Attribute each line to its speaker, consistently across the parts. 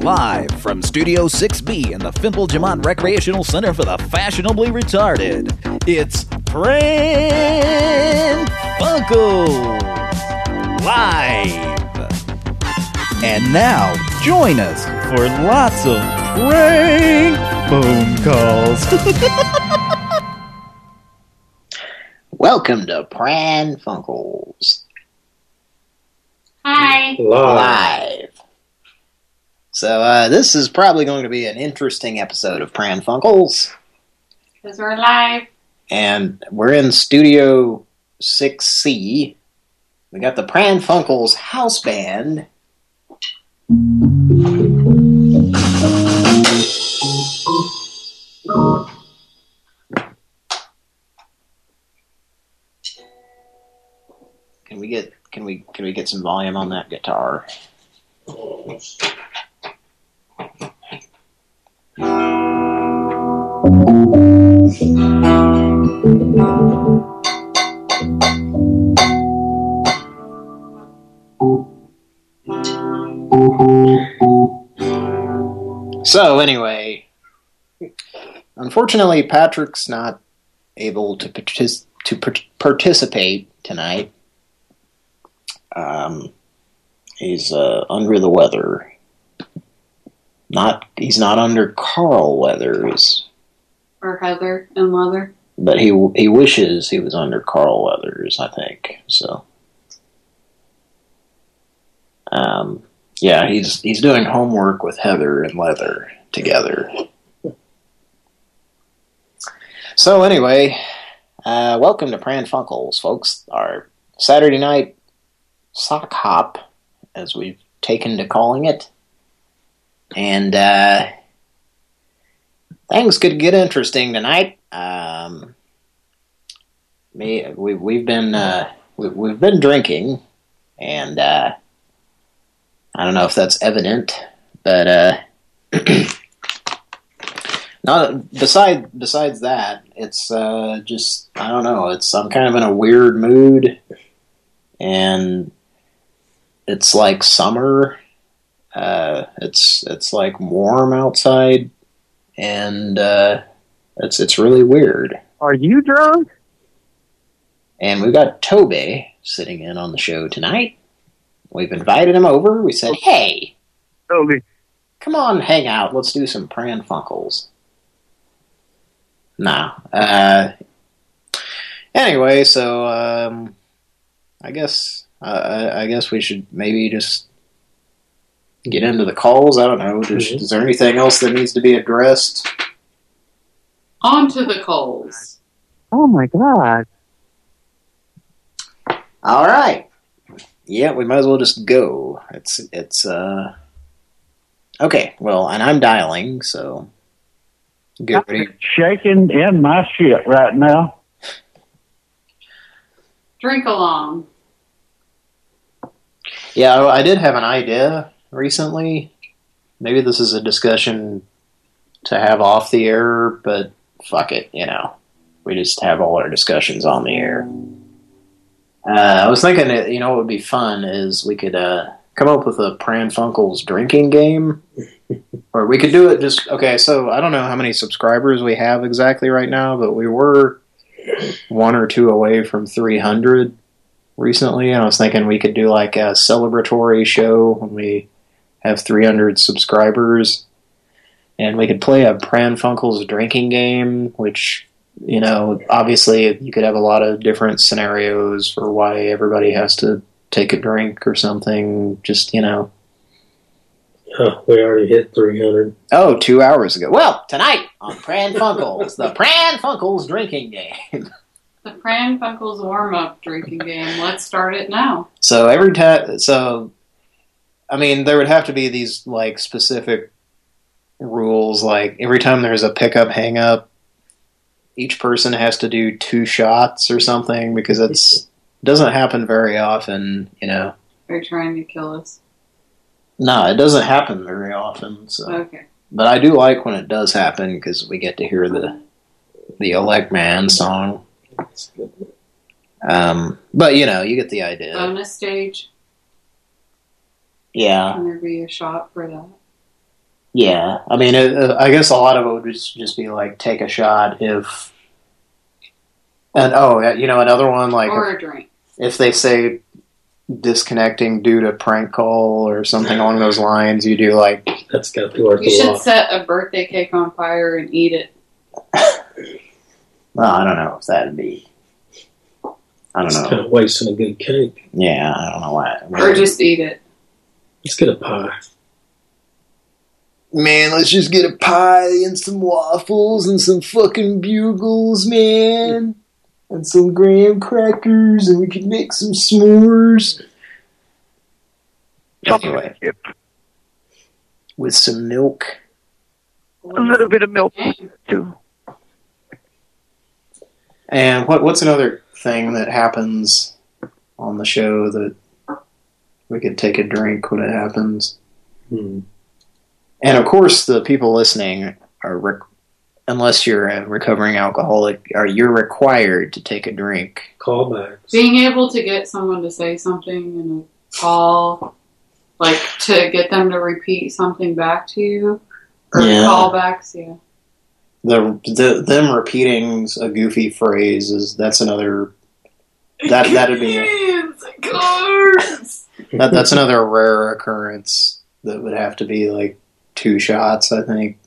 Speaker 1: Live from Studio 6B in the Fimple Jamont Recreational Center for the Fashionably Retarded, it's Pran Funkels Live. And now, join us for lots of prank phone calls.
Speaker 2: Welcome to Pran Funkels.
Speaker 3: Hi.
Speaker 2: Live. So uh, this is probably going to be an interesting episode of Pran Funkels.
Speaker 3: Because we're live.
Speaker 2: and we're in Studio 6C. We got the Pran Funkels house band. Can we get can we can we get some volume on that guitar? So anyway, unfortunately, Patrick's not able to partic to part participate tonight. Um, he's uh, under the weather. Not he's not under Carl Weathers,
Speaker 3: Or Heather and Leather.
Speaker 2: but he he wishes he was under Carl Weathers. I think so. Um, yeah, he's he's doing homework with Heather and Leather together. So anyway, uh, welcome to Pran Funkels, folks. Our Saturday night sock hop, as we've taken to calling it. And uh, things could get interesting tonight. Um, me, we, we've been uh, we, we've been drinking, and uh, I don't know if that's evident, but uh, not beside besides that, it's uh, just I don't know. It's I'm kind of in a weird mood, and it's like summer. Uh, it's it's like warm outside, and uh, it's it's really weird.
Speaker 4: Are you drunk?
Speaker 2: And we've got Tobe sitting in on the show tonight. We've invited him over. We said, "Hey,
Speaker 4: Toby.
Speaker 2: come on, hang out. Let's do some Pran Funkels." Nah. Uh, anyway, so um, I guess uh, I, I guess we should maybe just get into the calls. I don't know. Is, is there anything else that needs to be addressed?
Speaker 3: On to the calls.
Speaker 4: Oh my god.
Speaker 2: All right. Yeah, we might as well just go. It's it's uh okay. Well, and I'm dialing, so get ready.
Speaker 4: Shaking in my shit right now.
Speaker 3: Drink along.
Speaker 2: Yeah, I I did have an idea recently. Maybe this is a discussion to have off the air, but fuck it, you know. We just have all our discussions on the air. Uh, I was thinking that, you know, what would be fun is we could uh, come up with a Pran Funkels drinking game. or we could do it just, okay, so I don't know how many subscribers we have exactly right now, but we were one or two away from 300 recently, and I was thinking we could do like a celebratory show when we have 300 subscribers, and we could play a Pran Funkels drinking game, which, you know, obviously you could have a lot of different scenarios for why everybody has to take a drink or something, just, you know.
Speaker 5: Oh, we already hit 300.
Speaker 2: Oh, two hours ago. Well, tonight on Pran Funkels, the Pran Funkels drinking game.
Speaker 3: The Pran Funkels warm-up drinking game. Let's start it now.
Speaker 2: So every time, so I mean, there would have to be these like specific rules. Like every time there's a pickup hang up, each person has to do two shots or something because it's doesn't happen very often. You know,
Speaker 3: They're trying to kill us.
Speaker 2: no, it doesn't happen very often. So,
Speaker 3: Okay.
Speaker 2: but I do like when it does happen because we get to hear the the Elect Man song. Um, but you know, you get the idea.
Speaker 3: Bonus stage.
Speaker 2: Yeah.
Speaker 3: Can there be a shot for that?
Speaker 2: Yeah, I mean, it, uh, I guess a lot of it would just just be like take a shot if, and oh, you know, another one like
Speaker 3: or a drink.
Speaker 2: if they say disconnecting due to prank call or something along those lines, you do like,
Speaker 5: That's got to be worth
Speaker 3: You should
Speaker 5: lot.
Speaker 3: set a birthday cake on fire and eat it.
Speaker 2: well, I don't know if that'd be, I don't
Speaker 5: kind
Speaker 2: know.
Speaker 5: of wasting a good cake.
Speaker 2: Yeah, I don't know why.
Speaker 3: Or just eat it.
Speaker 5: Let's get a pie.
Speaker 2: Man, let's just get a pie and some waffles and some fucking bugles, man. And some graham crackers, and we can make some s'mores. Anyway,
Speaker 4: Chip.
Speaker 2: with some milk.
Speaker 4: A little bit of milk too.
Speaker 2: And what what's another thing that happens on the show that we could take a drink when it happens?
Speaker 5: Hmm.
Speaker 2: And of course, the people listening are, rec- unless you're a recovering alcoholic, are you're required to take a drink.
Speaker 5: Callbacks.
Speaker 3: Being able to get someone to say something in a call, like to get them to repeat something back to you, or
Speaker 2: Yeah.
Speaker 3: callbacks, yeah.
Speaker 2: The, the them repeating a goofy phrase is that's another that that'd be a,
Speaker 3: Kids, cards.
Speaker 2: That, that's another rare occurrence that would have to be like two shots. I think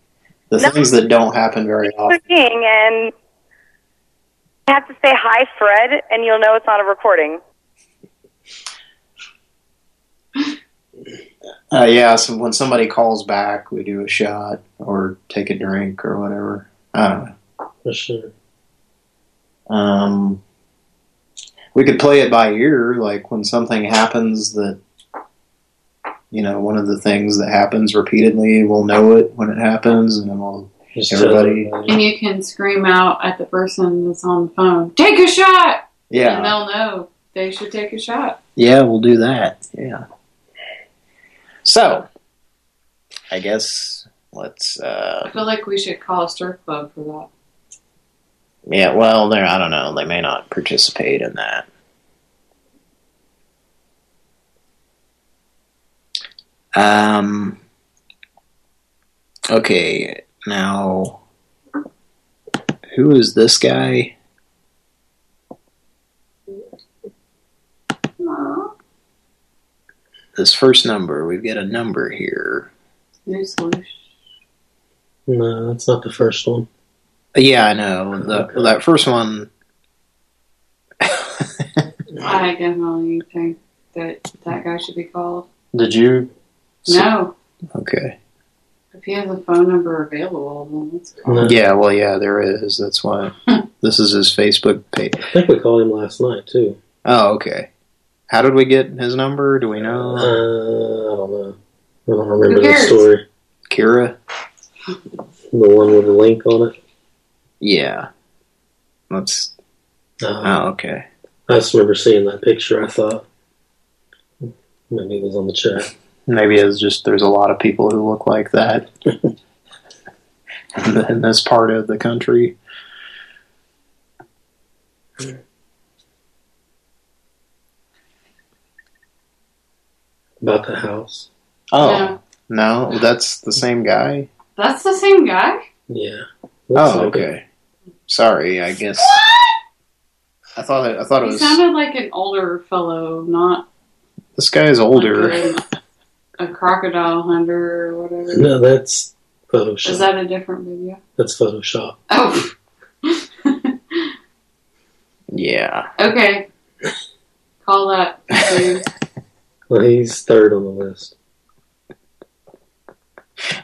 Speaker 2: the
Speaker 6: No.
Speaker 2: things that don't happen very often.
Speaker 6: And you have to say hi, Fred, and you'll know it's not a recording.
Speaker 2: Uh, yeah, so when somebody calls back, we do a shot or take a drink or whatever. I don't know.
Speaker 5: For sure.
Speaker 2: Um, we could play it by ear, like when something happens that, you know, one of the things that happens repeatedly, we'll know it when it happens, and then we'll.
Speaker 5: Just
Speaker 2: Everybody-
Speaker 5: tell
Speaker 3: And you can scream out at the person that's on the phone, "Take a shot!"
Speaker 2: Yeah, and
Speaker 3: they'll know they should take a shot.
Speaker 2: yeah, we'll do that. Yeah. So, I guess let's. uh
Speaker 3: I feel like we should call a surf club for that.
Speaker 2: Yeah, well, they're I don't know. They may not participate in that. Um. Okay, now who is this guy? This first number. We've got a number here.
Speaker 5: No, that's not the first one.
Speaker 2: Yeah, I know. The,
Speaker 5: Okay.
Speaker 2: That first one.
Speaker 3: I definitely think that that guy should be called.
Speaker 2: Did you?
Speaker 3: No,
Speaker 2: Okay.
Speaker 3: if he has a phone number available, then let's call.
Speaker 5: No.
Speaker 2: Yeah, well, yeah, there is. That's why. this is his Facebook page.
Speaker 5: I think we called him last night too.
Speaker 2: Oh, okay. How did we get his number? Do we
Speaker 5: Uh,
Speaker 2: know?
Speaker 5: I don't know. I don't remember the story.
Speaker 2: Kira?
Speaker 5: The one with the link on it.
Speaker 2: Yeah. Let's.
Speaker 5: Uh,
Speaker 2: Oh, okay.
Speaker 5: I just remember seeing that picture. I thought maybe it was on the chat.
Speaker 2: Maybe it's just there's a lot of people who look like that in this part of the country.
Speaker 5: About the house.
Speaker 2: Oh,
Speaker 3: No,
Speaker 2: no, that's the same guy.
Speaker 3: that's the same guy.
Speaker 5: Yeah. Looks
Speaker 2: Oh,
Speaker 5: like it.
Speaker 2: Okay. Sorry, I guess. What? I thought it, I thought it
Speaker 3: He
Speaker 2: was.
Speaker 3: sounded like an older fellow, not
Speaker 2: This guy is older.
Speaker 3: like a, a crocodile hunter or whatever.
Speaker 5: No, that's Photoshop.
Speaker 3: Is that a different video?
Speaker 5: That's Photoshop.
Speaker 3: Oh,
Speaker 2: Yeah.
Speaker 3: okay. Call that.
Speaker 5: Well, he's third on the list.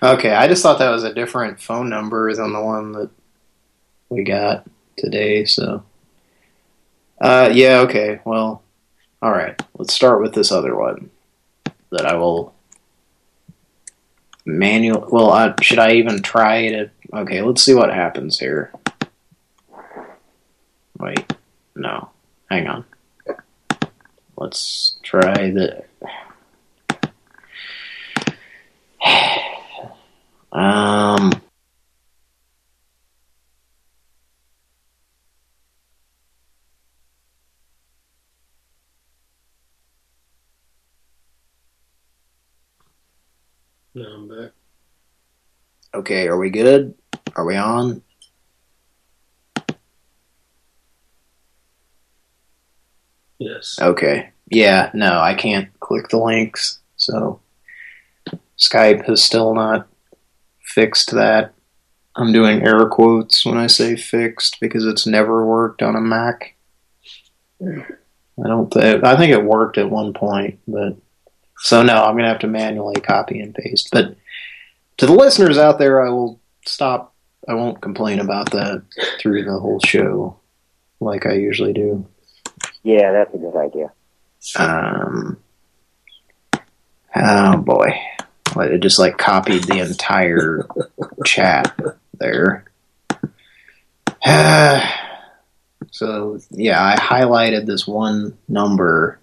Speaker 2: Okay, I just thought that was a different phone number than the one that we got today, so. Uh, yeah, okay, well, alright, let's start with this other one that I will manual. Well, I, should I even try to? Okay, let's see what happens here. Wait, no, hang on. Let's try the. Um.
Speaker 5: No, I'm back.
Speaker 2: Okay, are we good? Are we on?
Speaker 5: Yes.
Speaker 2: Okay. Yeah, no, I can't click the links, so Skype has still not fixed that. I'm doing air quotes when I say fixed because it's never worked on a Mac. I don't think I think it worked at one point, but so no, I'm gonna have to manually copy and paste. But to the listeners out there, I will stop. I won't complain about that through the whole show, like I usually do.
Speaker 7: Yeah, that's a good idea.
Speaker 2: Um. Oh boy, it just like copied the entire chat there. so yeah, I highlighted this one number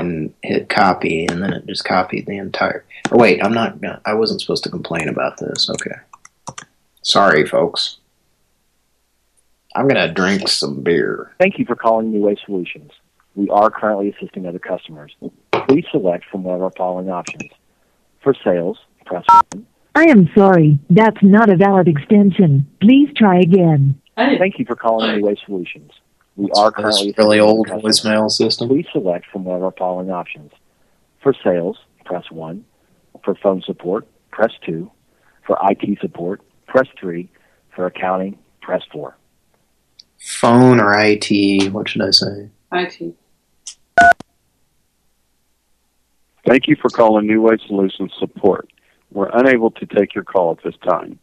Speaker 2: and hit copy, and then it just copied the entire. Oh wait, I'm not. I wasn't supposed to complain about this. Okay, sorry, folks. I'm gonna drink some beer.
Speaker 7: Thank you for calling New Way Solutions. We are currently assisting other customers. Please select from one of our following options. For sales, press 1.
Speaker 8: I am sorry, that's not a valid extension. Please try again.
Speaker 7: Thank you for calling New Way Solutions. We are
Speaker 2: This
Speaker 7: currently
Speaker 2: really
Speaker 7: assisting
Speaker 2: old
Speaker 7: other customers.
Speaker 2: voicemail system.
Speaker 7: Please select from one of our following options. For sales, press 1. For phone support, press 2. For IT support, press 3. For accounting, press 4.
Speaker 2: Phone or IT? What should I say?
Speaker 3: IT.
Speaker 9: Thank you for calling New Way Solutions Support. We're unable to take your call at this time.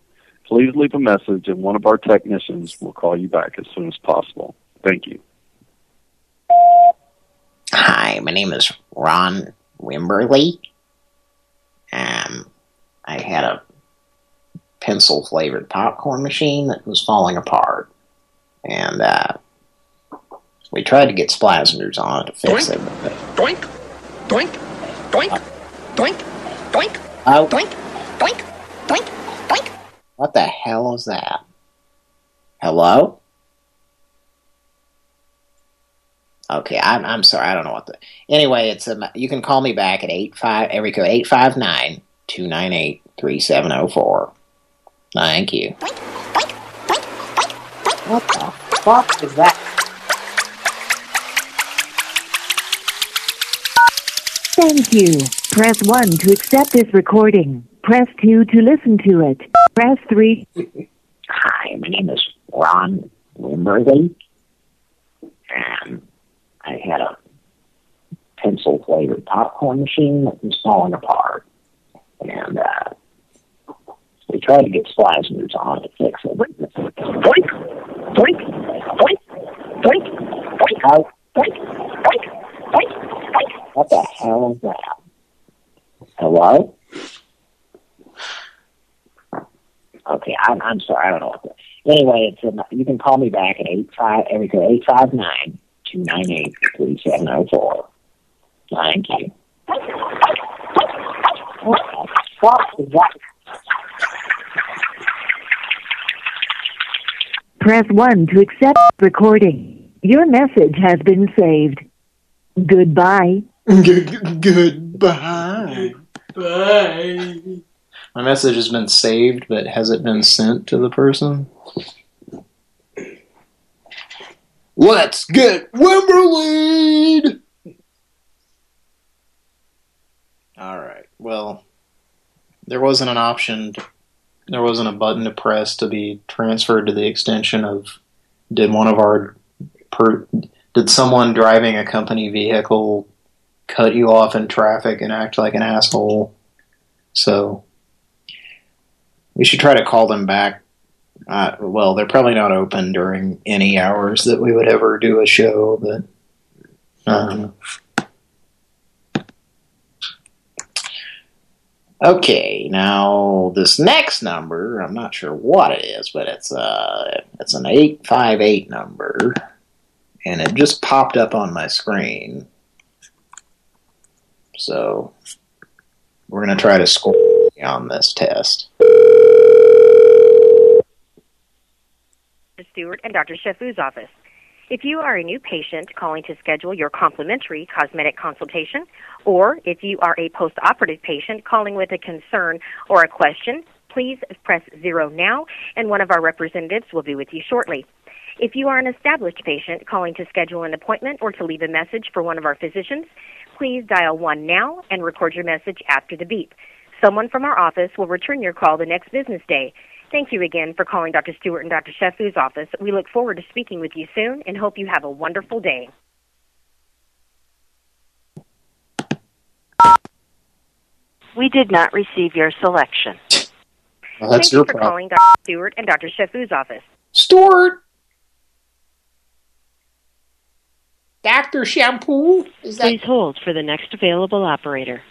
Speaker 9: Please leave a message and one of our technicians will call you back as soon as possible. Thank you.
Speaker 10: Hi, my name is Ron Wimberly. Um, I had a pencil flavored popcorn machine that was falling apart. And, uh, we tried to get splasmers on it to fix it. But,
Speaker 11: Doink, doink, doink, doink, doink,
Speaker 10: oh,
Speaker 11: doink, doink, doink, doink.
Speaker 10: what the hell is that? Hello? Okay, I'm I'm sorry, I don't know what the. Anyway, it's a. You can call me back at eight five area code eight five nine two nine eight three seven zero four. Thank you.
Speaker 2: What the fuck is that?
Speaker 8: Thank you. Press 1 to accept this recording. Press 2 to listen to it. Press 3.
Speaker 10: Hi, my name is Ron Wimberly. And I had a pencil flavored popcorn machine that was falling apart. And uh, we tried to get splasmers on to fix it.
Speaker 11: Doink, doink, doink, doink, doink,
Speaker 10: How,
Speaker 11: doink, doink, doink, doink.
Speaker 10: what the hell is that? Hello? Okay, I'm I'm sorry, I don't know what the anyway, it's a, you can call me back at eight five every code eight five nine two nine eight three seven oh four. Thank you. What the fuck is that?
Speaker 8: Press 1 to accept recording. Your message has been saved. Goodbye.
Speaker 2: Goodbye. Bye. My message has been saved, but has it been sent to the person? Let's get Wimberlead! Alright, well, there wasn't an option, to, there wasn't a button to press to be transferred to the extension of, did one of our, per, did someone driving a company vehicle cut you off in traffic and act like an asshole? So, we should try to call them back. Uh, well, they're probably not open during any hours that we would ever do a show, but um,
Speaker 10: Okay, now this next number, I'm not sure what it is, but it's uh it's an 858 number
Speaker 2: and it just popped up on my screen. So we're going to try to score on this test.
Speaker 12: Stewart and Dr. Shefu's office. If you are a new patient calling to schedule your complimentary cosmetic consultation, or if you are a post-operative patient calling with a concern or a question, please press zero now, and one of our representatives will be with you shortly. If you are an established patient calling to schedule an appointment or to leave a message for one of our physicians, please dial 1 now and record your message after the beep. Someone from our office will return your call the next business day. Thank you again for calling Dr. Stewart and Dr. Shefu's office. We look forward to speaking with you soon and hope you have a wonderful day.
Speaker 13: We did not receive your selection.
Speaker 2: Well, that's
Speaker 12: Thank
Speaker 2: your
Speaker 12: you for
Speaker 2: problem.
Speaker 12: calling Dr. Stewart and Dr. Shefu's office.
Speaker 2: Stewart! Dr. Shampoo? Is that...
Speaker 13: Please hold for the next available operator.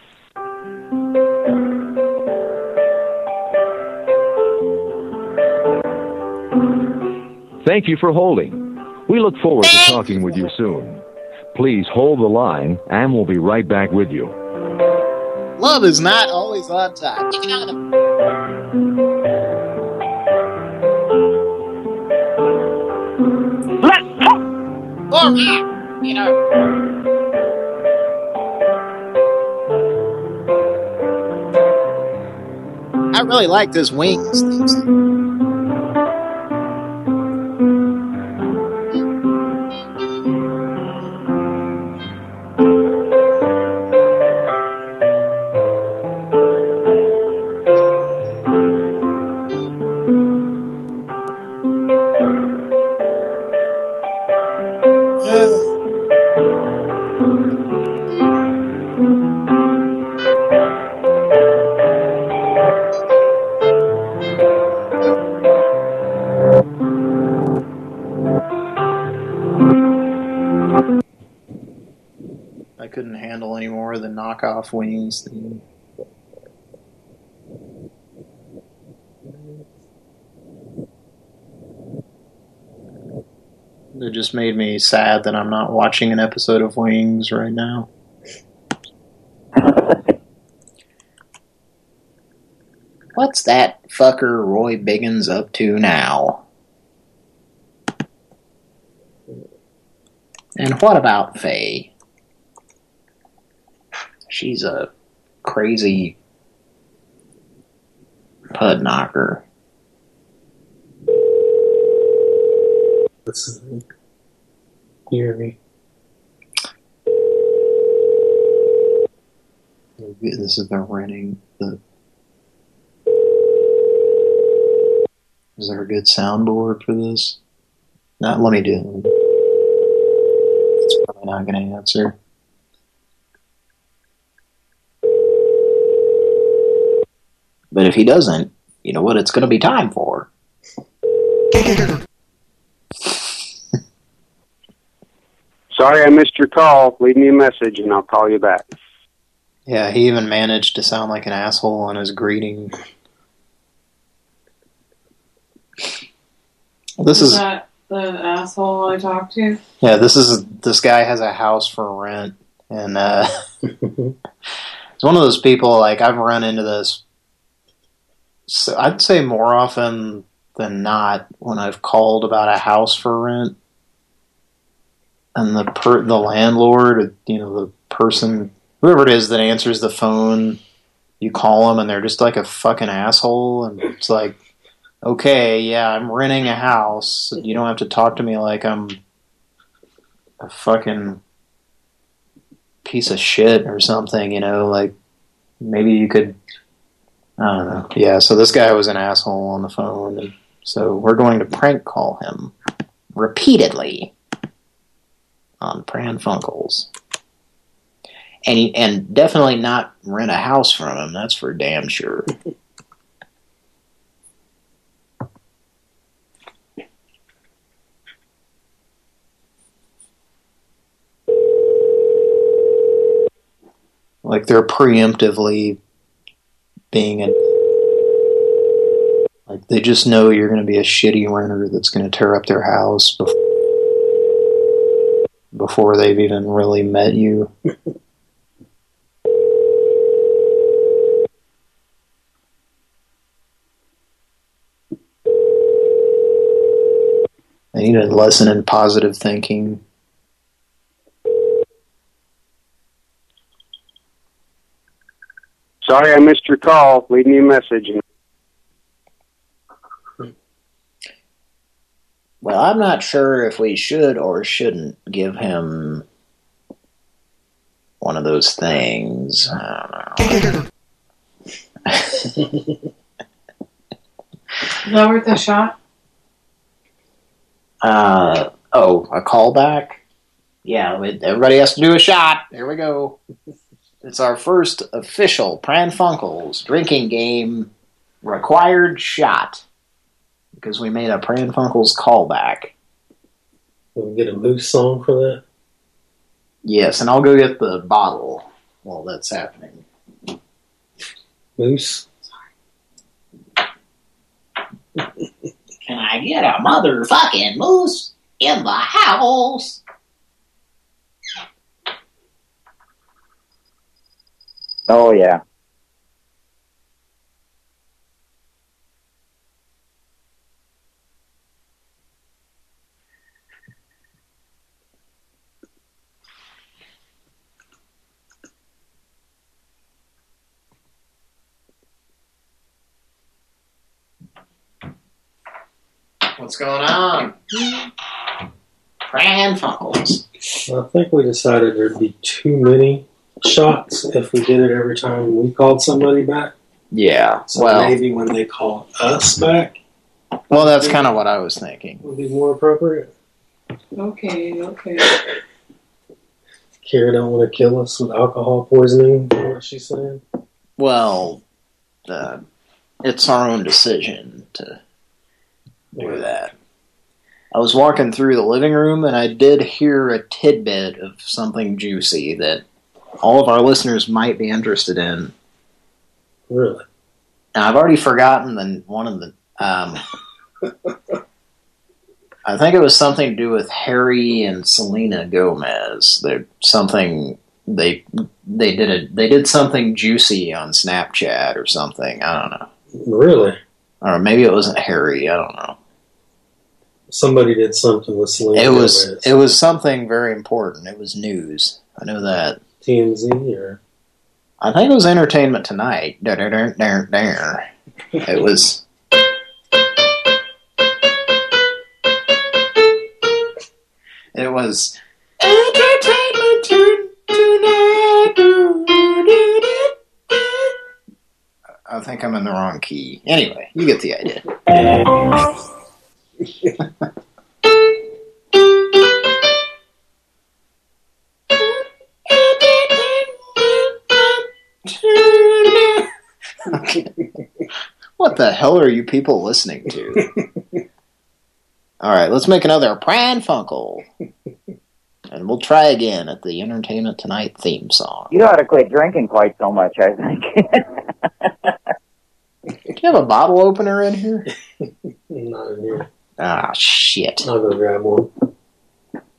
Speaker 14: Thank you for holding. We look forward to talking with you soon. Please hold the line, and we'll be right back with you.
Speaker 2: Love is not always on time. You gotta- All right, you know. I really like this wings. Wings. It just made me sad that I'm not watching an episode of Wings right now. What's that fucker Roy Biggins up to now? And what about Faye? She's a crazy pud knocker.
Speaker 5: Listen. Hear me.
Speaker 2: This is the renting. The is there a good soundboard for this? Not. Let me do it. It's probably not going to answer. But if he doesn't, you know what it's going to be time for.
Speaker 15: Sorry I missed your call. Leave me a message and I'll call you back.
Speaker 2: Yeah, he even managed to sound like an asshole on his greeting. This is
Speaker 3: that the asshole I talked to.
Speaker 2: yeah. This is this guy has a house for rent, and uh, it's one of those people like I've run into this. So I'd say more often than not when I've called about a house for rent, and the per the landlord, you know, the person, whoever it is that answers the phone, you call them and they're just like a fucking asshole, and it's like, okay, yeah, I'm renting a house. You don't have to talk to me like I'm a fucking piece of shit or something, you know, like maybe you could I don't know. Yeah, so this guy was an asshole on the phone and so we're going to prank call him repeatedly on Pran Funkels. And he, and definitely not rent a house from him, that's for damn sure. Like they're preemptively being a like they just know you're going to be a shitty renter that's going to tear up their house before before they've even really met you. I need a lesson in positive thinking.
Speaker 15: Sorry I missed your call. Leave me a message.
Speaker 2: Well, I'm not sure if we should or shouldn't give him one of those things. I don't know.
Speaker 3: Is that worth a shot?
Speaker 2: Uh, oh, a callback? Yeah, everybody has to do a shot. Here we go. It's our first official Pran Funkels drinking game required shot. Because we made a Pran Funkels callback.
Speaker 5: Can we get a moose song for that?
Speaker 2: Yes, and I'll go get the bottle while that's happening.
Speaker 5: Moose?
Speaker 16: Can I get a motherfucking moose in the house?
Speaker 17: Oh yeah.
Speaker 2: What's going on? Pran Funkels.
Speaker 5: I think we decided there'd be too many shots if we did it every time we called somebody back.
Speaker 2: Yeah,
Speaker 5: So
Speaker 2: well,
Speaker 5: maybe when they call us back,
Speaker 2: well, that's kind of what I was thinking.
Speaker 5: would be more appropriate.
Speaker 3: Okay, okay.
Speaker 5: Kira don't want to kill us with alcohol poisoning. What she's saying?
Speaker 2: Well, uh, it's our own decision to do that. I was walking through the living room and I did hear a tidbit of something juicy that all of our listeners might be interested in.
Speaker 5: Really?
Speaker 2: I've already forgotten the one of the. Um, I think it was something to do with Harry and Selena Gomez. They're something they they did a they did something juicy on Snapchat or something. I don't know.
Speaker 5: Really?
Speaker 2: Or maybe it wasn't Harry. I don't know.
Speaker 5: Somebody did something with Selena
Speaker 2: It was
Speaker 5: Gomez.
Speaker 2: it was something very important. It was news. I know that.
Speaker 5: TMZ or
Speaker 2: I think it was Entertainment Tonight. It was. It was. Entertainment Tonight. I think I'm in the wrong key. Anyway, you get the idea. What the hell are you people listening to? All right, let's make another Pran Funkel. And we'll try again at the Entertainment Tonight theme song.
Speaker 17: You ought to quit drinking quite so much, I think.
Speaker 2: Do you have a bottle opener in here?
Speaker 5: not in here.
Speaker 2: Ah, shit.
Speaker 5: I'll go grab one.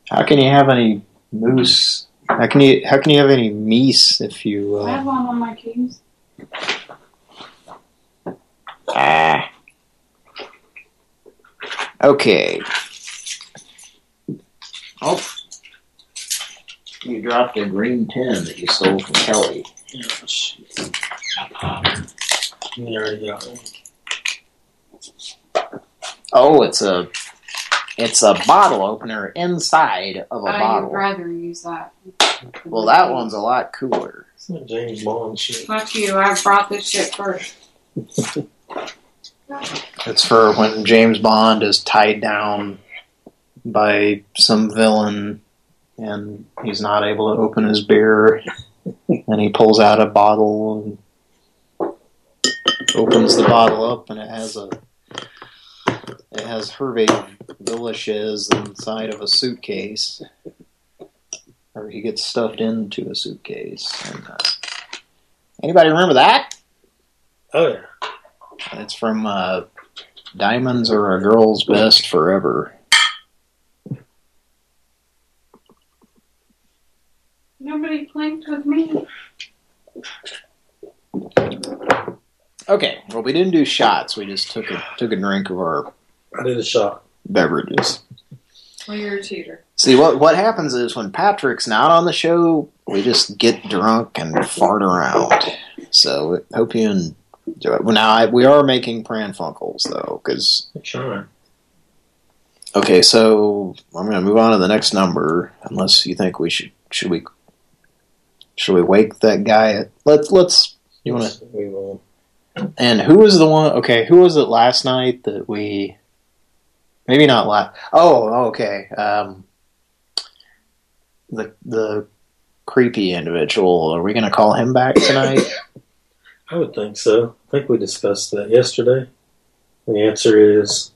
Speaker 2: How can you have any moose? How can you how can you have any meese if you
Speaker 3: I
Speaker 2: uh,
Speaker 3: have one on my keys.
Speaker 2: Ah Okay. Oh. You dropped a green tin that you stole from Kelly.
Speaker 5: You already got one.
Speaker 2: Oh, it's a it's a bottle opener inside of a
Speaker 3: I'd rather use that.
Speaker 2: Well, that one's a lot cooler.
Speaker 5: It's not James Bond shit.
Speaker 3: Fuck you, I brought this shit first.
Speaker 2: It's for when James Bond is tied down by some villain and he's not able to open his beer and he pulls out a bottle and opens the bottle up and it has a it has Hervé Villechaize inside of a suitcase or he gets stuffed into a suitcase and, uh, anybody remember that?
Speaker 5: Oh yeah.
Speaker 2: It's from uh, Diamonds Are a Girl's Best Forever.
Speaker 3: Nobody planked with me.
Speaker 2: Okay, well we didn't do shots. We just took a took a drink of our
Speaker 5: I did a shot.
Speaker 2: beverages.
Speaker 3: Well, you're a cheater.
Speaker 2: See, what what happens is when Patrick's not on the show, we just get drunk and fart around. So hope you enjoy it. Well, now, I, we are making Pran Funkels, though, because...
Speaker 5: Sure.
Speaker 2: Okay, so I'm going to move on to the next number, unless you think we should... Should we... Should we wake that guy? Let's... let's you want to...
Speaker 5: We will.
Speaker 2: And who was the one? Okay, who was it last night that we? Maybe not last. Oh, okay. Um, the the creepy individual. Are we going to call him back tonight?
Speaker 5: I would think so. I think we discussed that yesterday. The answer is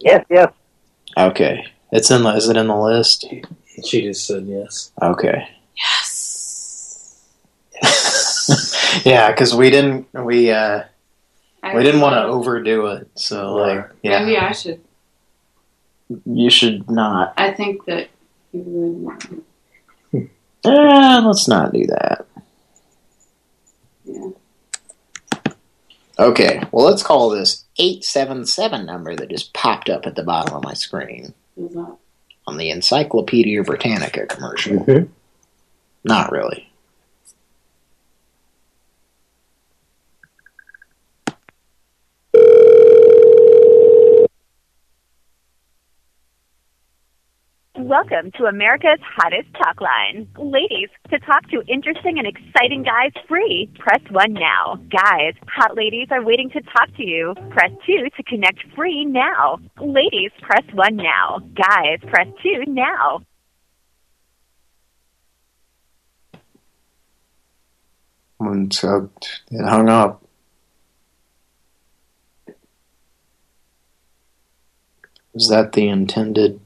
Speaker 17: Yes, yes.
Speaker 2: okay. It's in the. Is it in the list?
Speaker 5: she just said yes.
Speaker 2: Okay. Yes. Yeah, because we didn't. We uh, we didn't want to overdo it. So like, yeah,
Speaker 3: Maybe I should.
Speaker 2: you should not.
Speaker 3: I think that you would.
Speaker 2: Eh, let's not do that.
Speaker 3: Yeah.
Speaker 2: Okay, well, let's call this 877 number that just popped up at the bottom of my screen
Speaker 3: Is that?
Speaker 2: on the Encyclopedia Britannica commercial.
Speaker 5: Mm-hmm.
Speaker 2: Not really.
Speaker 18: Welcome to America's hottest talk line. Ladies, to talk to interesting and exciting guys free, press 1 now. Guys, hot ladies are waiting to talk to you. Press 2 to connect free now. Ladies, press 1 now. Guys, press 2 now.
Speaker 2: And so it hung up. Is that the intended?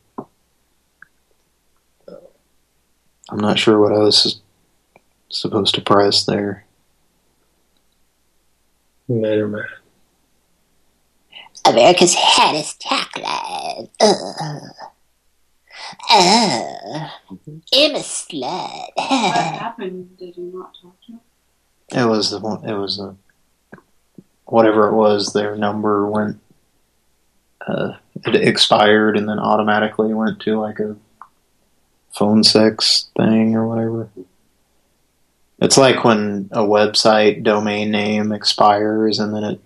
Speaker 2: I'm not sure what I was supposed to press there.
Speaker 5: You made her mad.
Speaker 16: America's hottest chocolate. Uh, uh, I'm a slut.
Speaker 3: What happened? Did you not talk to him?
Speaker 2: It was the one. It was the whatever it was. Their number went. Uh, it expired and then automatically went to like a phone sex thing or whatever. It's like when a website domain name expires and then it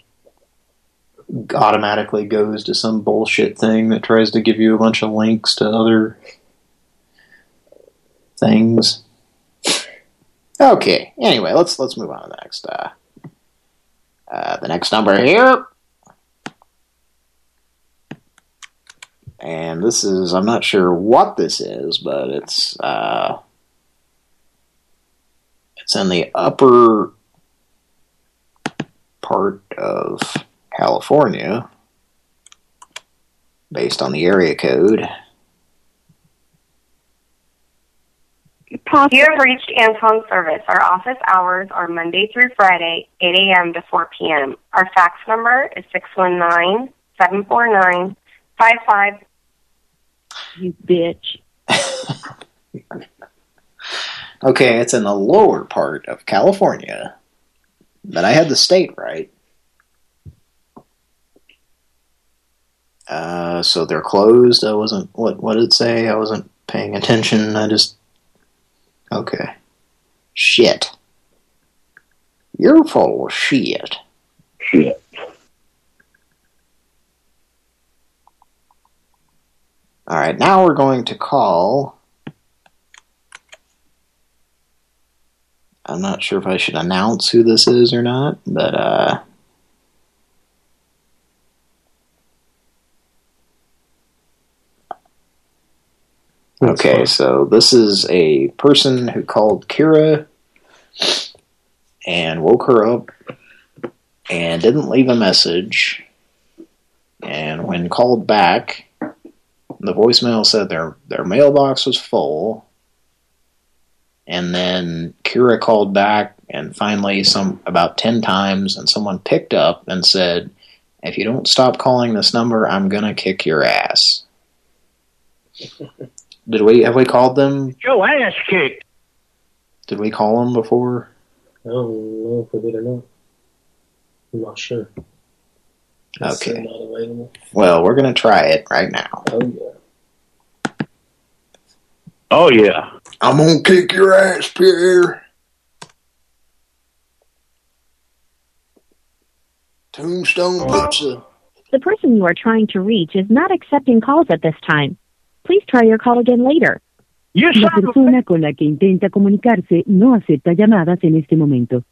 Speaker 2: automatically goes to some bullshit thing that tries to give you a bunch of links to other things. Okay. Anyway, let's let's move on to the next. Uh, uh, the next number here, and this is I'm not sure what this is, but it's uh, it's in the upper part of California, based on the area code.
Speaker 19: You have reached Anton Service. Our office hours are Monday through Friday, 8 a.m. to 4 p.m. Our fax number is 619-749-55...
Speaker 8: You bitch.
Speaker 2: Okay, it's in the lower part of California. But I had the state right. Uh, so they're closed. I wasn't. What? What did it say? I wasn't paying attention. I just. Okay. Shit. You're full of shit.
Speaker 17: Shit.
Speaker 2: All right. Now we're going to call. I'm not sure if I should announce who this is or not, but uh. Okay, so this is a person who called Kira and woke her up and didn't leave a message. And when called back, the voicemail said their their mailbox was full. And then Kira called back and finally some about 10 times and someone picked up and said, "If you don't stop calling this number, I'm going to kick your ass." Did we have we called them?
Speaker 17: Your ass kicked.
Speaker 2: Did we call them before?
Speaker 5: I don't know if we did or not. I'm not sure.
Speaker 2: Okay.
Speaker 5: Not available.
Speaker 2: Well, we're gonna try it right now.
Speaker 5: Oh yeah.
Speaker 9: Oh yeah.
Speaker 2: I'm gonna kick your ass, Pierre. Tombstone Pizza.
Speaker 20: The person you are trying to reach is not accepting calls at this time. Please try your call again later.
Speaker 8: La persona con la que intenta comunicarse no acepta llamadas en este momento.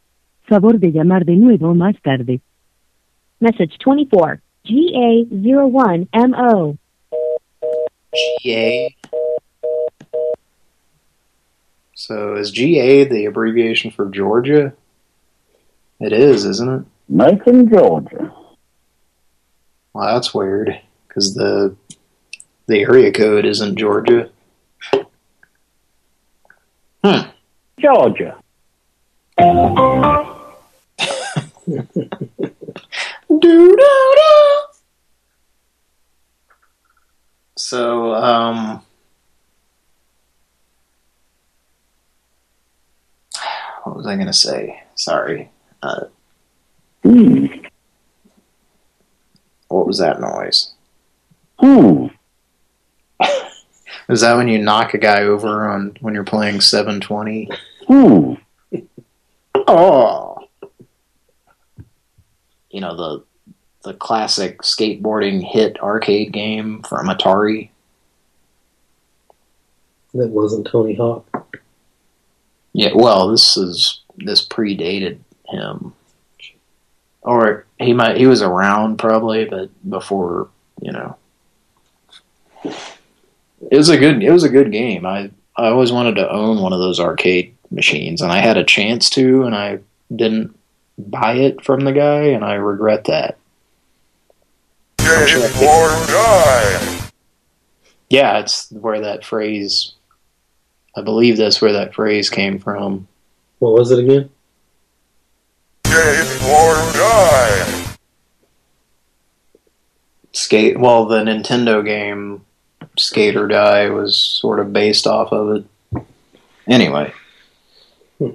Speaker 8: Favor de llamar de nuevo más tarde.
Speaker 20: Message 24, GA01MO.
Speaker 2: GA. So is GA the abbreviation for Georgia? It is, isn't it?
Speaker 17: Macon, Georgia.
Speaker 2: Well, that's weird because the the area code isn't Georgia. Hmm.
Speaker 17: Georgia.
Speaker 2: So, um, what was I going to say? Sorry. Uh, What was that noise?
Speaker 17: Hmm.
Speaker 2: Is that when you knock a guy over on when you're playing 720?
Speaker 17: Hmm.
Speaker 2: Oh. You know the the classic skateboarding hit arcade game from Atari.
Speaker 5: That wasn't Tony Hawk.
Speaker 2: Yeah, well, this is this predated him, or he might he was around probably, but before you know. It was a good it was a good game. I I always wanted to own one of those arcade machines, and I had a chance to, and I didn't buy it from the guy, and I regret that. Yeah, it's where that phrase. I believe that's where that phrase came from.
Speaker 5: What was it again?
Speaker 2: Skate. Well, the Nintendo game Skate or Die was sort of based off of it. Anyway, hmm.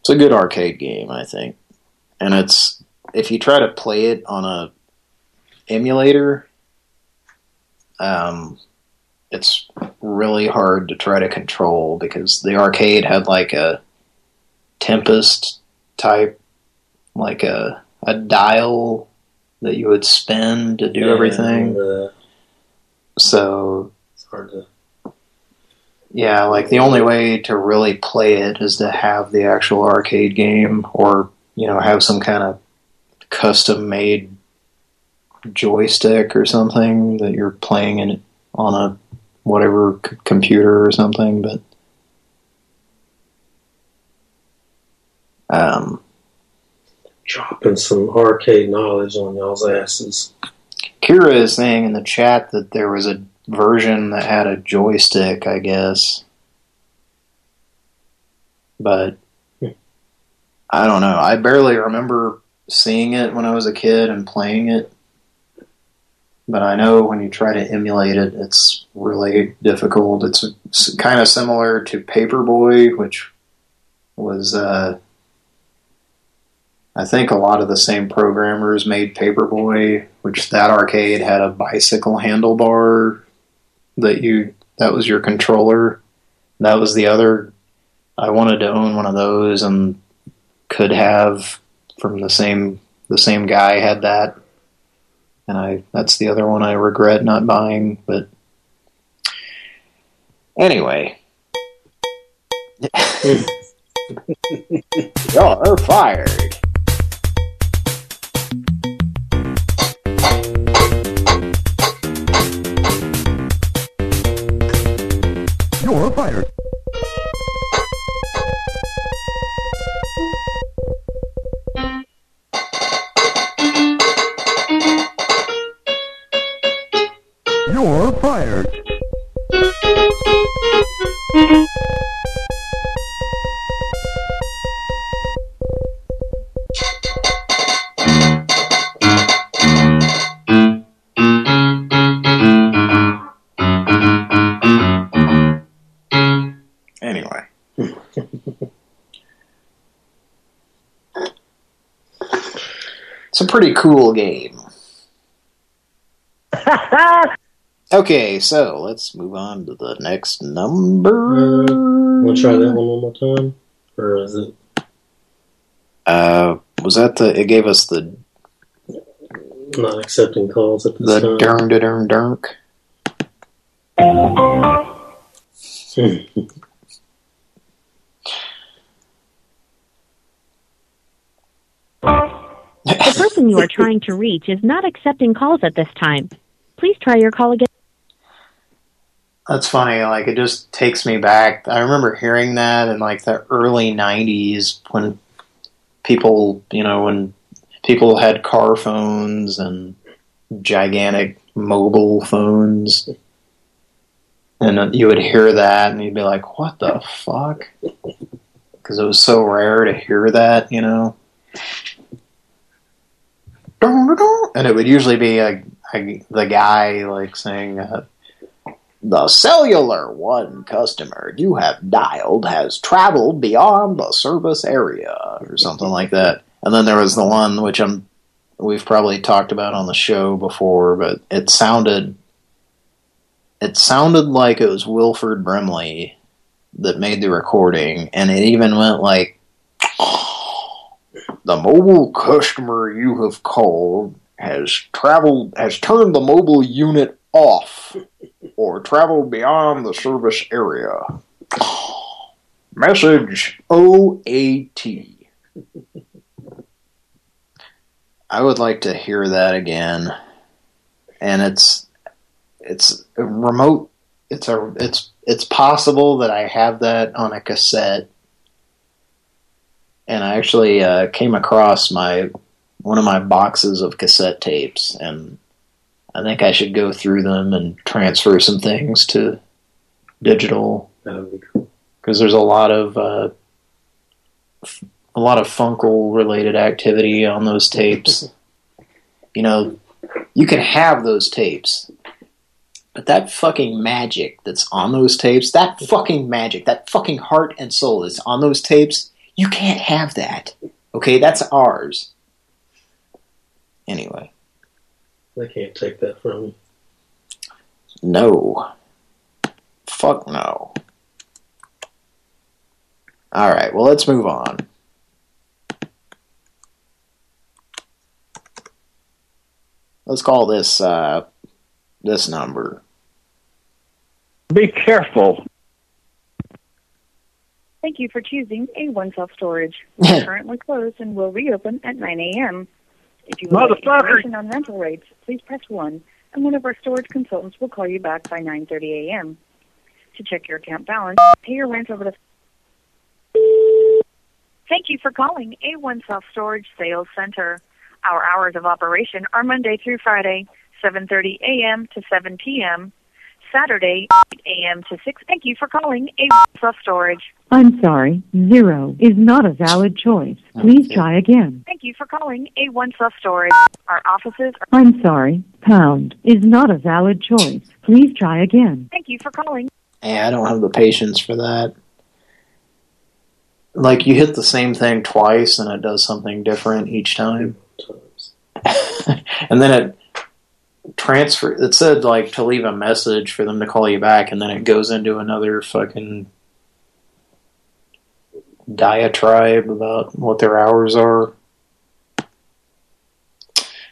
Speaker 2: it's a good arcade game, I think, and it's if you try to play it on a emulator, um, it's really hard to try to control because the arcade had like a Tempest type, like a a dial that you would spin to do
Speaker 5: Yeah,
Speaker 2: everything.
Speaker 5: uh,
Speaker 2: So
Speaker 5: it's hard to.
Speaker 2: yeah, like the only way to really play it is to have the actual arcade game, or you know, have some kind of custom-made joystick or something that you're playing in on a whatever c computer or something. But um,
Speaker 5: Dropping some arcade knowledge on y'all's asses.
Speaker 2: Kira is saying in the chat that there was a version that had a joystick, I guess. But I don't know. I barely remember seeing it when I was a kid and playing it. But I know when you try to emulate it, it's really difficult. It's kind of similar to Paperboy, which was, uh, I think a lot of the same programmers made Paperboy, which that arcade had a bicycle handlebar that you, that was your controller. That was the other, I wanted to own one of those and could have from the same, the same guy had that. And I, that's the other one I regret not buying, but anyway. You're fired. Pretty cool game. okay, so let's move on to the next number.
Speaker 5: Want to try that one one more time, or is it?
Speaker 2: Uh, was that the? It gave us the
Speaker 5: Not accepting calls at this
Speaker 2: the
Speaker 5: time.
Speaker 2: dern da dern dunk.
Speaker 20: The person you are trying to reach is not accepting calls at this time. Please try your call again.
Speaker 2: That's funny. Like it just takes me back. I remember hearing that in like the early '90s when people, you know, when people had car phones and gigantic mobile phones, and you would hear that, and you'd be like, "What the fuck?" Because it was so rare to hear that, you know. And it would usually be a, a the guy like saying. Uh, the cellular one customer you have dialed has traveled beyond the service area or something like that. And then there was the one which I'm we've probably talked about on the show before, but it sounded it sounded like it was Wilford Brimley that made the recording and it even went like the mobile customer you have called has traveled has turned the mobile unit off or traveled beyond the service area. Message OAT. I would like to hear that again. And it's it's remote it's a it's it's possible that I have that on a cassette. And I actually uh, came across my one of my boxes of cassette tapes and I think I should go through them and transfer some things to digital.
Speaker 5: That would be cool.
Speaker 2: Because there's a lot of uh, a lot of Funkel related activity on those tapes. you know, you can have those tapes, but that fucking magic that's on those tapes, that fucking magic, that fucking heart and soul that's on those tapes, you can't have that. Okay, that's ours. Anyway.
Speaker 5: They can't take that from me.
Speaker 2: No. Fuck no. Alright, well let's move on. Let's call this, uh, this number.
Speaker 7: Be careful.
Speaker 21: Thank you for choosing A1 Self Storage. We're currently closed and will reopen at 9 a.m. If you would like information on rental rates, please press 1, and one of our storage consultants will call you back by 9.30 a.m. To check your account balance, pay your rent over the... Thank you for calling A1 Self Storage Sales Center. Our hours of operation are Monday through Friday, 7.30 a.m. to 7 p.m., Saturday, 8 a.m. to 6. Thank you for calling A1 Self Storage.
Speaker 8: I'm sorry, zero is not a valid choice. Oh, Please try again.
Speaker 21: Thank you for calling A1 Self Storage. Our offices are.
Speaker 8: I'm sorry, pound is not a valid choice. Please try again.
Speaker 21: Thank you for calling.
Speaker 2: Yeah, I don't have the patience for that. Like, you hit the same thing twice and it does something different each time. and then it transfer it said like to leave a message for them to call you back and then it goes into another fucking diatribe about what their hours are.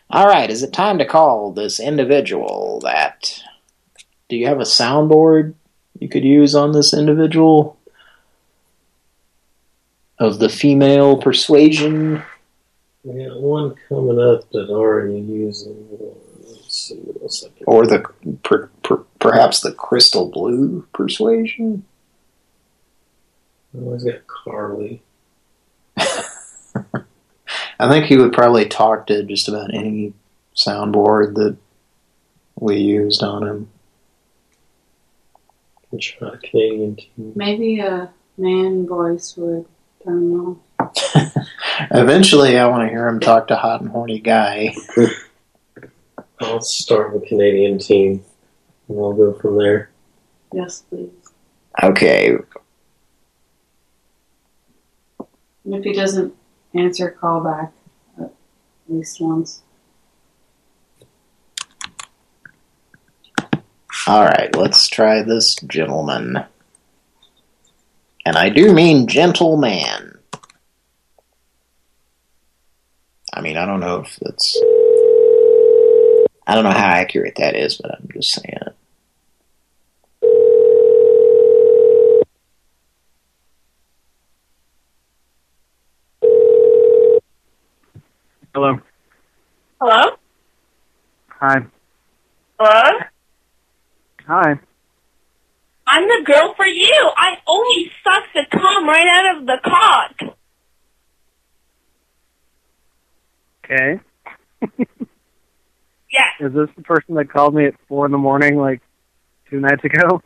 Speaker 2: All right, is it time to call this individual that do you have a soundboard you could use on this individual of the female persuasion
Speaker 5: We got one coming up that already using. Let's see what else I can.
Speaker 2: or the per, per, perhaps the crystal blue persuasion?
Speaker 5: I always got Carly.
Speaker 2: I think he would probably talk to just about any soundboard that we used on him.
Speaker 5: Can try uh, Canadian teen.
Speaker 3: Maybe a man voice would turn him on.
Speaker 2: Eventually, I want to hear him talk to hot and horny guy.
Speaker 5: I'll start with Canadian teen, and I'll go from there.
Speaker 3: Yes, please.
Speaker 2: Okay,
Speaker 3: And if he doesn't answer, call back. Uh, at least once.
Speaker 2: All right, let's try this gentleman. And I do mean gentleman. I mean, I don't know if that's... I don't know how accurate that is, but I'm just saying it.
Speaker 22: Hello.
Speaker 4: Hello?
Speaker 22: Hi.
Speaker 4: Hello?
Speaker 22: Hi.
Speaker 4: I'm the girl for you. I only suck the cum right out of the cock.
Speaker 22: Okay.
Speaker 4: Yes.
Speaker 22: Is this the person that called me at four in the morning, like two nights ago?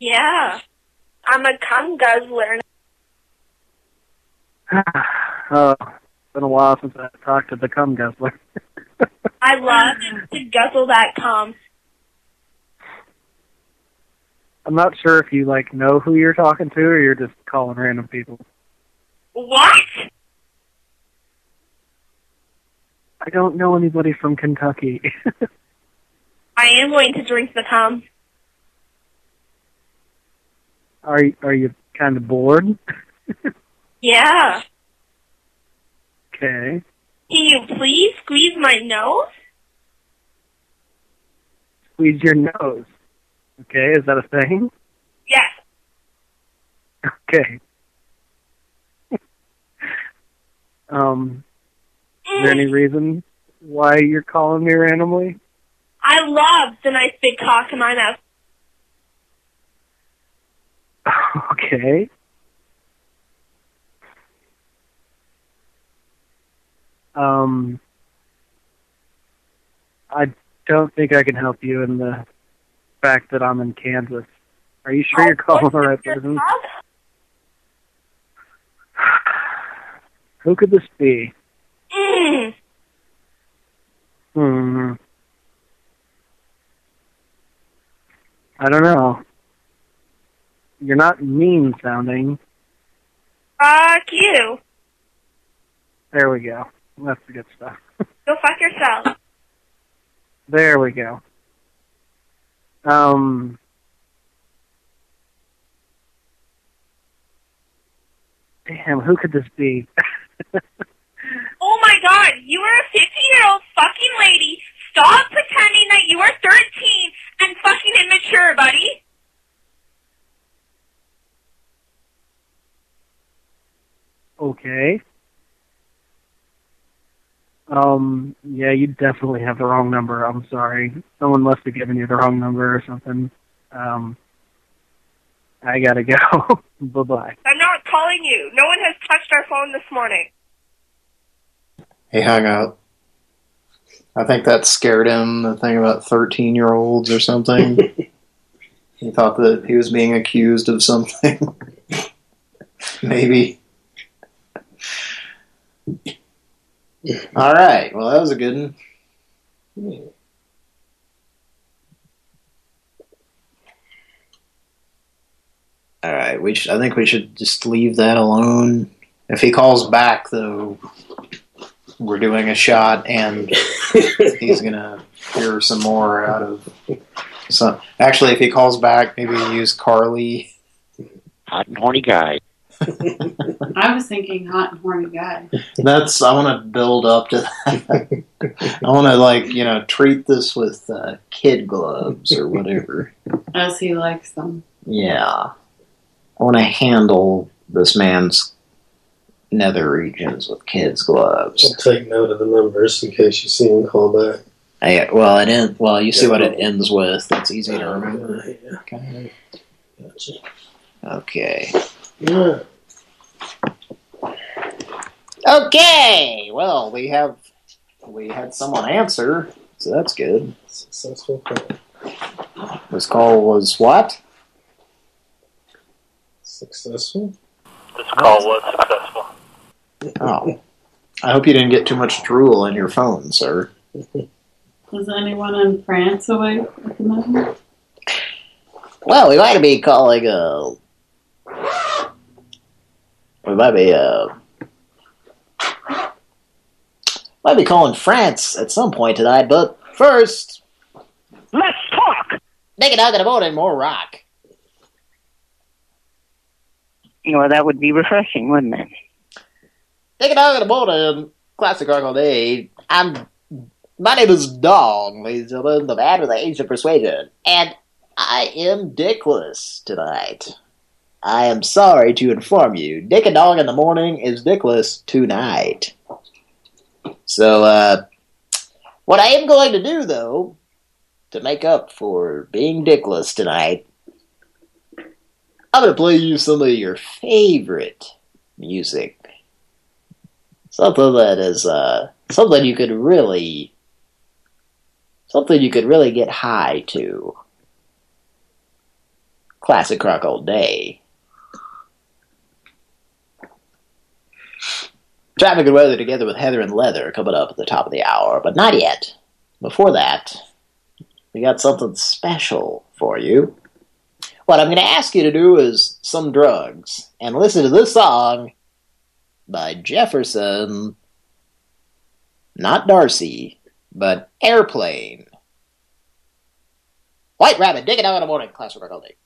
Speaker 4: Yeah. I'm a cum guzzler.
Speaker 22: oh, it's been a while since I talked to the cum guzzler.
Speaker 4: I love to guzzle that cum.
Speaker 22: I'm not sure if you like know who you're talking to, or you're just calling random people.
Speaker 4: What?
Speaker 22: I don't know anybody from Kentucky.
Speaker 4: I am going to drink the cum.
Speaker 22: are you, are you kind of bored?
Speaker 4: Yeah.
Speaker 22: Okay.
Speaker 4: Can you please squeeze my nose?
Speaker 22: Squeeze your nose. Okay, is that a thing?
Speaker 4: Yes.
Speaker 22: Okay. um, is there any reason why you're calling me randomly?
Speaker 4: I love the nice big cock in my mouth.
Speaker 22: Okay. Um, I don't think I can help you in the fact that I'm in Kansas. Are you sure you're calling the right person? Who could this be?
Speaker 4: Mm.
Speaker 22: Hmm. I don't know. You're not mean sounding.
Speaker 4: Fuck you.
Speaker 22: There we go. That's the good stuff.
Speaker 4: Go fuck yourself.
Speaker 22: There we go. Um. Damn, who could this be?
Speaker 4: Oh my god, you are a 50 year old fucking lady. Stop pretending that you are 13 and fucking immature, buddy.
Speaker 22: Okay. Um, yeah, you definitely have the wrong number. I'm sorry. Someone must have given you the wrong number or something. Um, I gotta go. Bye-bye.
Speaker 4: I'm not calling you. No one has touched our phone this morning.
Speaker 2: He hung up. I think that scared him, the thing about 13-year-olds or something. he thought that he was being accused of something. Maybe. All right. Well, that was a good one. All right. We should, I think we should just leave that alone. If he calls back, though, we're doing a shot, and he's gonna hear some more out of some. Actually, if he calls back, maybe use Carly.
Speaker 17: Hot and horny guy.
Speaker 3: I was thinking hot and horny guy.
Speaker 2: That's I want to build up to that. I want to like you know treat this with uh, kid gloves or whatever.
Speaker 3: As he likes them.
Speaker 2: Yeah, I want to handle this man's nether regions with kids gloves.
Speaker 5: I'll take note of the numbers in case you see them call back.
Speaker 2: Hey, well, it end, well, you see what it ends with. That's easy to uh, remember.
Speaker 5: Okay. Gotcha.
Speaker 2: Okay.
Speaker 5: Yeah.
Speaker 2: Okay. Well, we have we had someone answer, so that's good.
Speaker 5: Successful call.
Speaker 2: This call was what?
Speaker 5: Successful?
Speaker 23: This call was successful.
Speaker 2: Oh. I hope you didn't get too much drool in your phone, sir.
Speaker 3: Is anyone in France awake at the moment?
Speaker 2: Well, we might be calling uh We might be uh Might be calling France at some point tonight, but first...
Speaker 17: Let's talk!
Speaker 2: Make it out in the morning, more rock.
Speaker 17: You know, that would be refreshing, wouldn't it?
Speaker 2: In the morning, classic rock all day. I'm... My name is Dong, ladies and gentlemen, the man with the age of persuasion. And I am dickless tonight. I am sorry to inform you, Dick and Dong in the morning is dickless tonight. So, uh, what I am going to do, though, to make up for being dickless tonight, I'm going to play you some of your favorite music. Something that is, uh, something you could really, something you could really get high to. Classic rock all day. Traffic and weather together with Heather and Leather coming up at the top of the hour, but not yet. Before that, we got something special for you. What I'm going to ask you to do is some drugs and listen to this song by Jefferson, not Darcy, but Airplane. White Rabbit, dig it out in the morning, classic rock all day.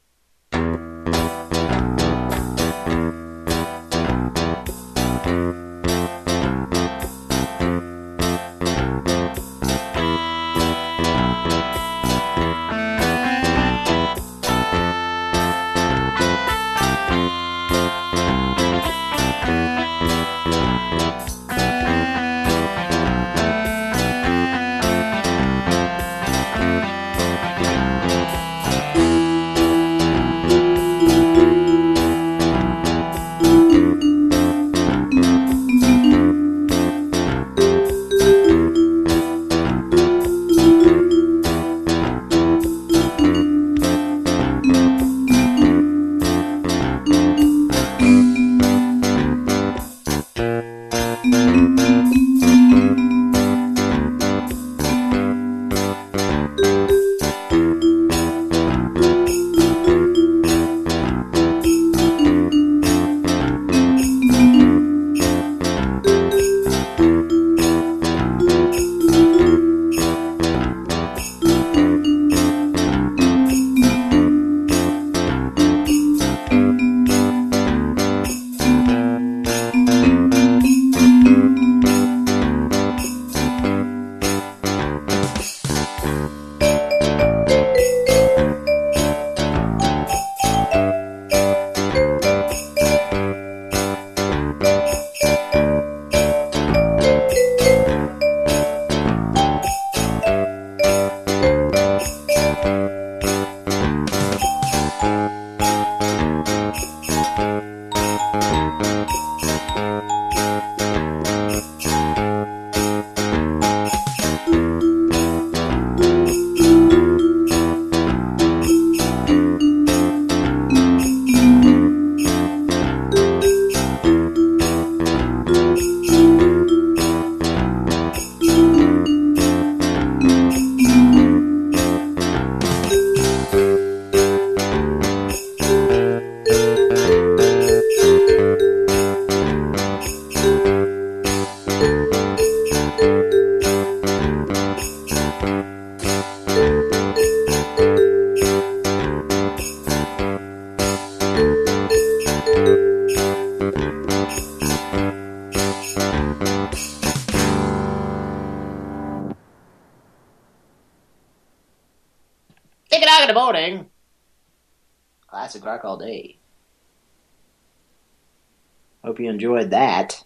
Speaker 2: Enjoyed that.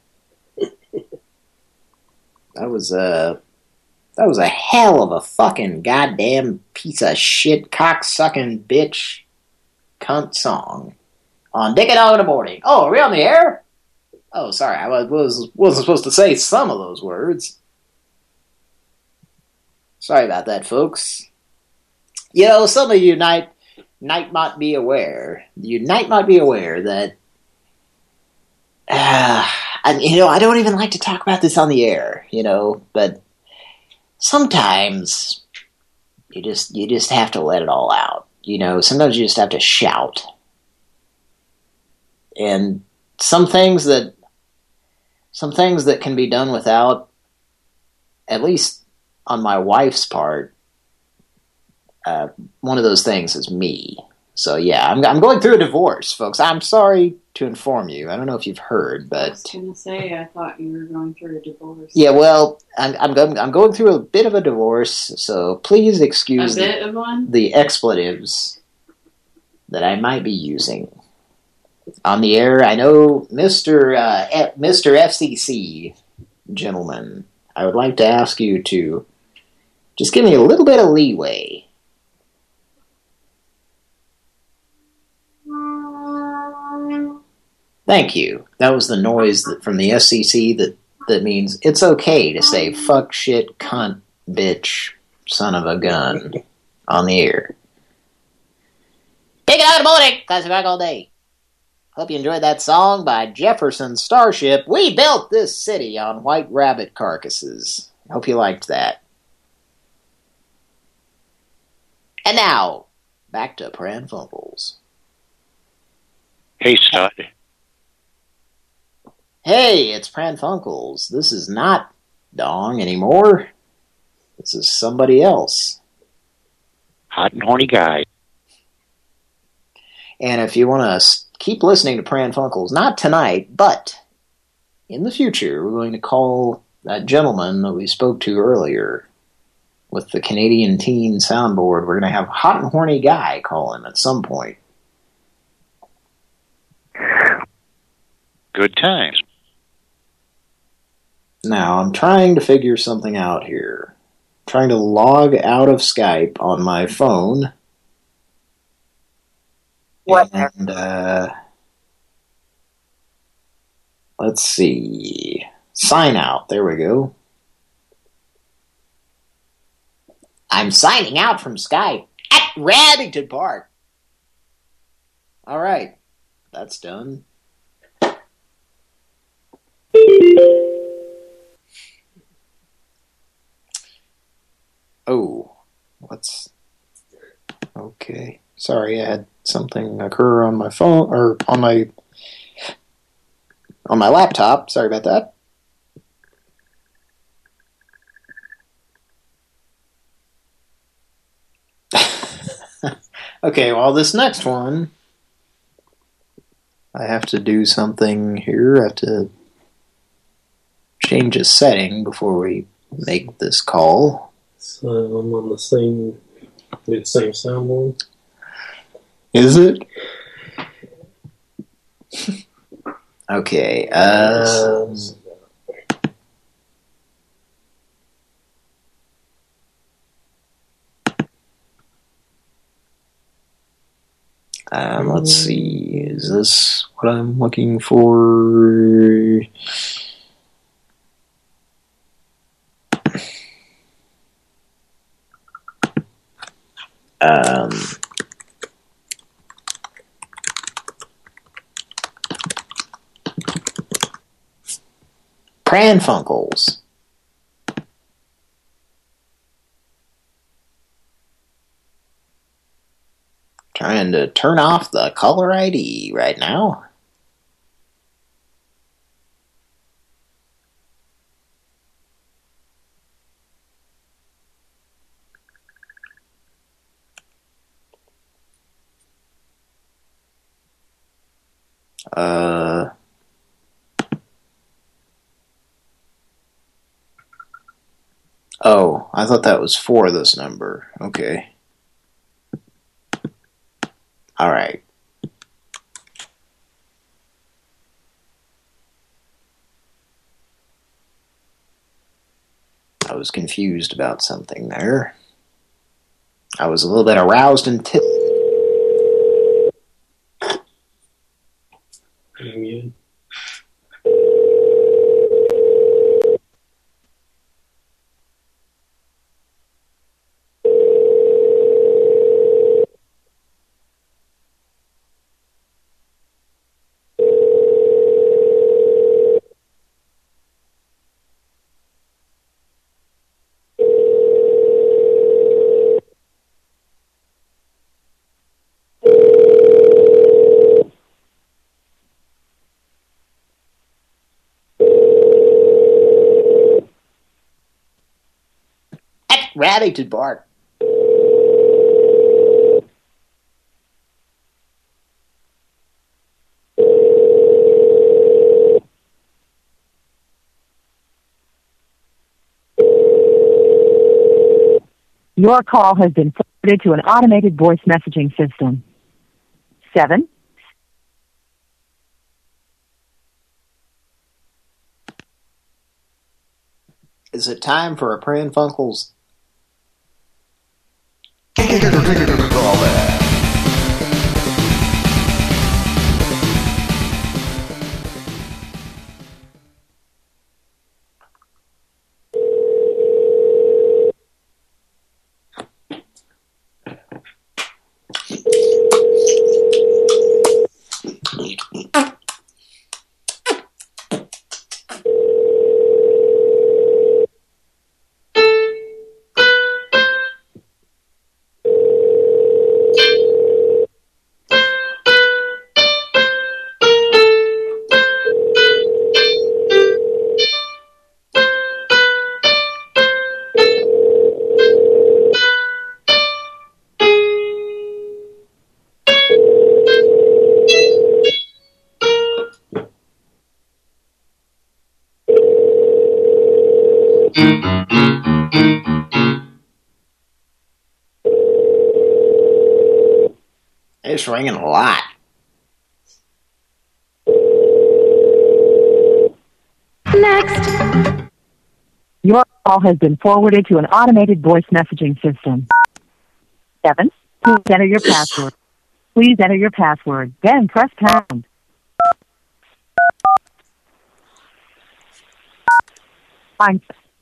Speaker 2: that was a that was a hell of a fucking goddamn piece of shit cock sucking bitch cunt song on Dick and Dong in the morning. Oh, are we on the air? Oh, sorry, I was, was wasn't supposed to say some of those words. Sorry about that, folks. You know, some of you might, might not be aware. You might not be aware that, uh, and, you know, I don't even like to talk about this on the air, you know, but sometimes you just you just have to let it all out. You know, sometimes you just have to shout. And some things that some things that can be done without at least on my wife's part, uh, one of those things is me. So yeah, I'm, I'm going through a divorce, folks. I'm sorry to inform you. I don't know if you've heard,
Speaker 3: I
Speaker 2: but
Speaker 3: was gonna say I thought you were going through a divorce.
Speaker 2: yeah, well, I'm I'm going I'm going through a bit of a divorce, so please excuse the- the expletives that I might be using on the air. I know, Mister uh, Mister FCC gentlemen, I would like to ask you to just give me a little bit of leeway. Thank you. That was the noise that, from the SEC that that means it's okay to say fuck, shit, cunt, bitch, son of a gun on the air. Take it out of the morning, classic rock all day. Hope you enjoyed that song by Jefferson Starship. We built this city on white rabbit carcasses. Hope you liked that. And now, back to Pran Funkels.
Speaker 24: Hey, Scott.
Speaker 2: Hey, it's Pran Funkels. This is not Dong anymore. This is somebody else.
Speaker 24: Hot and horny guy.
Speaker 2: And if you want to keep listening to Pran Funkels, not tonight, but in the future, we're going to call that gentleman that we spoke to earlier with the Canadian Teen soundboard. We're going to have Hot and Horny Guy call him at some point.
Speaker 24: Good times.
Speaker 2: Now, I'm trying to figure something out here. trying to log out of Skype on my phone.
Speaker 6: What?
Speaker 2: And, uh, let's see. Sign out. There we go. I'm signing out from Skype at Rabbington Park. All right. That's done. Oh, what's okay? Sorry, I had something occur on my phone or on my on my laptop. Sorry about that. okay, well, this next one, I have to do something here. I have to change a setting before we make this call.
Speaker 5: So I'm on the same, the same soundboard.
Speaker 2: Is it? okay. Um, um, let's see. Is this what I'm looking for? Um, Pran Trying to turn off the caller ID right now. Uh... Oh, I thought that was for this number. Okay. All right. I was confused about something there. I was a little bit aroused and tipped.
Speaker 5: Good.
Speaker 2: Park.
Speaker 8: Your call has been forwarded to an automated voice messaging system. Seven
Speaker 2: Is it time for a Pran Funkels? It's
Speaker 8: call has been forwarded to an automated voice messaging system. Seven. Please enter your password. Please enter your password. Then press pound. Fine.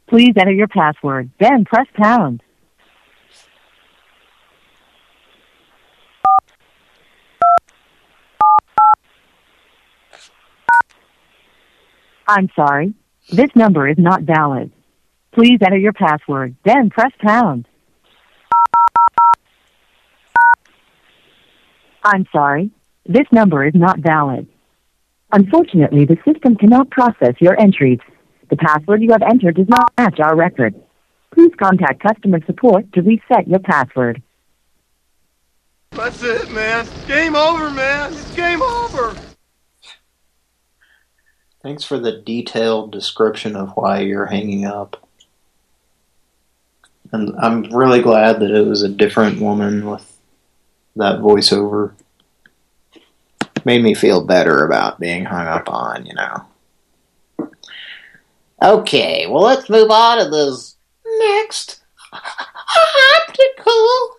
Speaker 8: Please enter your password. Then press pound. I'm sorry. This number is not valid. Please enter your password, then press pound. I'm sorry. This number is not valid. Unfortunately, the system cannot process your entries. The password you have entered does not match our record. Please contact customer support to reset your password.
Speaker 25: That's it, man. Game over, man. It's game over.
Speaker 2: Thanks for the detailed description of why you're hanging up. And I'm really glad that it was a different woman with that voiceover. Made me feel better about being hung up on, you know. Okay, well let's move on to this next optical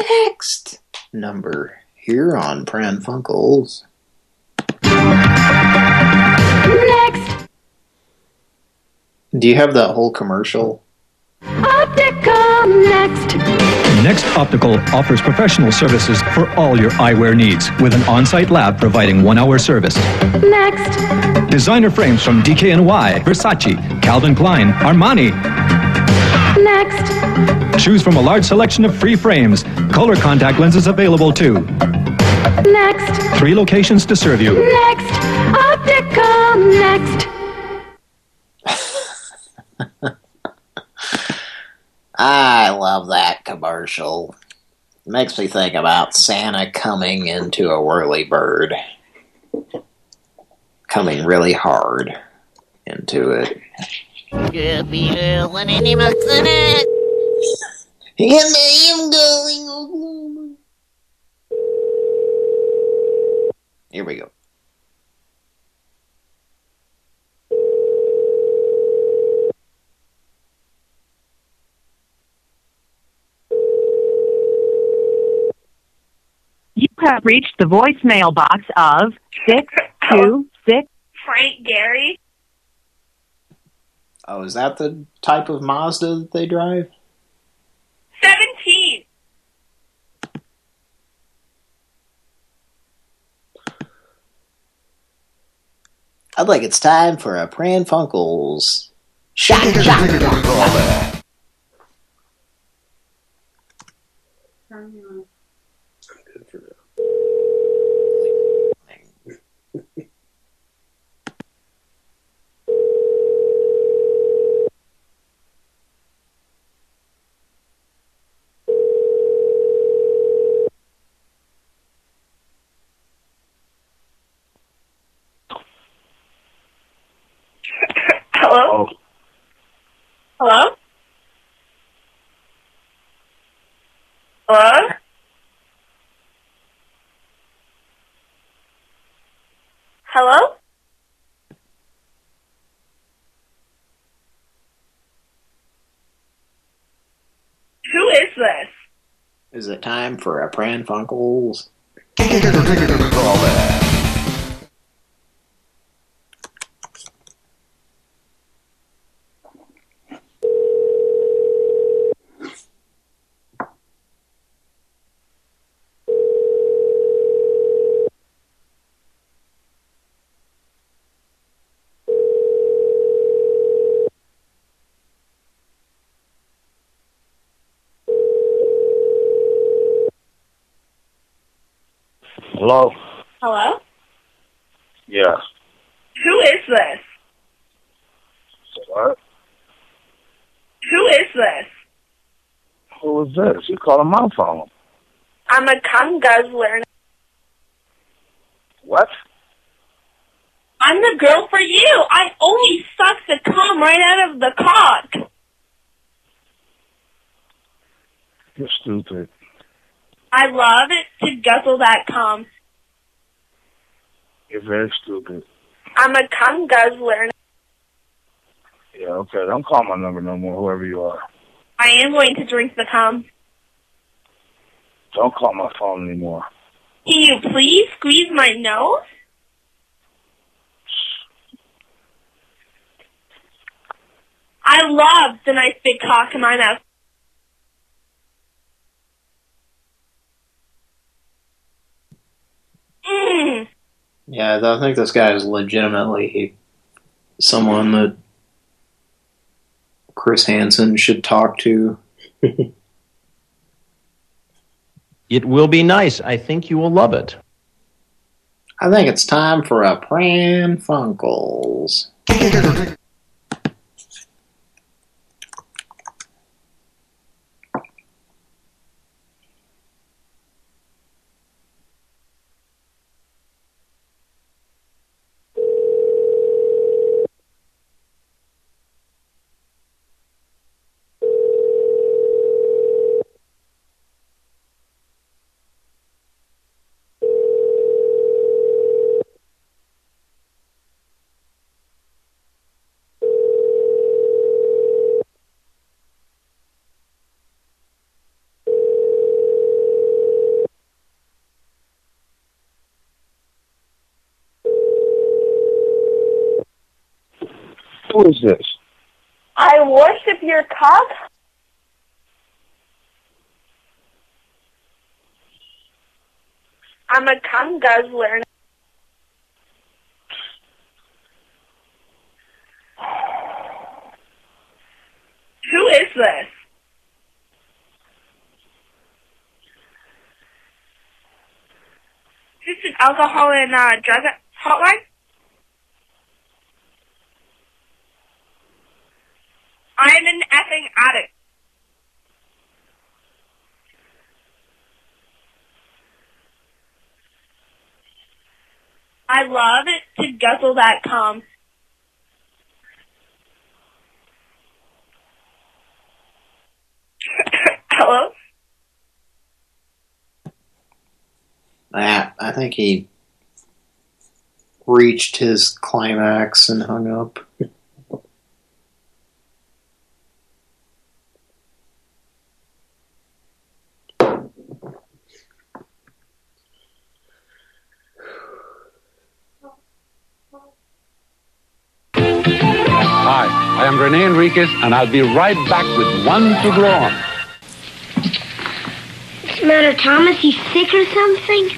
Speaker 2: next number here on Pran Funkels.
Speaker 8: Next.
Speaker 2: Do you have that whole commercial?
Speaker 8: Optical next.
Speaker 26: Next Optical offers professional services for all your eyewear needs with an on-site lab providing one-hour service.
Speaker 8: Next.
Speaker 26: Designer frames from DKNY, Versace, Calvin Klein, Armani.
Speaker 8: Next.
Speaker 26: Choose from a large selection of free frames. Color contact lenses available too.
Speaker 8: Next.
Speaker 26: Three locations to serve you.
Speaker 8: Next. Optical next.
Speaker 2: I love that commercial. Makes me think about Santa coming into a whirly bird. Coming really hard into it. Here we go.
Speaker 8: Have reached the voicemail box of six two six.
Speaker 4: Frank Gary.
Speaker 2: Oh, is that the type of Mazda that they drive?
Speaker 4: 17.
Speaker 2: I'd like it's time for a Pran Funkels. Shot, shot,
Speaker 4: Hello? Oh. Hello? Hello? Hello? Who is this?
Speaker 2: Is it time for a Pran Funkels?
Speaker 27: Hello?
Speaker 4: Hello?
Speaker 27: Yeah.
Speaker 4: Who is this?
Speaker 27: What?
Speaker 4: Who is this?
Speaker 27: Who is this? You calling my phone?
Speaker 4: I'm a cum guzzler.
Speaker 27: What?
Speaker 4: I'm the girl for you. I only suck the cum right out of the cock.
Speaker 27: You're stupid.
Speaker 4: I love it to guzzle that cum.
Speaker 27: You're very stupid.
Speaker 4: I'm a cum guzzler.
Speaker 27: Yeah, okay. Don't call my number no more, whoever you are.
Speaker 4: I am going to drink the cum.
Speaker 27: Don't call my phone anymore.
Speaker 4: Can you please squeeze my nose? I love the nice big cock in my mouth. Mm.
Speaker 2: Yeah, I think this guy is legitimately someone that Chris Hansen should talk to.
Speaker 1: It will be nice. I think you will love it.
Speaker 2: I think it's time for a Pran Funkels.
Speaker 27: Who is this?
Speaker 4: I worship your cock. I'm a cum guzzler. Who is this? Is this an alcohol and uh, drug hotline? I'm an effing addict. I love to guzzle that cum. Hello?
Speaker 2: Ah, I think he reached his climax and hung up.
Speaker 28: Hi, I am Rene Enriquez, and I'll be right back with one to grow on.
Speaker 29: What's the matter, Thomas? You sick or something?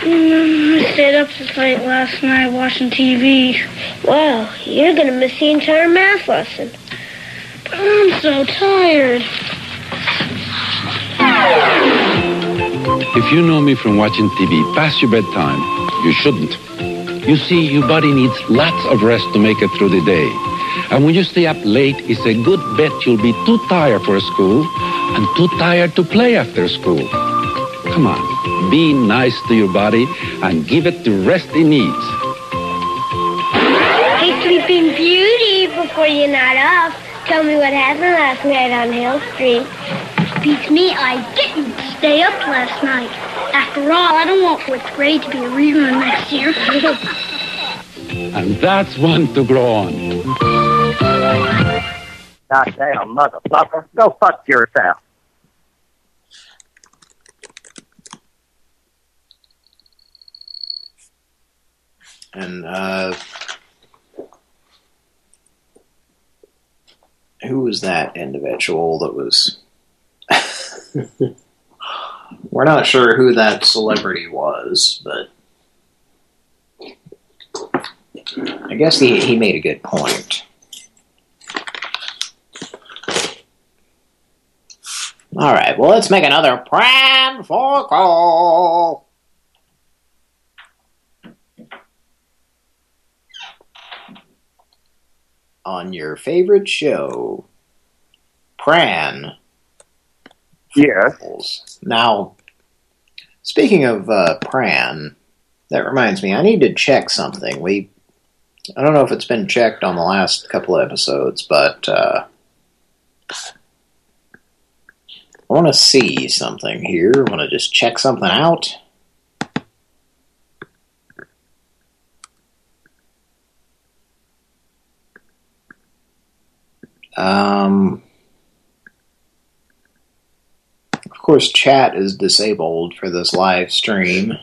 Speaker 29: Mm, I stayed up this late last night watching TV. Wow, you're gonna miss the entire math lesson. But I'm so tired.
Speaker 28: If you know me from watching TV past your bedtime, you shouldn't. You see, your body needs lots of rest to make it through the day. And when you stay up late, it's a good bet you'll be too tired for school and too tired to play after school. Come on, be nice to your body and give it the rest it needs.
Speaker 29: Be Sleeping Beauty before you're not up. Tell me what happened last night on Hill Street. Beats me, I didn't stay up last night. After all, I don't want fourth grade to be a rerun next year.
Speaker 30: And that's one to grow on.
Speaker 17: Goddamn motherfucker. Go fuck yourself.
Speaker 2: And uh, who was that individual that was? We're not sure who that celebrity was, but I guess he he made a good point. All right, well, let's make another prank for call. On your favorite show, Pran.
Speaker 17: Yes.
Speaker 2: Now, speaking of uh, Pran, that reminds me, I need to check something. We, I don't know if it's been checked on the last couple of episodes, but uh, I want to see something here. I want to just check something out. Um, of course, chat is disabled for this live stream.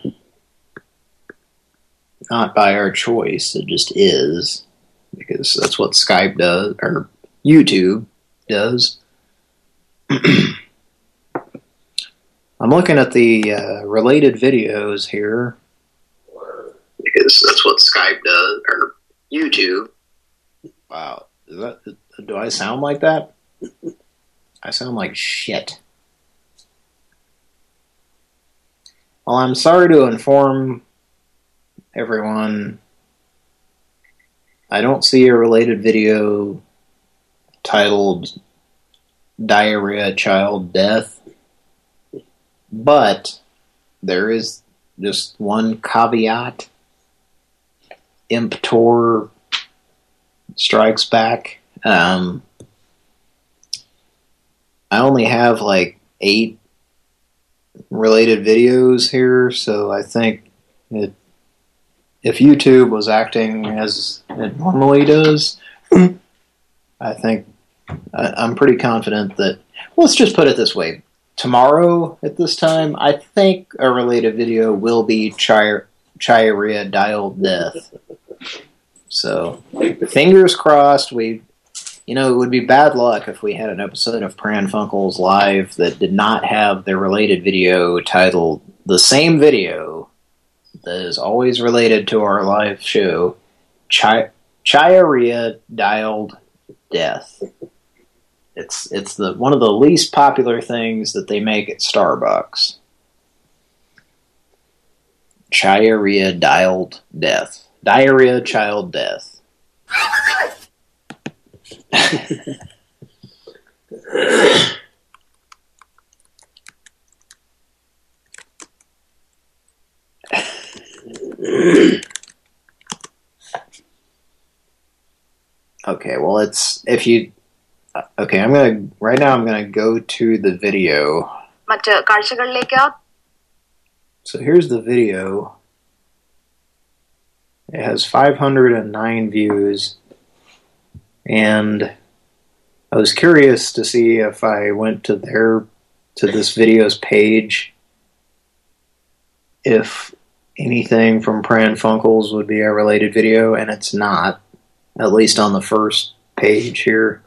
Speaker 2: Not by our choice, it just is. Because that's what Skype does, or YouTube does. I'm looking at the uh, related videos here. Because that's what Skype does, or YouTube. Wow, is that, do I sound like that? I sound like shit. Well, I'm sorry to inform everyone. I don't see a related video titled Diarrhea Child Death. But there is just one caveat. Imptor strikes back. Um, I only have like eight related videos here, so I think it, if YouTube was acting as it normally does, I think I, I'm pretty confident that. Let's just put it this way: tomorrow at this time, I think a related video will be Chir Chirea Dialed Death. So, fingers crossed. We, you know, it would be bad luck if we had an episode of Pran Funkels live that did not have the related video titled the same video that is always related to our live show, Chi Chirea Dialed Death. It's it's the one of the least popular things that they make at Starbucks. Chirea Dialed Death. Diarrhea Child Death. okay, well, it's if you. Okay, I'm gonna right now. I'm gonna go to the video. So here's the video. It has 509 views and I was curious to see if I went to their to this video's page, if anything from Pran Funkels would be a related video, and it's not, at least on the first page here.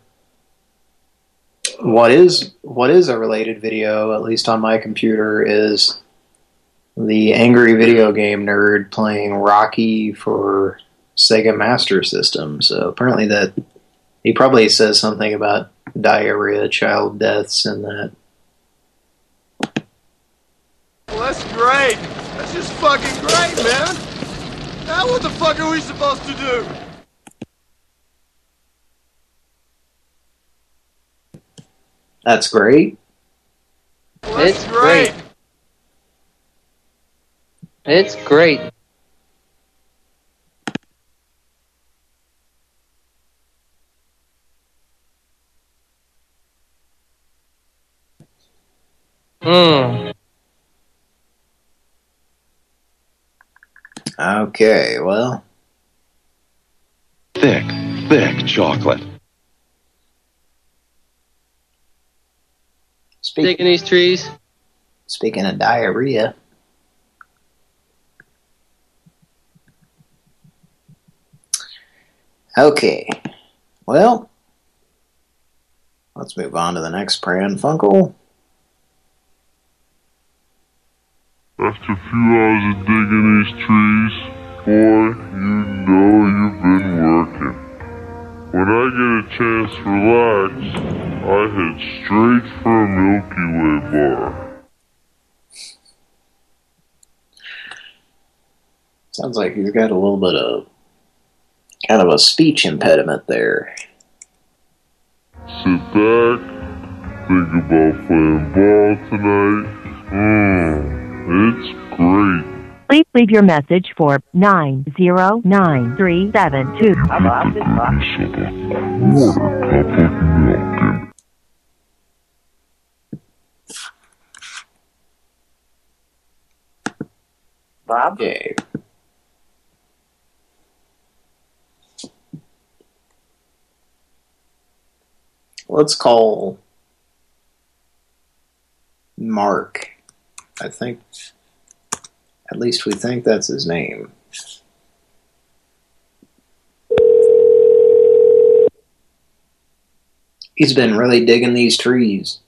Speaker 2: What is what is a related video, at least on my computer, is the angry video game nerd playing Rocky for Sega Master System. So apparently that he probably says something about diarrhea, child deaths, and that.
Speaker 25: Well, that's great. That's just fucking great, man. Now what the fuck are we supposed to do?
Speaker 2: That's great.
Speaker 25: Well, that's
Speaker 31: It's great. It's great.
Speaker 32: Hmm.
Speaker 2: Okay, well,
Speaker 30: Thick, thick chocolate.
Speaker 2: Taking
Speaker 32: these trees.
Speaker 2: Speaking of diarrhea. Okay. Well, let's move on to the next Pran Funkel.
Speaker 31: After a few hours of digging these trees, boy, you know you've been working. When I get a chance to relax, I head straight for a Milky Way bar.
Speaker 2: Sounds like he's got a little bit of kind of a speech impediment there.
Speaker 31: Sit back, think about playing ball tonight. Mmm, it's great.
Speaker 8: Please leave your message for 909372.
Speaker 31: What a cup of milk.
Speaker 2: Bob? Okay. Let's call Mark. I think, at least we think that's his name. He's been really digging these trees.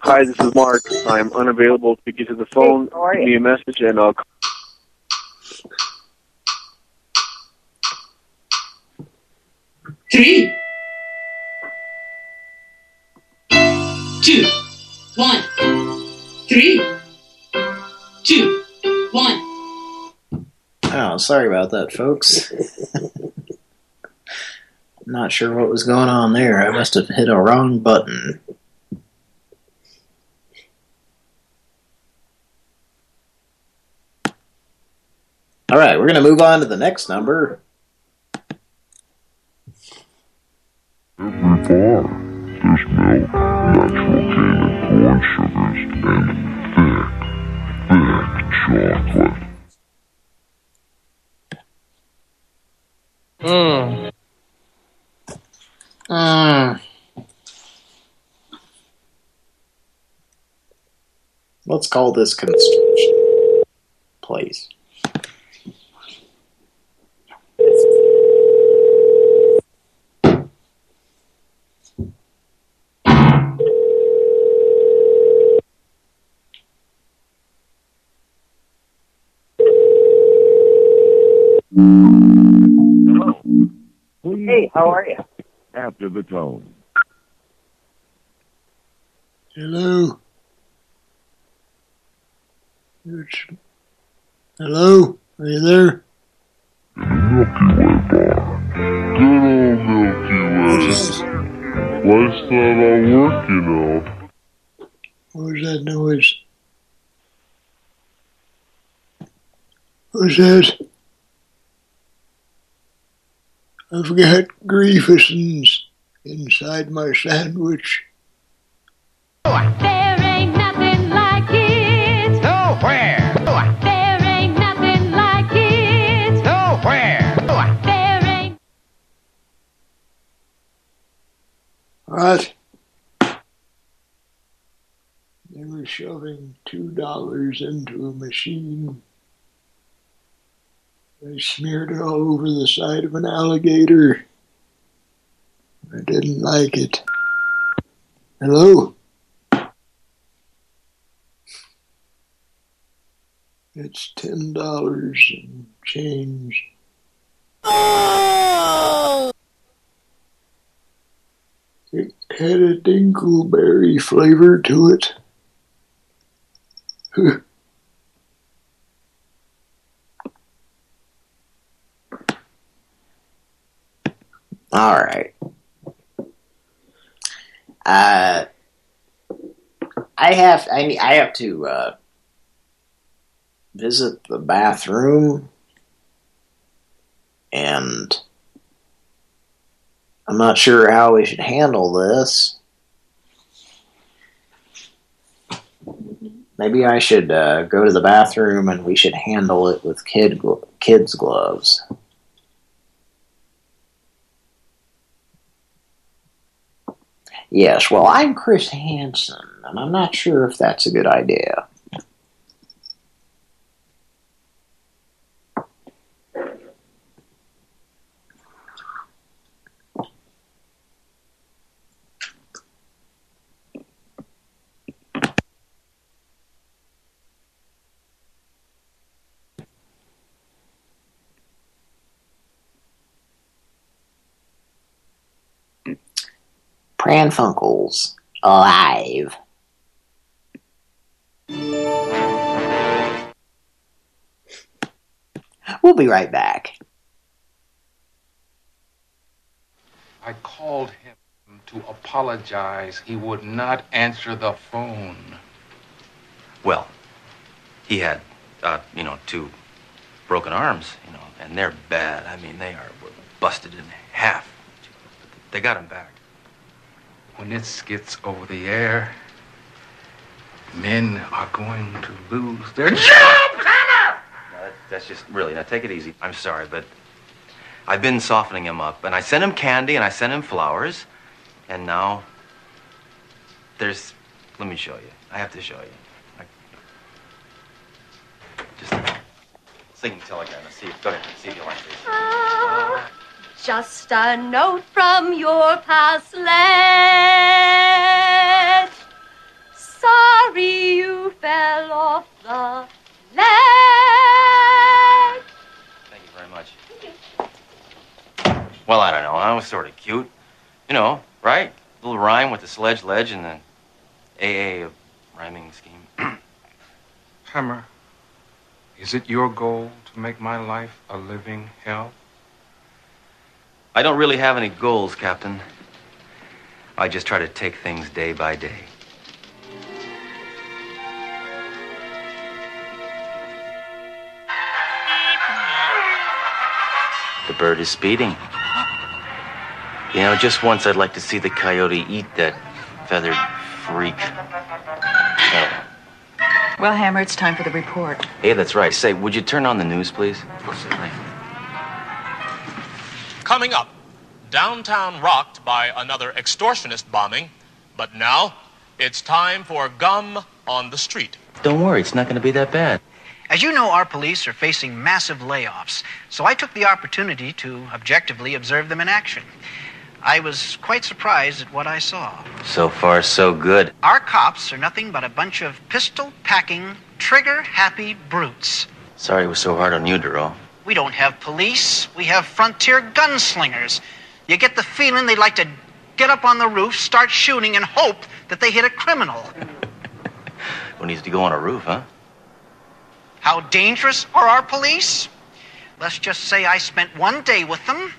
Speaker 33: Hi, this is Mark. I'm unavailable to get to the phone. Leave me a message and I'll.
Speaker 34: Three, two, one, three, two, one.
Speaker 2: Oh, sorry about that, folks. Not sure what was going on there. I must have hit a wrong button. All right, we're going to move on to the next number.
Speaker 31: Bar, there's milk, natural cane and corn sugars, and thick, thick chocolate.
Speaker 32: Hmm.
Speaker 2: Mm. Let's call this construction. Please.
Speaker 7: Hey, how are you?
Speaker 30: After the tone.
Speaker 35: Hello. It's, hello, are you there?
Speaker 31: Milky Way bar. Good old Milky Way. Life's not all work, you know.
Speaker 35: What was that noise? What's that? I've got griefusins inside my sandwich.
Speaker 36: There ain't nothing like it. Nowhere. There ain't nothing like it. Nowhere. There ain't.
Speaker 35: What? They were shoving two dollars into a machine. They smeared it all over the side of an alligator. I didn't like it. Hello? It's ten dollars and change. It had a dingleberry flavor to it.
Speaker 2: All right. Uh, I have I I have to uh, visit the bathroom and I'm not sure how we should handle this. Maybe I should uh, go to the bathroom and we should handle it with kid glo kids gloves. Yes, well, I'm Chris Hansen, and I'm not sure if that's a good idea. Pran Funkels alive. We'll be right back.
Speaker 28: I called him to apologize. He would not answer the phone.
Speaker 37: Well, he had, uh, you know, two broken arms, you know, and they're bad. I mean, they are were busted in half. They got him back.
Speaker 28: When this gets over the air, men are going to lose their jobs.
Speaker 37: No, that, that's just really. Now take it easy. I'm sorry, but I've been softening him up, and I sent him candy and I sent him flowers, and now there's. Let me show you. I have to show you. I, just sing telegram. Let's see. Go ahead. See if you like this.
Speaker 36: Just a note from your past ledge. Sorry you fell off the ledge.
Speaker 37: Thank you very much. Well, I don't know. I was sort of cute. You know, right? little rhyme with the sledge ledge and the AA a rhyming scheme.
Speaker 28: Hammer, is it your goal to make my life a living hell?
Speaker 37: I don't really have any goals, Captain. I just try to take things day by day. The bird is speeding. You know, just once I'd like to see the coyote eat that feathered freak. Oh.
Speaker 38: Well, Hammer, it's time for the report.
Speaker 37: Hey, that's right. Say, would you turn on the news, please?
Speaker 39: Coming up, downtown rocked by another extortionist bombing, but now it's time for gum on the street.
Speaker 37: Don't worry, it's not going to be that bad.
Speaker 40: As you know, our police are facing massive layoffs, so I took the opportunity to objectively observe them in action. I was quite surprised at what I saw.
Speaker 37: So far, so good.
Speaker 40: Our cops are nothing but a bunch of pistol packing, trigger happy brutes.
Speaker 37: Sorry it was so hard on you, Doreau.
Speaker 40: We don't have police, we have frontier gunslingers. You get the feeling they'd like to get up on the roof, start shooting, and hope that they hit a criminal.
Speaker 37: Who needs to go on a roof, huh?
Speaker 40: How dangerous are our police? Let's just say I spent one day with them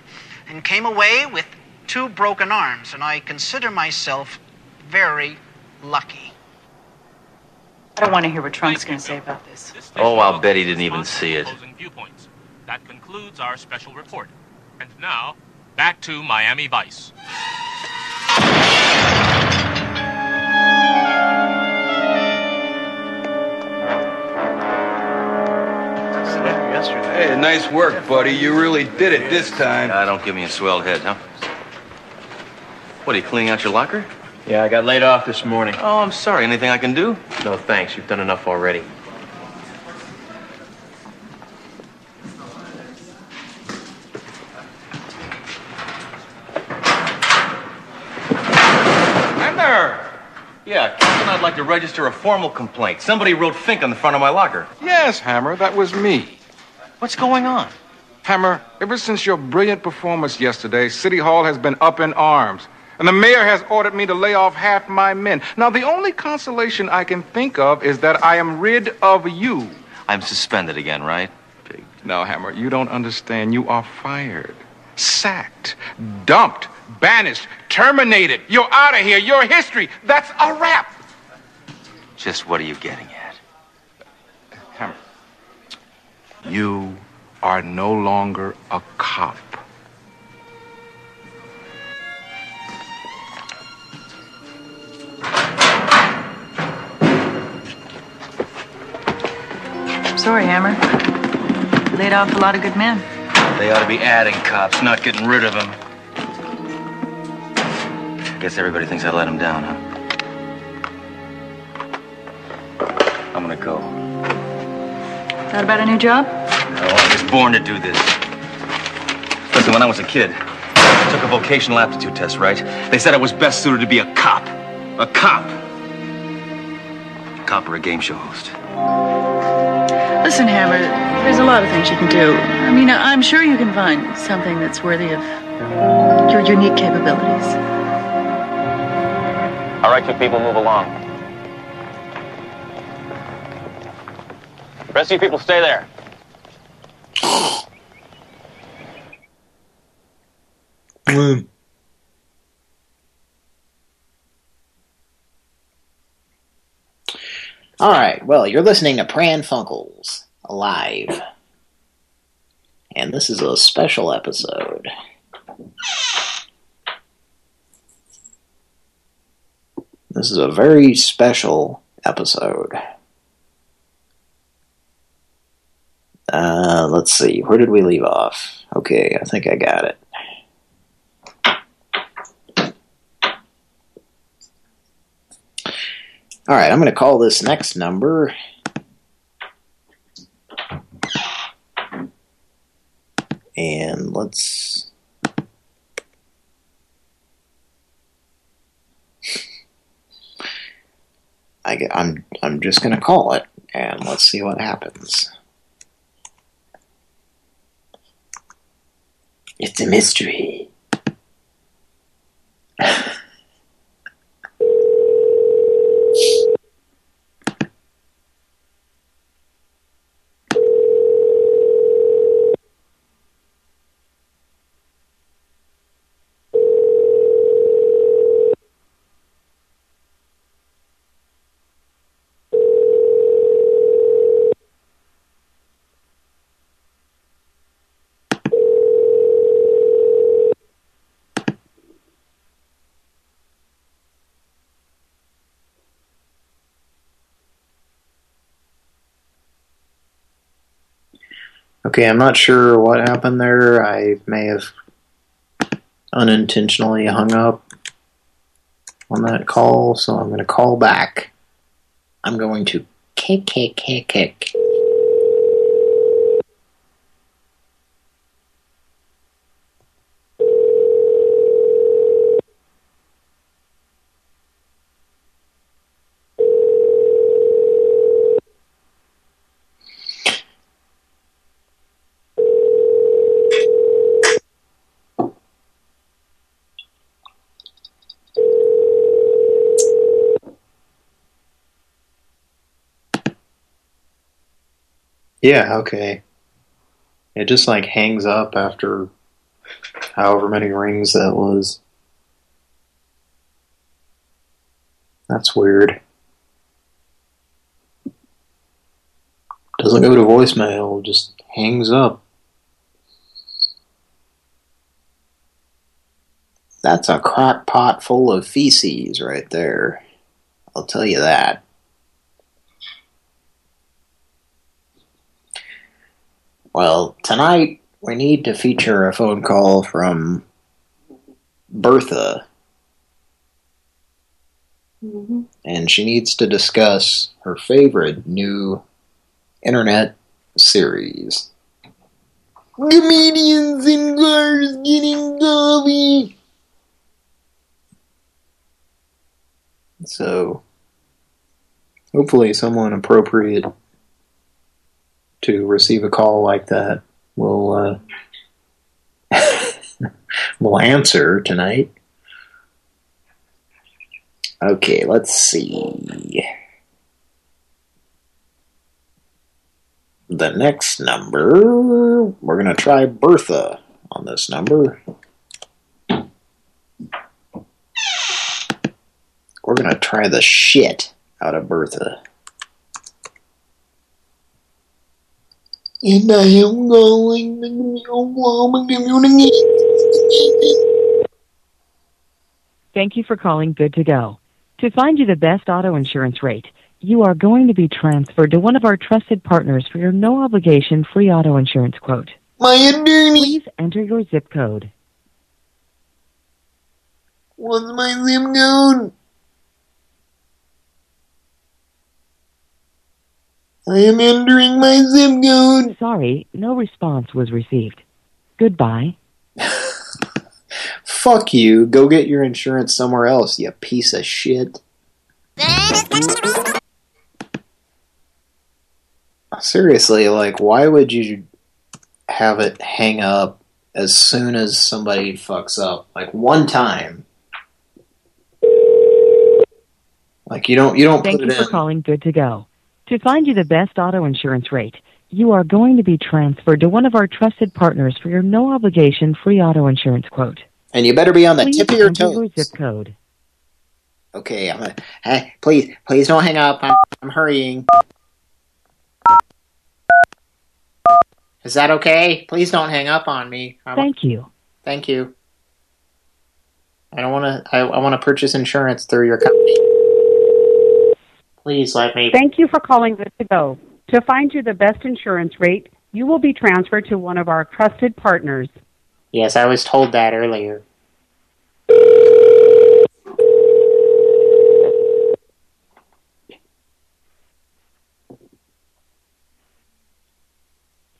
Speaker 40: and came away with two broken arms, and I consider myself very lucky.
Speaker 38: I don't want to hear what Trunk's going to say about this.
Speaker 37: Oh, I'll bet he didn't even see it.
Speaker 39: Viewpoints. That concludes our special report. And now, back to Miami Vice.
Speaker 41: Hey, nice work, buddy. You really did it this time.
Speaker 37: Ah, don't give me a swelled head, huh? What, are you cleaning out your locker?
Speaker 32: Yeah, I got laid off this morning.
Speaker 37: Oh, I'm sorry. Anything I can do?
Speaker 32: No, thanks. You've done enough already.
Speaker 37: Yeah, Captain, I'd like to register a formal complaint. Somebody wrote Fink on the front of my locker.
Speaker 28: Yes, Hammer, that was me.
Speaker 37: What's going on?
Speaker 28: Hammer, ever since your brilliant performance yesterday, City Hall has been up in arms. And the mayor has ordered me to lay off half my men. Now, the only consolation I can think of is that I am rid of you.
Speaker 37: I'm suspended again, right?
Speaker 28: Pig. No, Hammer, you don't understand. You are fired, sacked, dumped, banished, terminated. You're out of here. Your history. That's a wrap.
Speaker 37: Just what are you getting at?
Speaker 28: Hammer, You are no longer a cop.
Speaker 38: Sorry, Hammer. Laid off a lot of good men.
Speaker 37: They ought to be adding cops, not getting rid of them. Guess everybody thinks I let them down, huh? I'm gonna go.
Speaker 38: Thought about a new job?
Speaker 37: No, I was born to do this. Listen, when I was a kid, I took a vocational aptitude test, right? They said I was best suited to be a cop. A cop. A cop or a game show host.
Speaker 38: Listen, Hammer, there's a lot of things you can do. I mean, I'm sure you can find something that's worthy of your unique capabilities.
Speaker 37: All right, you people, move along. Rest of you people, stay there.
Speaker 2: All right, well, you're listening to Pran Funkels live. And this is a special episode. This is a very special episode. Uh, let's see, where did we leave off? Okay, I think I got it. All right, I'm going to call this next number. And let's... I, get- I'm I'm just going to call it, and let's see what happens. It's a mystery. Okay, I'm not sure what happened there. I may have unintentionally hung up on that call, so I'm going to call back. I'm going to kick, kick, kick, kick. Yeah, okay. It just like hangs up after however many rings that was. That's weird. Doesn't go to voicemail, just hangs up. That's a crock pot full of feces right there. I'll tell you that. Well, tonight we need to feature a phone call from Bertha, mm-hmm. and she needs to discuss her favorite new internet series. Comedians in cars getting coffee. So, hopefully someone appropriate to receive a call like that will uh, will answer tonight. Okay, let's see. The next number, we're going to try Bertha on this number. We're going to try the shit out of Bertha.
Speaker 35: And I am going to Oklahoma Community.
Speaker 8: Thank you for calling Good to Go. To find you the best auto insurance rate, you are going to be transferred to one of our trusted partners for your no obligation free auto insurance quote.
Speaker 35: My attorney.
Speaker 8: Please enter your zip code.
Speaker 35: What's my zip code? I am entering my zip code.
Speaker 8: Sorry, no response was received. Goodbye.
Speaker 2: Fuck you. Go get your insurance somewhere else, you piece of shit. Seriously, like, why would you have it hang up as soon as somebody fucks up? Like, one time. Like, you don't, you don't
Speaker 8: Thank
Speaker 2: put
Speaker 8: you
Speaker 2: it
Speaker 8: for
Speaker 2: in.
Speaker 8: calling Good to Go. To find you the best auto insurance rate, you are going to be transferred to one of our trusted partners for your no obligation free auto insurance quote.
Speaker 2: And you better be on the
Speaker 8: Please
Speaker 2: tip of your toes.
Speaker 8: your zip code.
Speaker 2: Okay, I'm gonna, hey, please, please don't hang up. I'm, I'm hurrying. Is that okay? Please don't hang up on me. I'm-
Speaker 8: Thank you.
Speaker 2: Thank you. I don't want to. I, I want to purchase insurance through your company. Please let me.
Speaker 42: Thank you for calling Good to Go. To find you the best insurance rate, you will be transferred to one of our trusted partners.
Speaker 2: Yes, I was told that earlier.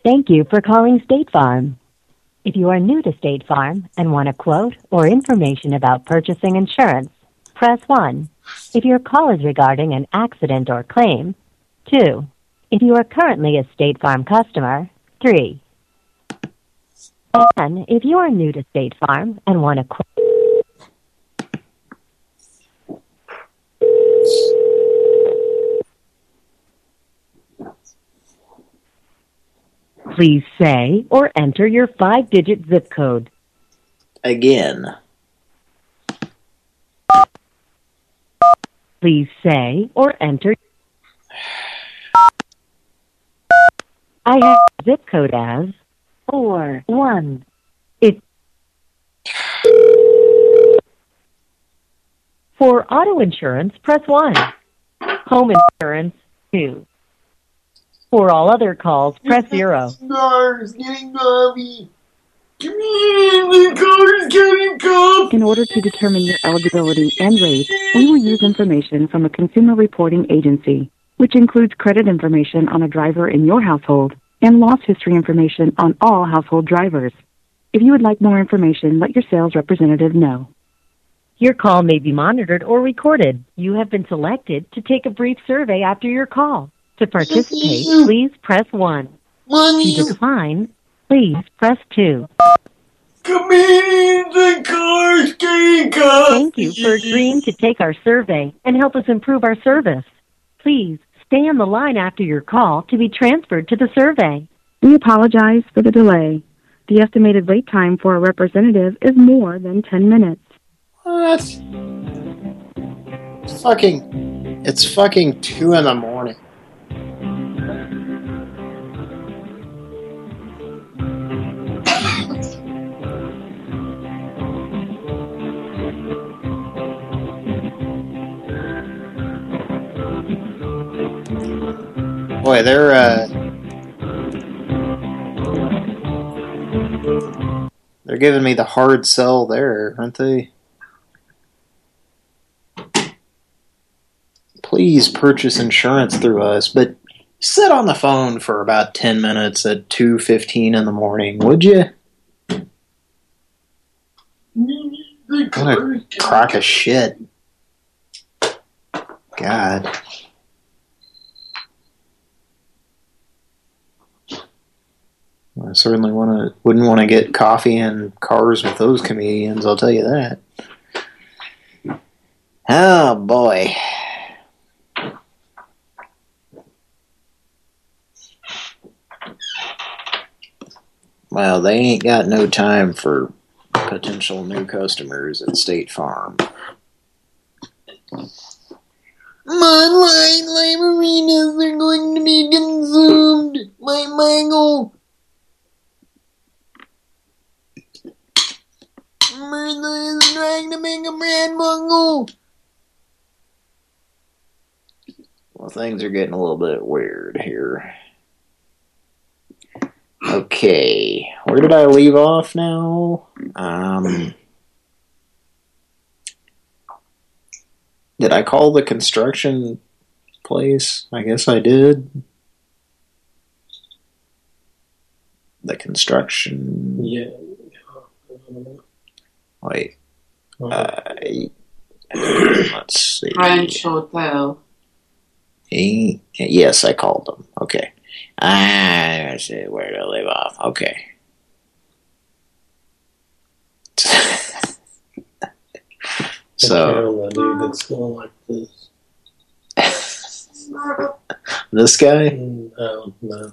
Speaker 43: Thank you for calling State Farm. If you are new to State Farm and want a quote or information about purchasing insurance, press 1. If your call is regarding an accident or claim, 2. If you are currently a State Farm customer, 3. And if you are new to State Farm and want to...
Speaker 8: Please say or enter your five digit zip code.
Speaker 2: Again.
Speaker 8: Please say or enter. I have zip code as four one. It for auto insurance, press one. Home insurance, two. For all other calls, press zero.
Speaker 35: Getting.
Speaker 44: In order to determine your eligibility and rate, we will use information from a consumer reporting agency, which includes credit information on a driver in your household and loss history information on all household drivers. If you would like more information, let your sales representative know.
Speaker 8: Your call may be monitored or recorded. You have been selected to take a brief survey after your call. To participate, please press 1. To decline, please press 2.
Speaker 35: Community cars getting coffee.
Speaker 8: Thank you for agreeing to take our survey and help us improve our service. Please stay on the line after your call to be transferred to the survey.
Speaker 44: We apologize for the delay. The estimated wait time for a representative is more than 10 minutes.
Speaker 2: What? Fucking. It's fucking two in the morning. Boy, they're uh, they're giving me the hard sell there, aren't they? Please purchase insurance through us, but sit on the phone for about 10 minutes at 2.15 in the morning, would you? What a crock of shit. God. I certainly want to wouldn't want to get coffee and cars with those comedians, I'll tell you that. Oh boy. Well, they ain't got no time for potential new customers at State Farm.
Speaker 35: My live arenas are going to be consumed by Michael. Martha is trying to make a brand bungle.
Speaker 2: Well, things are getting a little bit weird here. Okay, where did I leave off now? Um, did I call the construction place? I guess I did. The construction.
Speaker 45: Yeah.
Speaker 2: Wait. Uh, let's see.
Speaker 46: French Hotel.
Speaker 2: Eh, Yes, I called them. Okay. Ah, let's see where to leave off. Okay. so
Speaker 45: that's going like this.
Speaker 2: this guy?
Speaker 45: Oh, no.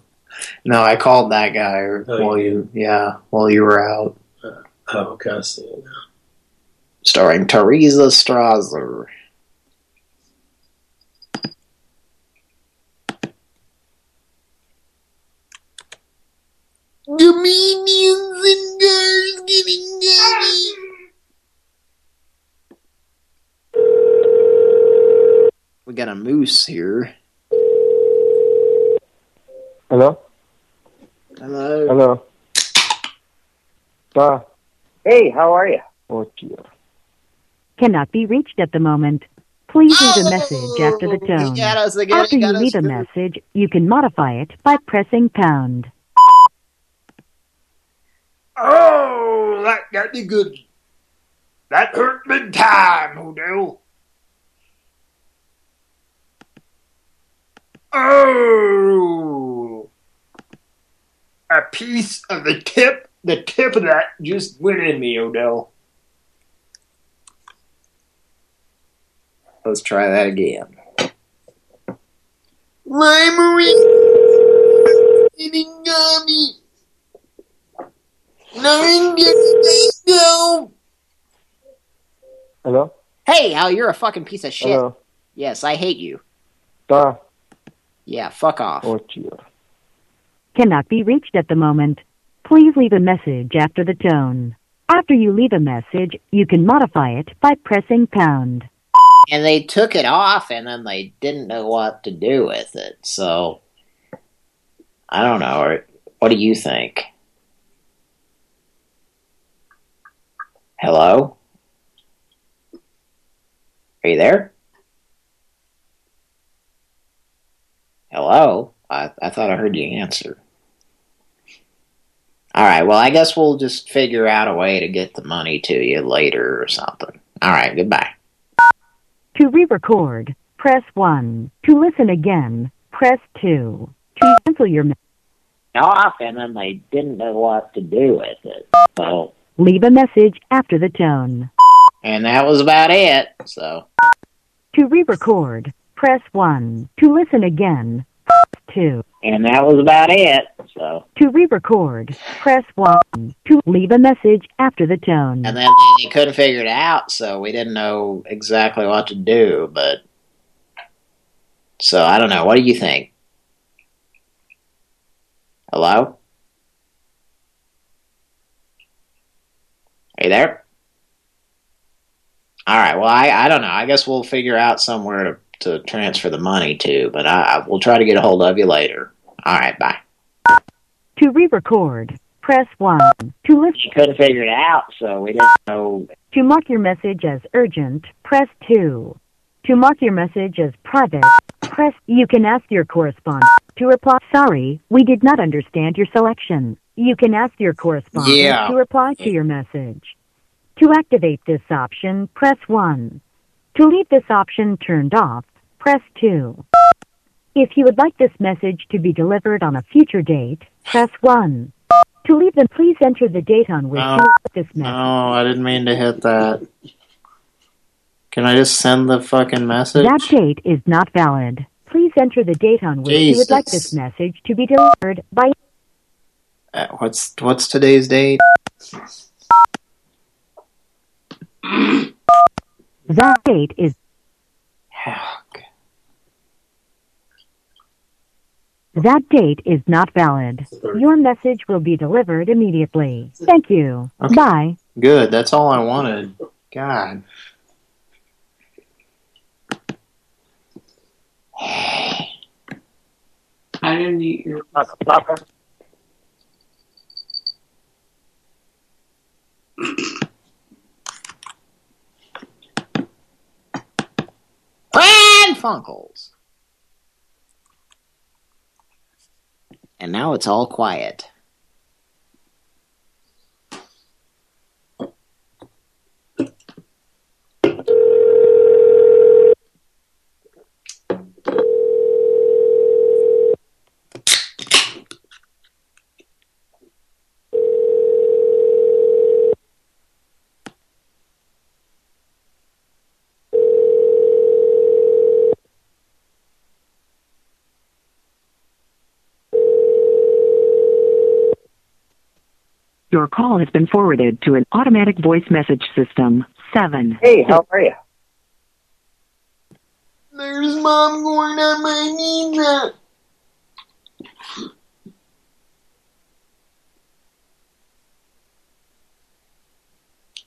Speaker 2: No, I called that guy
Speaker 45: Oh,
Speaker 2: while
Speaker 45: you
Speaker 2: you, yeah, while you were out.
Speaker 45: Oh, okay, I see it now.
Speaker 2: Starring Teresa Strasser.
Speaker 35: Comedians and cars getting gummy.
Speaker 2: We got a moose here.
Speaker 47: Hello?
Speaker 2: Hello.
Speaker 47: Hello? Da.
Speaker 7: Hey, how are you?
Speaker 47: Oh, dear.
Speaker 43: Cannot be reached at the moment. Please leave a message after the tone.
Speaker 2: us again,
Speaker 43: After you leave a message, you can modify it by pressing pound.
Speaker 35: Oh, that got me good. That hurt big time, Odell. Oh, a piece of the tip, the tip of that just went in me, Odell.
Speaker 2: Let's try that again.
Speaker 35: My Marie getting gummy. Nine gets go.
Speaker 47: Hello?
Speaker 2: Hey, Al, you're a fucking piece of shit.
Speaker 47: Hello?
Speaker 2: Yes, I hate you.
Speaker 47: Da.
Speaker 2: Yeah, fuck off.
Speaker 47: Oh, dear.
Speaker 43: Cannot be reached at the moment. Please leave a message after the tone. After you leave a message, you can modify it by pressing pound.
Speaker 2: And they took it off, and then they didn't know what to do with it. So, I don't know. What do you think? Hello? Are you there? Hello? I, I thought I heard you answer. Alright, well, I guess we'll just figure out a way to get the money to you later or something. Alright, goodbye.
Speaker 43: To re-record, press 1. To listen again, press 2. To cancel your message,
Speaker 2: off, and then they didn't know what to do with it. So,
Speaker 43: leave a message after the tone.
Speaker 2: and that was about it. So,
Speaker 43: To re-record, press 1. To listen again, 2.
Speaker 2: and that was about it. So,
Speaker 43: To re-record, press 1. To leave a message after the tone.
Speaker 2: and then they couldn't figure it out, so we didn't know exactly what to do. But so I don't know. What do you think? Hello? Are you there? All right. Well, I I don't know. I guess we'll figure out somewhere to to transfer the money to, but I, I we'll try to get a hold of you later. All right. Bye.
Speaker 43: To re-record, press 1. To listen
Speaker 2: Couldn't figure it out, so we didn't know.
Speaker 43: To mark your message as urgent, press 2. To mark your message as private, press you can ask your correspondent to reply. Sorry, we did not understand your selection. You can ask your correspondent
Speaker 2: Yeah.
Speaker 43: to reply to your message. To activate this option, press 1. To leave this option turned off, press 2. If you would like this message to be delivered on a future date, press 1. To leave them, please enter the date on which
Speaker 2: No.
Speaker 43: you this message.
Speaker 2: No, I didn't mean to hit that. Can I just send the fucking message?
Speaker 43: That date is not valid. Please enter the date on which you would like this message to be delivered by.
Speaker 2: Uh, what's what's today's date?
Speaker 43: That date is. That date is not valid. Your message will be delivered immediately. Thank you. Bye.
Speaker 2: Good, that's all I wanted. God.
Speaker 46: I didn't eat your.
Speaker 2: Pran Funkels. And now it's all quiet.
Speaker 44: Your call has been forwarded to an automatic voice message system. Seven.
Speaker 7: Hey, how are you?
Speaker 35: There's mom going on my knees.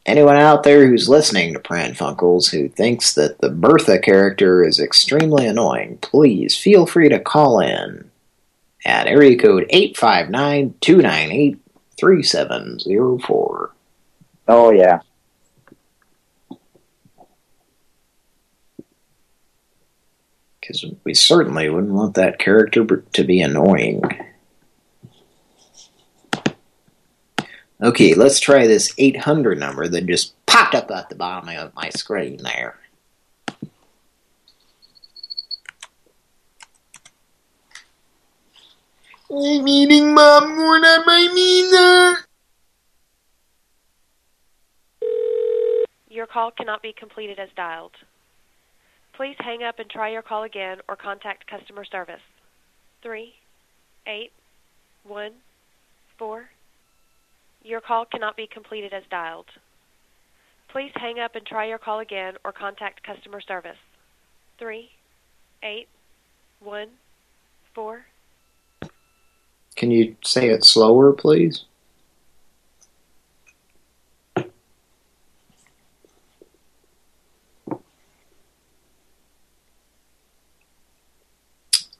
Speaker 2: Anyone out there who's listening to Pran Funkels who thinks that the Bertha character is extremely annoying, please feel free to call in at area code 859-298-3704.
Speaker 7: Oh, yeah.
Speaker 2: Because we certainly wouldn't want that character to be annoying. Okay, let's try this 800 number that just popped up at the bottom of my screen there.
Speaker 35: I'm eating going on my knees.
Speaker 48: Your call cannot be completed as dialed. Please hang up and try your call again or contact customer service. Three, eight, one, four. Your call cannot be completed as dialed. Please hang up and try your call again or contact customer service. Three, eight, one, four.
Speaker 2: Can you say it slower, please?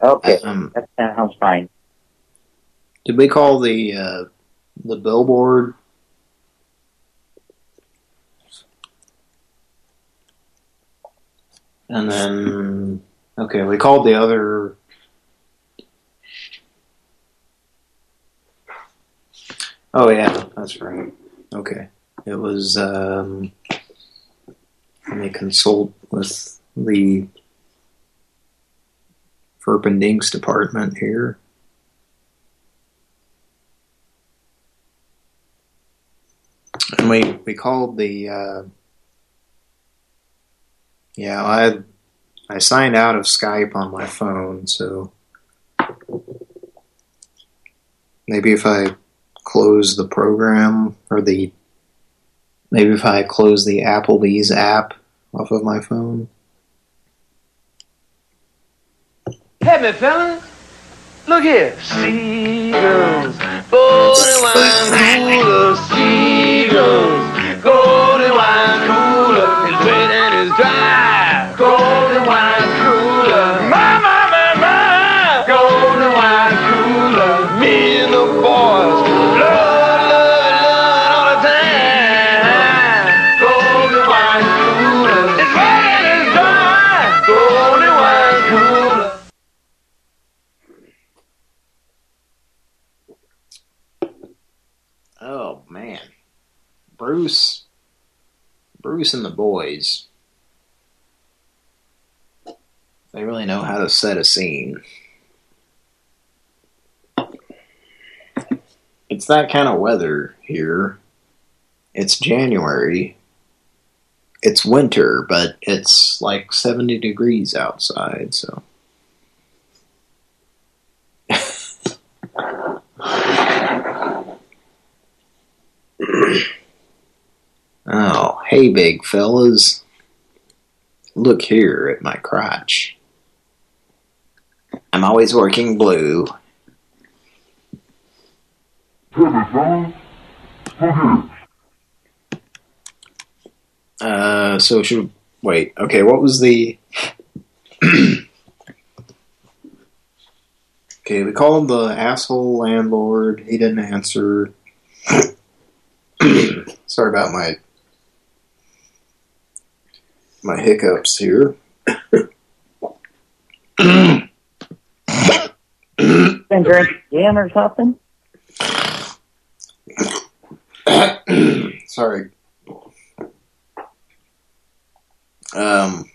Speaker 7: Okay,
Speaker 2: Um,
Speaker 7: that sounds fine.
Speaker 2: Did we call the uh, the billboard? And then, okay, we called the other. Oh yeah, that's right. Okay, it was. Um, let me consult with the Verpendinks department here. And we we called the uh, yeah I I signed out of Skype on my phone so maybe if I close the program or the maybe if I close the Applebee's app off of my phone.
Speaker 49: Hey, me fellas, look here. Seagulls, golden wine cooler, seagulls,
Speaker 2: Bruce, Bruce and the boys. They really know how to set a scene. It's that kind of weather here. It's January. It's winter, but it's like 70 degrees outside, so. Oh, hey, big fellas. Look here at my crotch. I'm always working blue. Uh, so should wait. Okay, what was the? okay, we called the asshole landlord. He didn't answer. Sorry about my my hiccups here.
Speaker 8: Been drinking again or something?
Speaker 2: Sorry. Um.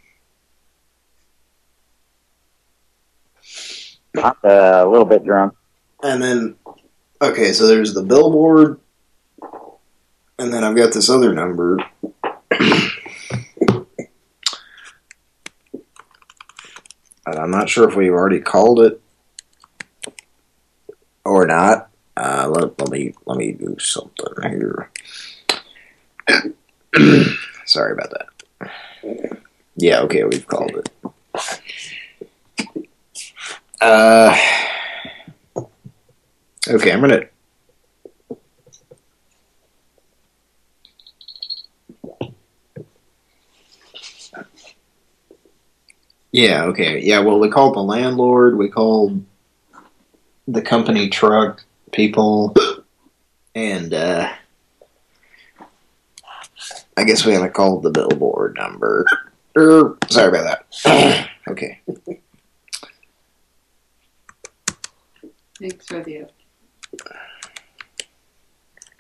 Speaker 8: I'm uh, a little bit drunk.
Speaker 2: And then, okay, so there's the billboard, and then I've got this other number. And I'm not sure if we've already called it or not. Uh, let, let me let me do something here. Sorry about that. Yeah, okay, we've called it. Uh, okay, I'm gonna. Yeah, okay. Yeah, well, we called the landlord, we called the company truck people, and, uh, I guess we haven't called the billboard number. Er, sorry about that. okay.
Speaker 46: Thanks for the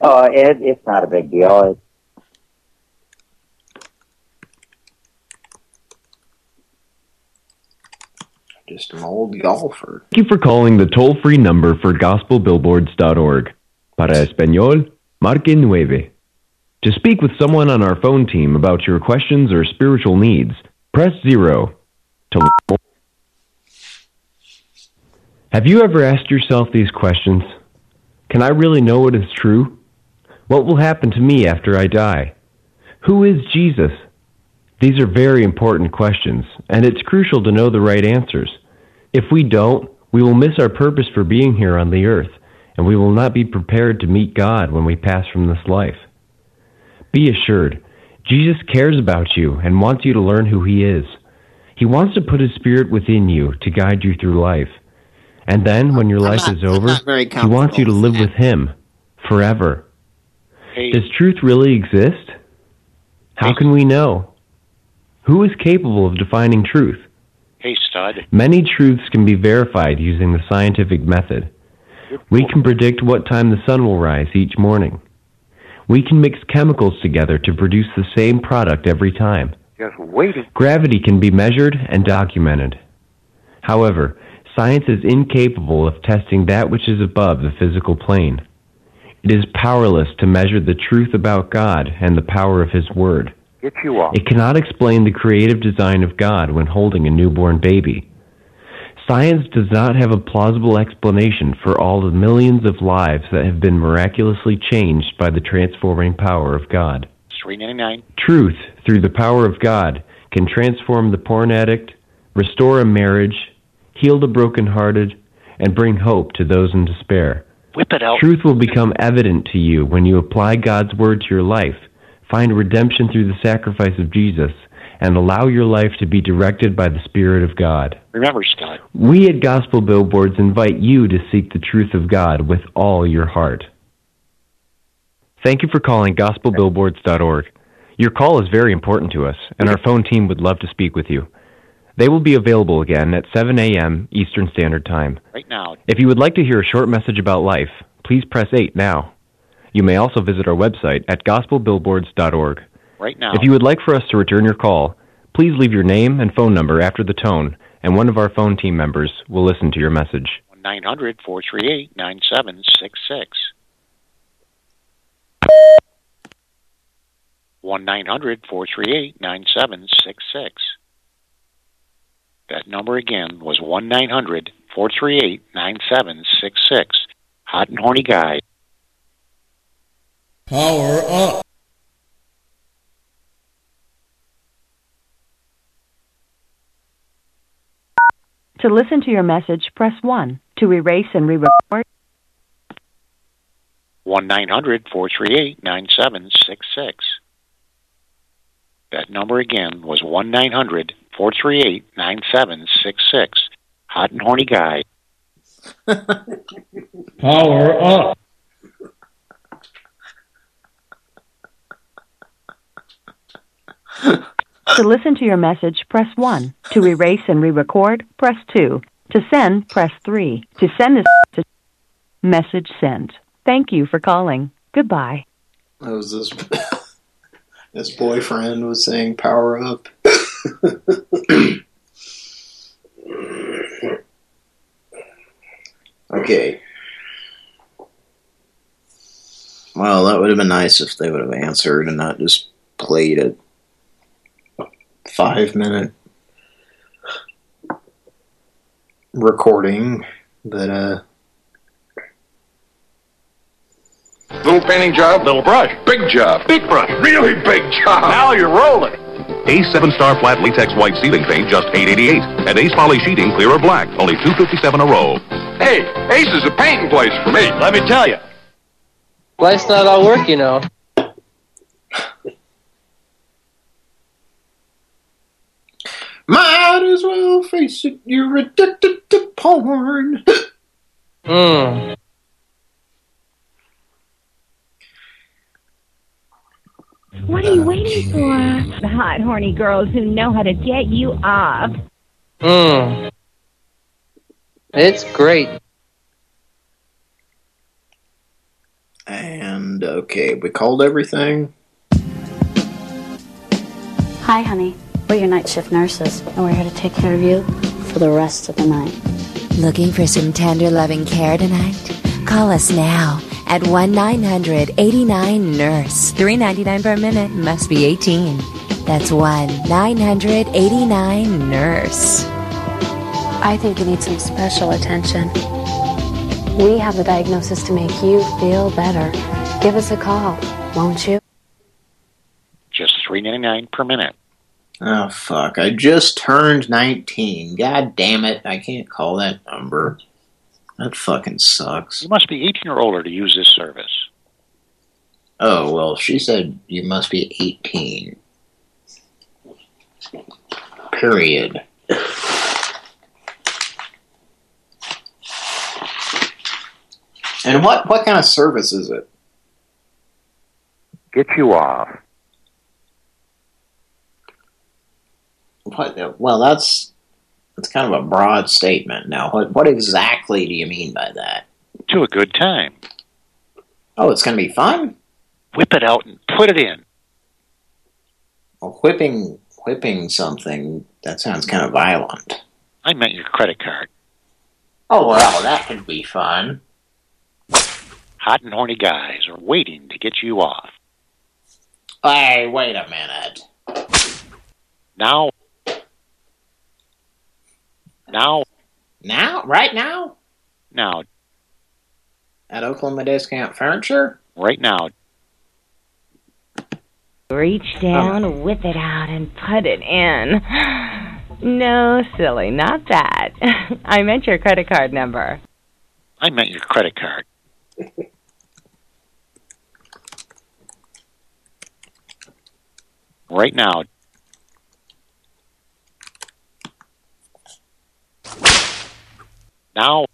Speaker 8: Oh, it, it's not a big deal. It,
Speaker 2: Just an old golfer.
Speaker 50: Thank you for calling the toll-free number for gospelbillboards.org. Para español, marque nueve. To speak with someone on our phone team about your questions or spiritual needs, press zero. To Have you ever asked yourself these questions? Can I really know what is true? What will happen to me after I die? Who is Jesus? These are very important questions, and it's crucial to know the right answers. If we don't, we will miss our purpose for being here on the earth, and we will not be prepared to meet God when we pass from this life. Be assured, Jesus cares about you and wants you to learn who He is. He wants to put His Spirit within you to guide you through life. And then, when your life
Speaker 2: not-
Speaker 50: is over, He wants you to live with Him forever.
Speaker 51: Hey.
Speaker 50: Does truth really exist? How can we know? Who is capable of defining truth?
Speaker 51: Hey, stud.
Speaker 50: Many truths can be verified using the scientific method. We can predict what time the sun will rise each morning. We can mix chemicals together to produce the same product every time.
Speaker 51: Just waiting.
Speaker 50: Gravity can be measured and documented. However, science is incapable of testing that which is above the physical plane. It is powerless to measure the truth about God and the power of His Word.
Speaker 51: Get you off.
Speaker 50: It cannot explain the creative design of God when holding a newborn baby. Science does not have a plausible explanation for all the millions of lives that have been miraculously changed by the transforming power of God.
Speaker 51: Three ninety nine.
Speaker 50: Truth, through the power of God, can transform the porn addict, restore a marriage, heal the brokenhearted, and bring hope to those in despair.
Speaker 51: Whip it out.
Speaker 50: Truth will become evident to you when you apply God's word to your life, find redemption through the sacrifice of Jesus, and allow your life to be directed by the Spirit of God.
Speaker 51: Remember, Scott.
Speaker 50: We at Gospel Billboards invite you to seek the truth of God with all your heart. Thank you for calling gospelbillboards.org. Your call is very important to us, and our phone team would love to speak with you. They will be available again at 7 a.m. Eastern Standard Time.
Speaker 51: Right now.
Speaker 50: If you would like to hear a short message about life, please press 8 now. You may also visit our website at gospelbillboards.org.
Speaker 51: Right now.
Speaker 50: If you would like for us to return your call, please leave your name and phone number after the tone, and one of our phone team members will listen to your message.
Speaker 51: Nine hundred four three eight nine seven six six. One nine hundred four three eight nine seven six six. That number again was one nine hundred four three eight nine seven six six. Hot and horny guy.
Speaker 52: Power up.
Speaker 8: To listen to your message, press 1. To erase and re-record,
Speaker 51: 1-900-438-9766. That number again was 1-900-438-9766. Hot and horny guy.
Speaker 53: Power up.
Speaker 8: To listen to your message, press 1. To erase and re-record, press 2. To send, press 3. To send this message, message sent. Thank you for calling. Goodbye.
Speaker 2: That was this. His boyfriend was saying power up. okay. Well, that would have been nice if they would have answered and not just played a five minute recording that uh
Speaker 49: Little painting job, little brush. Big job, big brush. Really big job. Now you're rolling.
Speaker 54: Ace 7 Star Flat Latex White Ceiling Paint, just 888. And Ace Poly Sheeting, clear or black, only 257 a roll.
Speaker 49: Hey, Ace is a painting place for me. Let me tell you.
Speaker 55: Life's not all work, you know.
Speaker 2: Might as well face it, you're addicted to porn.
Speaker 55: Hmm.
Speaker 36: What are you waiting for? The hot, horny girls who know how to get you off.
Speaker 55: Hmm. It's great.
Speaker 2: And okay, we called everything.
Speaker 56: Hi, honey. We're your night shift nurses, and we're here to take care of you for the rest of the night.
Speaker 57: Looking for some tender loving care tonight? Call us now at 1 900 89 Nurse. Three ninety nine per minute must be 18. That's 1 900 89 Nurse.
Speaker 56: I think you need some special attention. We have the diagnosis to make you feel better. Give us a call, won't you?
Speaker 51: Just $3.99 per minute.
Speaker 2: Oh, fuck. I just turned 19. God damn it. I can't call that number. That fucking sucks.
Speaker 51: You must be 18 or older to use this service.
Speaker 2: Oh, well, she said you must be 18. Period. And what, what kind of service is it?
Speaker 51: Get you off.
Speaker 2: What, well, that's that's kind of a broad statement. Now, what what exactly do you mean by that?
Speaker 51: To a good time.
Speaker 2: Oh, it's going to be fun?
Speaker 51: Whip it out and put it in.
Speaker 2: Well, whipping whipping something, that sounds kind of violent.
Speaker 51: I meant your credit card.
Speaker 2: Oh, well, that could be fun.
Speaker 51: Hot and horny guys are waiting to get you off.
Speaker 2: Hey, wait a minute.
Speaker 51: Now. Now.
Speaker 2: Now? Right now?
Speaker 51: Now.
Speaker 2: At Oklahoma Discount Furniture?
Speaker 51: Right now.
Speaker 36: Reach oh. down, whip it out, and put it in. No, silly, not that. I meant your credit card number.
Speaker 51: I meant your credit card. right now. Now.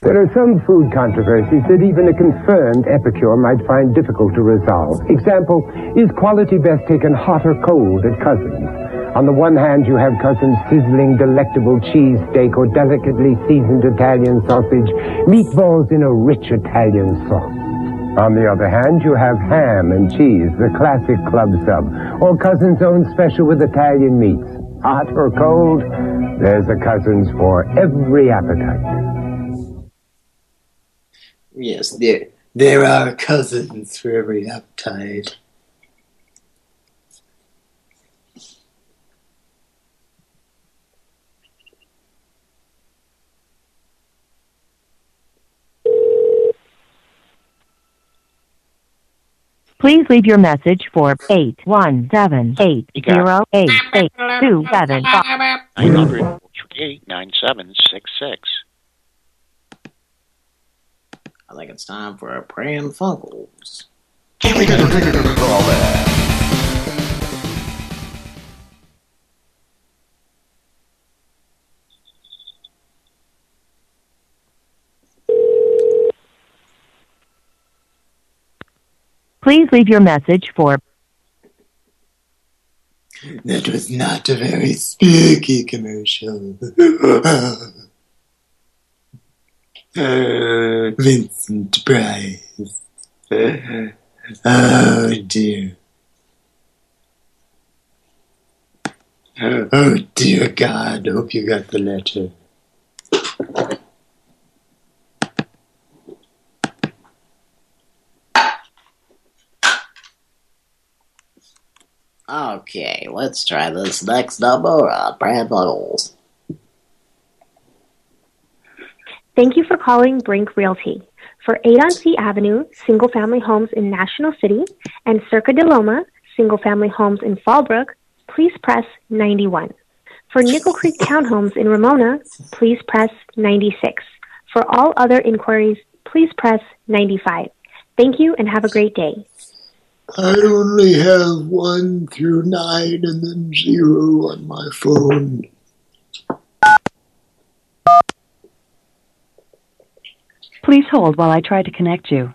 Speaker 58: There are some food controversies that even a confirmed epicure might find difficult to resolve. Example, is quality best taken hot or cold at Cousins? On the one hand, you have Cousins' sizzling, delectable cheese steak or delicately seasoned Italian sausage, meatballs in a rich Italian sauce. On the other hand, you have ham and cheese, the classic club sub, or Cousins' own special with Italian meats. Hot or cold, there's a Cousins for every appetite.
Speaker 59: Yes, there, there are cousins for every appetite.
Speaker 8: Please leave your message for eight one seven eight zero eight eight two seven five.
Speaker 51: 900 438 9766.
Speaker 2: I think it's time for a Pran Funkels.
Speaker 8: Please leave your message for
Speaker 35: That was not a very spooky commercial. Uh, Vincent Price. Oh dear. Oh dear God, hope you got the letter.
Speaker 2: Okay, let's try this next number on Pran Funkels.
Speaker 60: Thank you for calling Brink Realty. For 8 on C Avenue, single family homes in National City, and Circa de Loma, single family homes in Fallbrook, please press 91. For Nickel Creek townhomes in Ramona, please press 96. For all other inquiries, please press 95. Thank you and have a great day.
Speaker 35: I only have one through nine and then zero on my phone.
Speaker 61: Please hold while I try to connect you.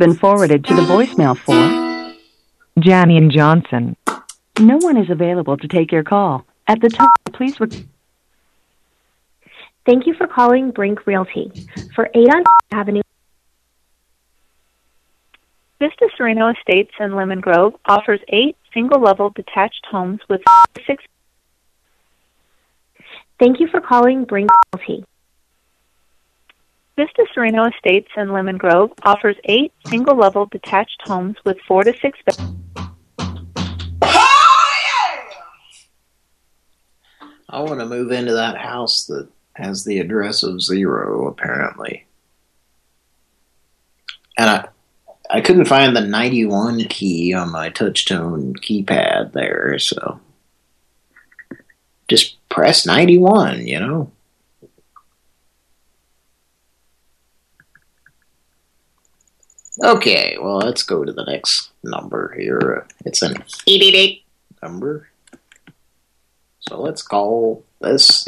Speaker 61: Been forwarded to the voicemail for Janny and Johnson. No one is available to take your call. At the time, please. Re-
Speaker 60: Thank you for calling Brink Realty. For 8 on Avenue,
Speaker 21: Vista Sereno Estates in Lemon Grove offers eight single-level detached homes with six.
Speaker 60: thank you for calling Brink Realty.
Speaker 21: Vista Sereno Estates in Lemon Grove offers eight single-level detached homes with four to six. Be-
Speaker 2: I want to move into that house that has the address of zero, apparently. And I, I couldn't find the 91 key on my touchtone keypad there, so just press 91, you know? Okay, well, let's go to the next number here. It's an 888 number. So let's call this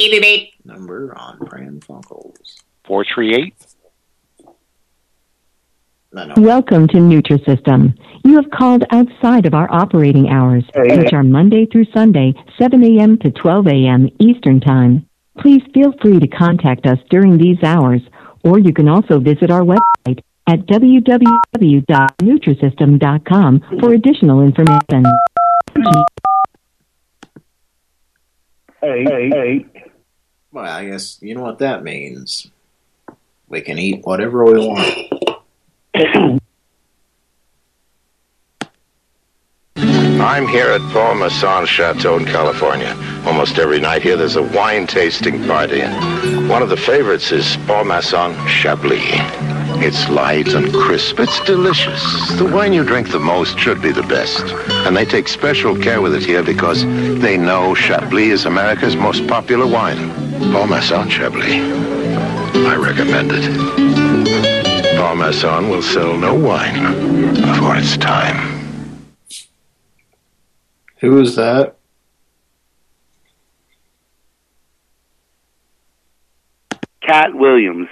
Speaker 2: 888 number on Pran Funkels.
Speaker 51: 438
Speaker 2: No, no.
Speaker 8: Welcome to Nutrisystem. You have called outside of our operating hours,
Speaker 2: Hey.
Speaker 8: which are Monday through Sunday, 7 a.m. to 12 a.m. Eastern Time. Please feel free to contact us during these hours, or you can also visit our website at www.nutrisystem.com for additional information.
Speaker 2: Hey, hey. Hey. Well, I guess you know what that means. We can eat whatever we want.
Speaker 58: I'm here at Paul Masson Chateau in California. Almost every night here there's a wine tasting party, and one of the favorites is Paul Masson Chablis. It's light and crisp. It's delicious. The wine you drink the most should be the best. And they take special care with it here because they know Chablis is America's most popular wine. Paul Masson Chablis. I recommend it. Paul Masson will sell no wine before it's time.
Speaker 2: Who is that?
Speaker 62: Katt Williams.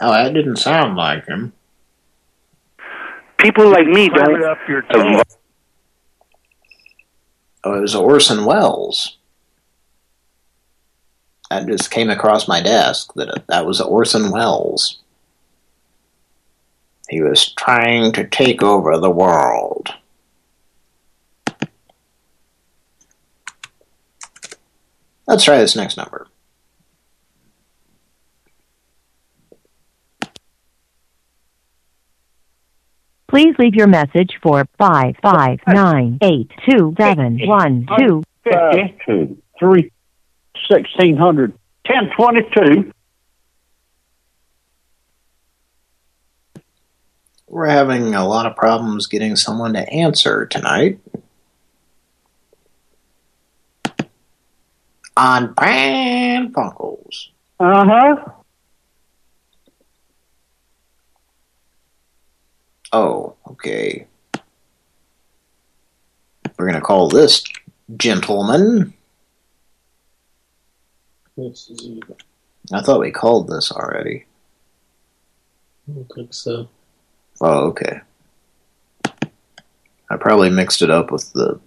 Speaker 2: Oh, that didn't sound like him.
Speaker 62: People like me don't. Up your
Speaker 2: oh, oh, it was Orson Welles. that just came across my desk that that was Orson Welles. He was trying to take over the world. Let's try this next number.
Speaker 43: Please leave your message for five five nine eight two seven one two.
Speaker 62: Fifty-two, three, sixteen hundred, ten twenty-two.
Speaker 2: We're having a lot of problems getting someone to answer tonight. On Pran Funkels.
Speaker 62: Uh
Speaker 2: Oh, okay. We're gonna call this gentleman. I thought we called this already.
Speaker 63: I don't think so.
Speaker 2: Oh, okay. I probably mixed it up with the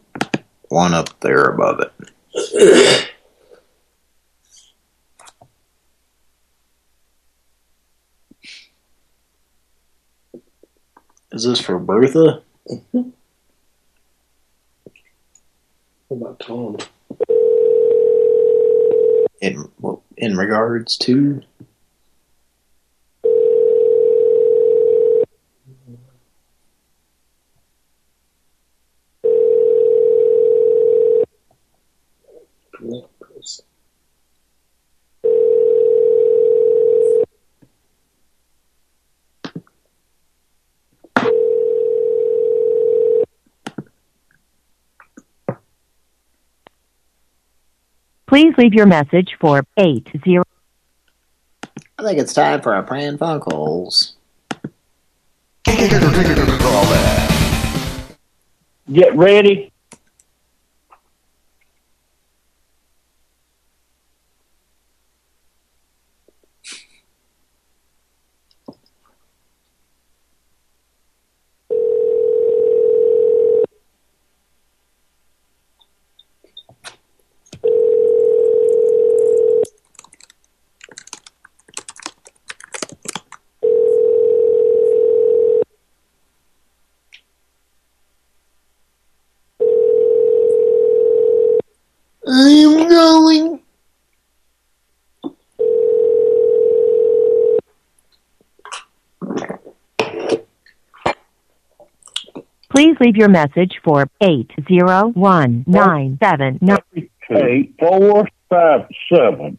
Speaker 2: one up there above it. Is this for Bertha?
Speaker 63: What about Tom?
Speaker 2: In in regards to?
Speaker 43: Please leave your message for eight zero.
Speaker 2: I think it's time for our praying phone calls.
Speaker 62: Get ready.
Speaker 35: I'm going.
Speaker 43: Please leave your message for eight zero one nine seven nine.
Speaker 62: Eight, four, five, seven.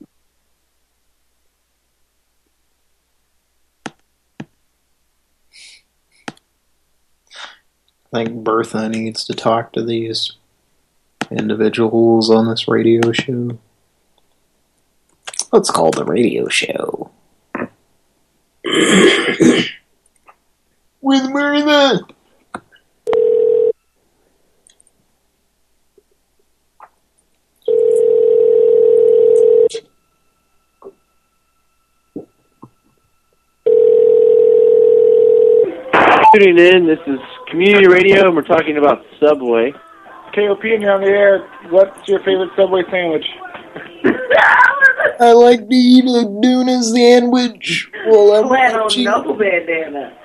Speaker 2: I think Bertha needs to talk to these individuals on this radio show. Let's call the radio show.
Speaker 35: With Bertha.
Speaker 64: Tuning in, this is community radio, and we're talking about Subway.
Speaker 65: KOPN you're on the air. What's your favorite Subway sandwich?
Speaker 35: I like to eat a tuna sandwich while I'm
Speaker 46: Well,
Speaker 35: watching.
Speaker 46: no bandana.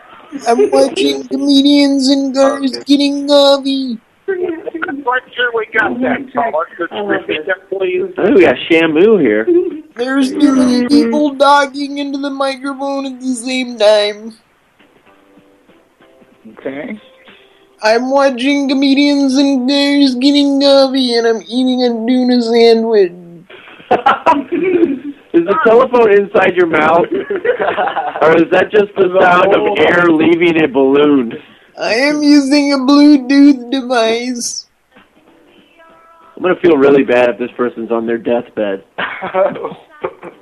Speaker 35: I'm watching comedians and girls getting coffee.
Speaker 65: Quite sure we got that, caller. Could you repeat that, please?
Speaker 64: I think we got Shamu here.
Speaker 35: There's too many people talking into the microphone at the same time.
Speaker 65: Okay.
Speaker 35: I'm watching comedians and girls getting coffee and I'm eating a tuna sandwich.
Speaker 64: Is the telephone inside your mouth? or is that just the sound of air leaving a balloon?
Speaker 35: I am using a Bluetooth device.
Speaker 64: I'm gonna feel really bad if this person's on their deathbed.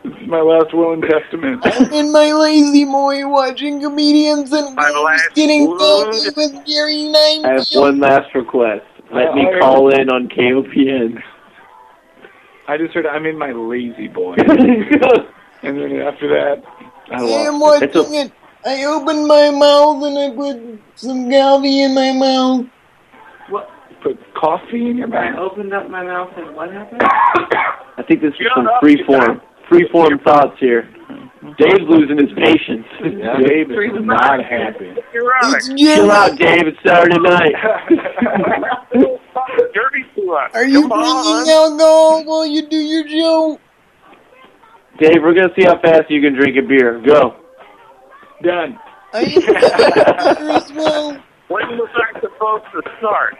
Speaker 65: this is my last will and testament.
Speaker 35: I'm in my La-Z-Boy watching comedians and girls getting coffee with Gary
Speaker 64: I have one last request. Let me
Speaker 65: Uh,
Speaker 64: call in on KOPN.
Speaker 65: I just heard I'm in my La-Z-Boy. and then after that, I
Speaker 35: I'm watching it. I opened my mouth and I put some coffee in my mouth. What?
Speaker 65: Put coffee in your mouth?
Speaker 46: I opened up my mouth and what happened?
Speaker 64: I think this is some free freeform, freeform thoughts here. Dave's losing his patience.
Speaker 65: Dave is not happy.
Speaker 64: Chill out, Dave. It's Saturday night.
Speaker 66: Dirty slut.
Speaker 35: Are you drinking alcohol while you do your show?
Speaker 64: Dave, we're gonna see how fast you can drink a beer. Go.
Speaker 65: Done.
Speaker 35: I am beer as well.
Speaker 66: When the saxophones to start.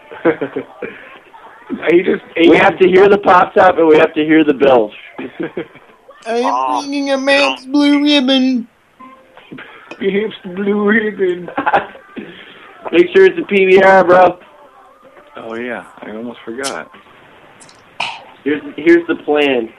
Speaker 65: He just
Speaker 64: We have to hear the pop top and we have to hear the bells.
Speaker 35: I am ah, bringing a Max Blue Ribbon.
Speaker 65: Beef's blue ribbon.
Speaker 64: Make sure it's a PBR, bro.
Speaker 65: Oh yeah, I almost forgot.
Speaker 64: Here's here's the plan.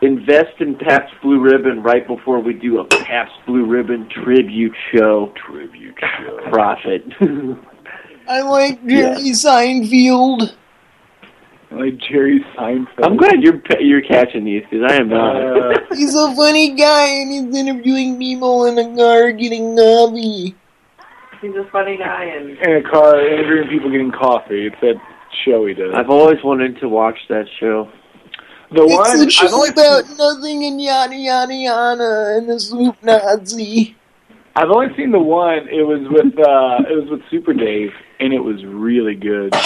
Speaker 64: Invest in Pabst Blue Ribbon right before we do a Pabst Blue Ribbon tribute show.
Speaker 65: Tribute show.
Speaker 64: Profit.
Speaker 35: I like Jerry Seinfeld.
Speaker 65: Like Jerry Seinfeld.
Speaker 64: I'm glad you're you're catching these because I am not.
Speaker 65: Uh,
Speaker 35: He's a funny guy and he's interviewing people in a car getting coffee.
Speaker 46: He's a funny guy and
Speaker 65: in a car interviewing people getting coffee. It's that show he does.
Speaker 64: I've always wanted to watch that show.
Speaker 65: The
Speaker 35: It's
Speaker 65: one
Speaker 35: a
Speaker 65: I've
Speaker 35: show
Speaker 65: only,
Speaker 35: about nothing and yada yada yada and the soup Nazi.
Speaker 65: I've only seen the one. It was with uh it was with Super Dave, and it was really good.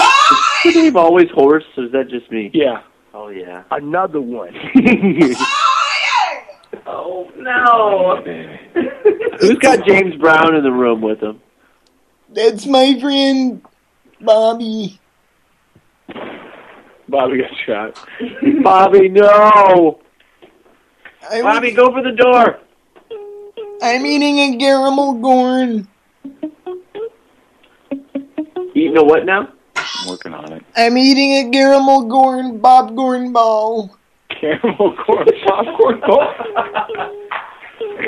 Speaker 64: Is Dave always hoarse, or is that just me?
Speaker 65: Yeah.
Speaker 64: Oh yeah.
Speaker 66: Another one.
Speaker 46: oh no.
Speaker 64: Who's got James Brown in the room with him?
Speaker 35: That's my friend Bobby.
Speaker 65: Bobby got shot.
Speaker 64: Bobby, no.
Speaker 35: I
Speaker 64: Bobby, go for the door.
Speaker 35: I'm eating a caramel corn.
Speaker 64: Eating a what now?
Speaker 65: I'm working on it.
Speaker 35: I'm eating a caramel corn popcorn ball.
Speaker 65: Caramel corn popcorn ball.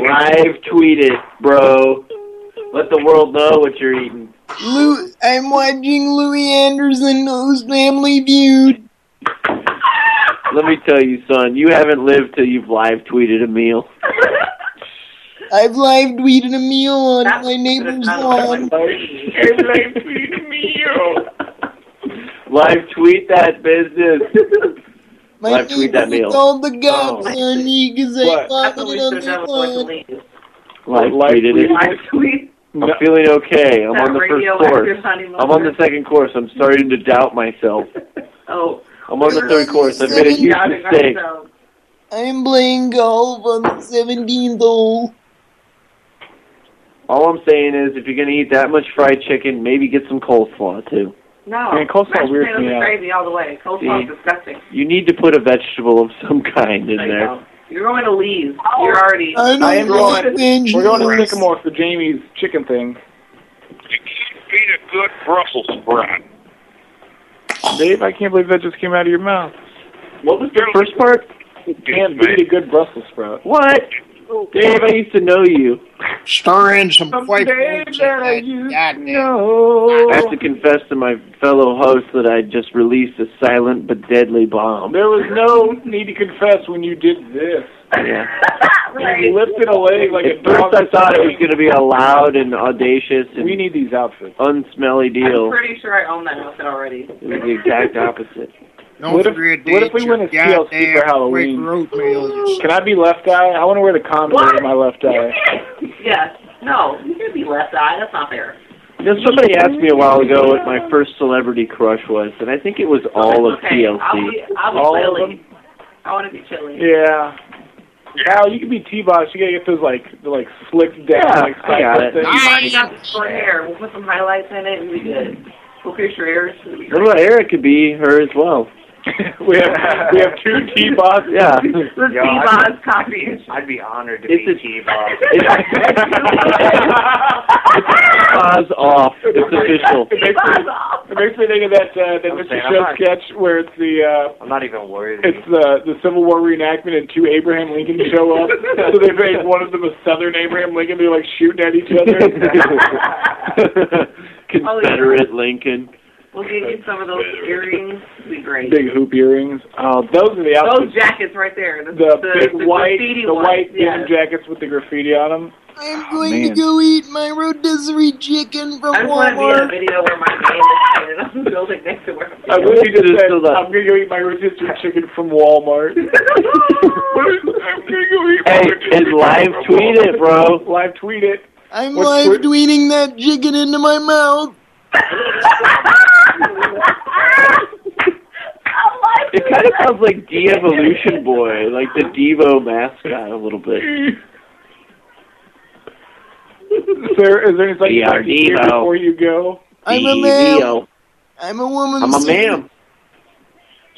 Speaker 64: Live tweet it, bro. Let the world know what you're eating.
Speaker 35: Lou, I'm watching Louie Anderson whose Family Feud.
Speaker 64: Let me tell you, son, you haven't lived till you've live tweeted a meal.
Speaker 35: I've live tweeted a meal on my neighbor's lawn.
Speaker 64: I've live tweet that business.
Speaker 35: My
Speaker 64: live tweet that meal.
Speaker 35: called the cops
Speaker 64: Oh.
Speaker 35: on me because I
Speaker 64: What?
Speaker 35: vomited on their lawn.
Speaker 64: Live
Speaker 65: Live
Speaker 64: tweeted it.
Speaker 46: Live tweet.
Speaker 64: I'm feeling okay. I'm on the first course. I'm on the second course. I'm starting to doubt myself.
Speaker 46: Oh.
Speaker 64: I'm on the third course. I've made a huge mistake.
Speaker 46: ourselves.
Speaker 35: I'm playing golf on the 17th hole.
Speaker 64: All I'm saying is, if you're gonna eat that much fried chicken, maybe get some coleslaw too.
Speaker 46: No.
Speaker 65: Man, coleslaw
Speaker 46: Mashed
Speaker 65: weirds
Speaker 46: potatoes
Speaker 65: me
Speaker 46: are
Speaker 65: out.
Speaker 46: crazy all the way. Coleslaw is disgusting.
Speaker 64: You need to put a vegetable of some kind in
Speaker 46: I
Speaker 64: there.
Speaker 46: know. You're going to leave. You're already.
Speaker 35: I don't
Speaker 65: I am
Speaker 35: like
Speaker 65: going. We're going to
Speaker 35: vegetables.
Speaker 65: Sycamore for Jamie's chicken thing.
Speaker 66: You can't beat a good Brussels sprout.
Speaker 65: Dave, I can't believe that just came out of your mouth.
Speaker 64: What was the first part?
Speaker 65: You Can't beat a good Brussels sprout.
Speaker 64: What? Dave, I used to know you.
Speaker 2: Stir in some
Speaker 65: Someday
Speaker 2: Quaker
Speaker 65: that I
Speaker 2: Oats.
Speaker 65: used
Speaker 2: Goddamn.
Speaker 65: No.
Speaker 64: I have to confess to my fellow host that I just released a silent but deadly bomb.
Speaker 65: There was no need to confess when you did this.
Speaker 64: Yeah.
Speaker 65: You lifted a leg like a
Speaker 64: At first,
Speaker 65: dog.
Speaker 64: I thought it was going to be a loud and audacious and
Speaker 65: We need these outfits.
Speaker 64: unsmelly deal.
Speaker 46: I'm pretty sure I own that outfit already.
Speaker 64: It was the exact opposite.
Speaker 2: Don't
Speaker 65: What if- what if we
Speaker 2: your
Speaker 65: win a TLC for Halloween?
Speaker 2: Quaker
Speaker 65: Can I be left eye? I want to wear the condom
Speaker 46: What?
Speaker 65: over my left eye.
Speaker 46: Yes. No, you can't be left eye. That's not fair.
Speaker 64: You know, somebody asked me a while ago what my first celebrity crush was, and I think it was all of
Speaker 46: okay. I'll
Speaker 64: TLC.
Speaker 46: be, I'll be
Speaker 65: All of
Speaker 46: Chilli. I want to be Chilli.
Speaker 65: Yeah. Al, you can be T-Boz. You gotta get those like the like slicked down
Speaker 64: Yeah,
Speaker 65: like
Speaker 64: I got it.
Speaker 65: things.
Speaker 46: You already got the short hair. We'll put some highlights in it and be good. We'll pierce your ears. It'll be
Speaker 64: What about Eric? Could be her as well.
Speaker 65: we have we have two T-Boz.
Speaker 64: Yeah.
Speaker 46: The
Speaker 67: Yo,
Speaker 46: T-Boz copy.
Speaker 67: I'd be honored to
Speaker 64: It's
Speaker 67: be
Speaker 64: a-
Speaker 67: T-Boz.
Speaker 64: Pause off. It's official.
Speaker 65: It makes me, it makes me think of that uh, that
Speaker 67: I'm
Speaker 65: Mr. Show sketch where it's the uh,
Speaker 67: I'm not even worried.
Speaker 65: it's the the Civil War reenactment and two Abraham Lincolns show up. so they make one of them a Southern Abraham Lincoln. They're like shooting at each other.
Speaker 64: Confederate Lincoln.
Speaker 46: We'll get you some of those earrings. Be great.
Speaker 65: Big hoop earrings. Oh, those are the outfits.
Speaker 46: Those jackets right there. The,
Speaker 65: The,
Speaker 46: the,
Speaker 65: big
Speaker 46: the
Speaker 65: white,
Speaker 46: graffiti
Speaker 65: the
Speaker 46: ones.
Speaker 65: white
Speaker 46: yes.
Speaker 65: denim jackets with the graffiti on them.
Speaker 35: I'm oh, going
Speaker 65: man.
Speaker 35: to go eat my rotisserie chicken from Walmart.
Speaker 46: I just want to be in a video where my name is painted on the building next to where I'm
Speaker 65: I wish you just said, I'm gonna go eat my rotisserie chicken from Walmart.
Speaker 64: Hey, and live tweet it, bro.
Speaker 65: Live tweet it.
Speaker 35: I'm
Speaker 65: What's
Speaker 35: live tweeting that chicken into my mouth.
Speaker 64: It kind of sounds like De-Evolution Boy, like the Devo mascot a little bit.
Speaker 65: Is there, is there anything you'd like to hear before you go?
Speaker 35: I'm a man. I'm a woman.
Speaker 64: I'm a
Speaker 35: singer.
Speaker 64: man.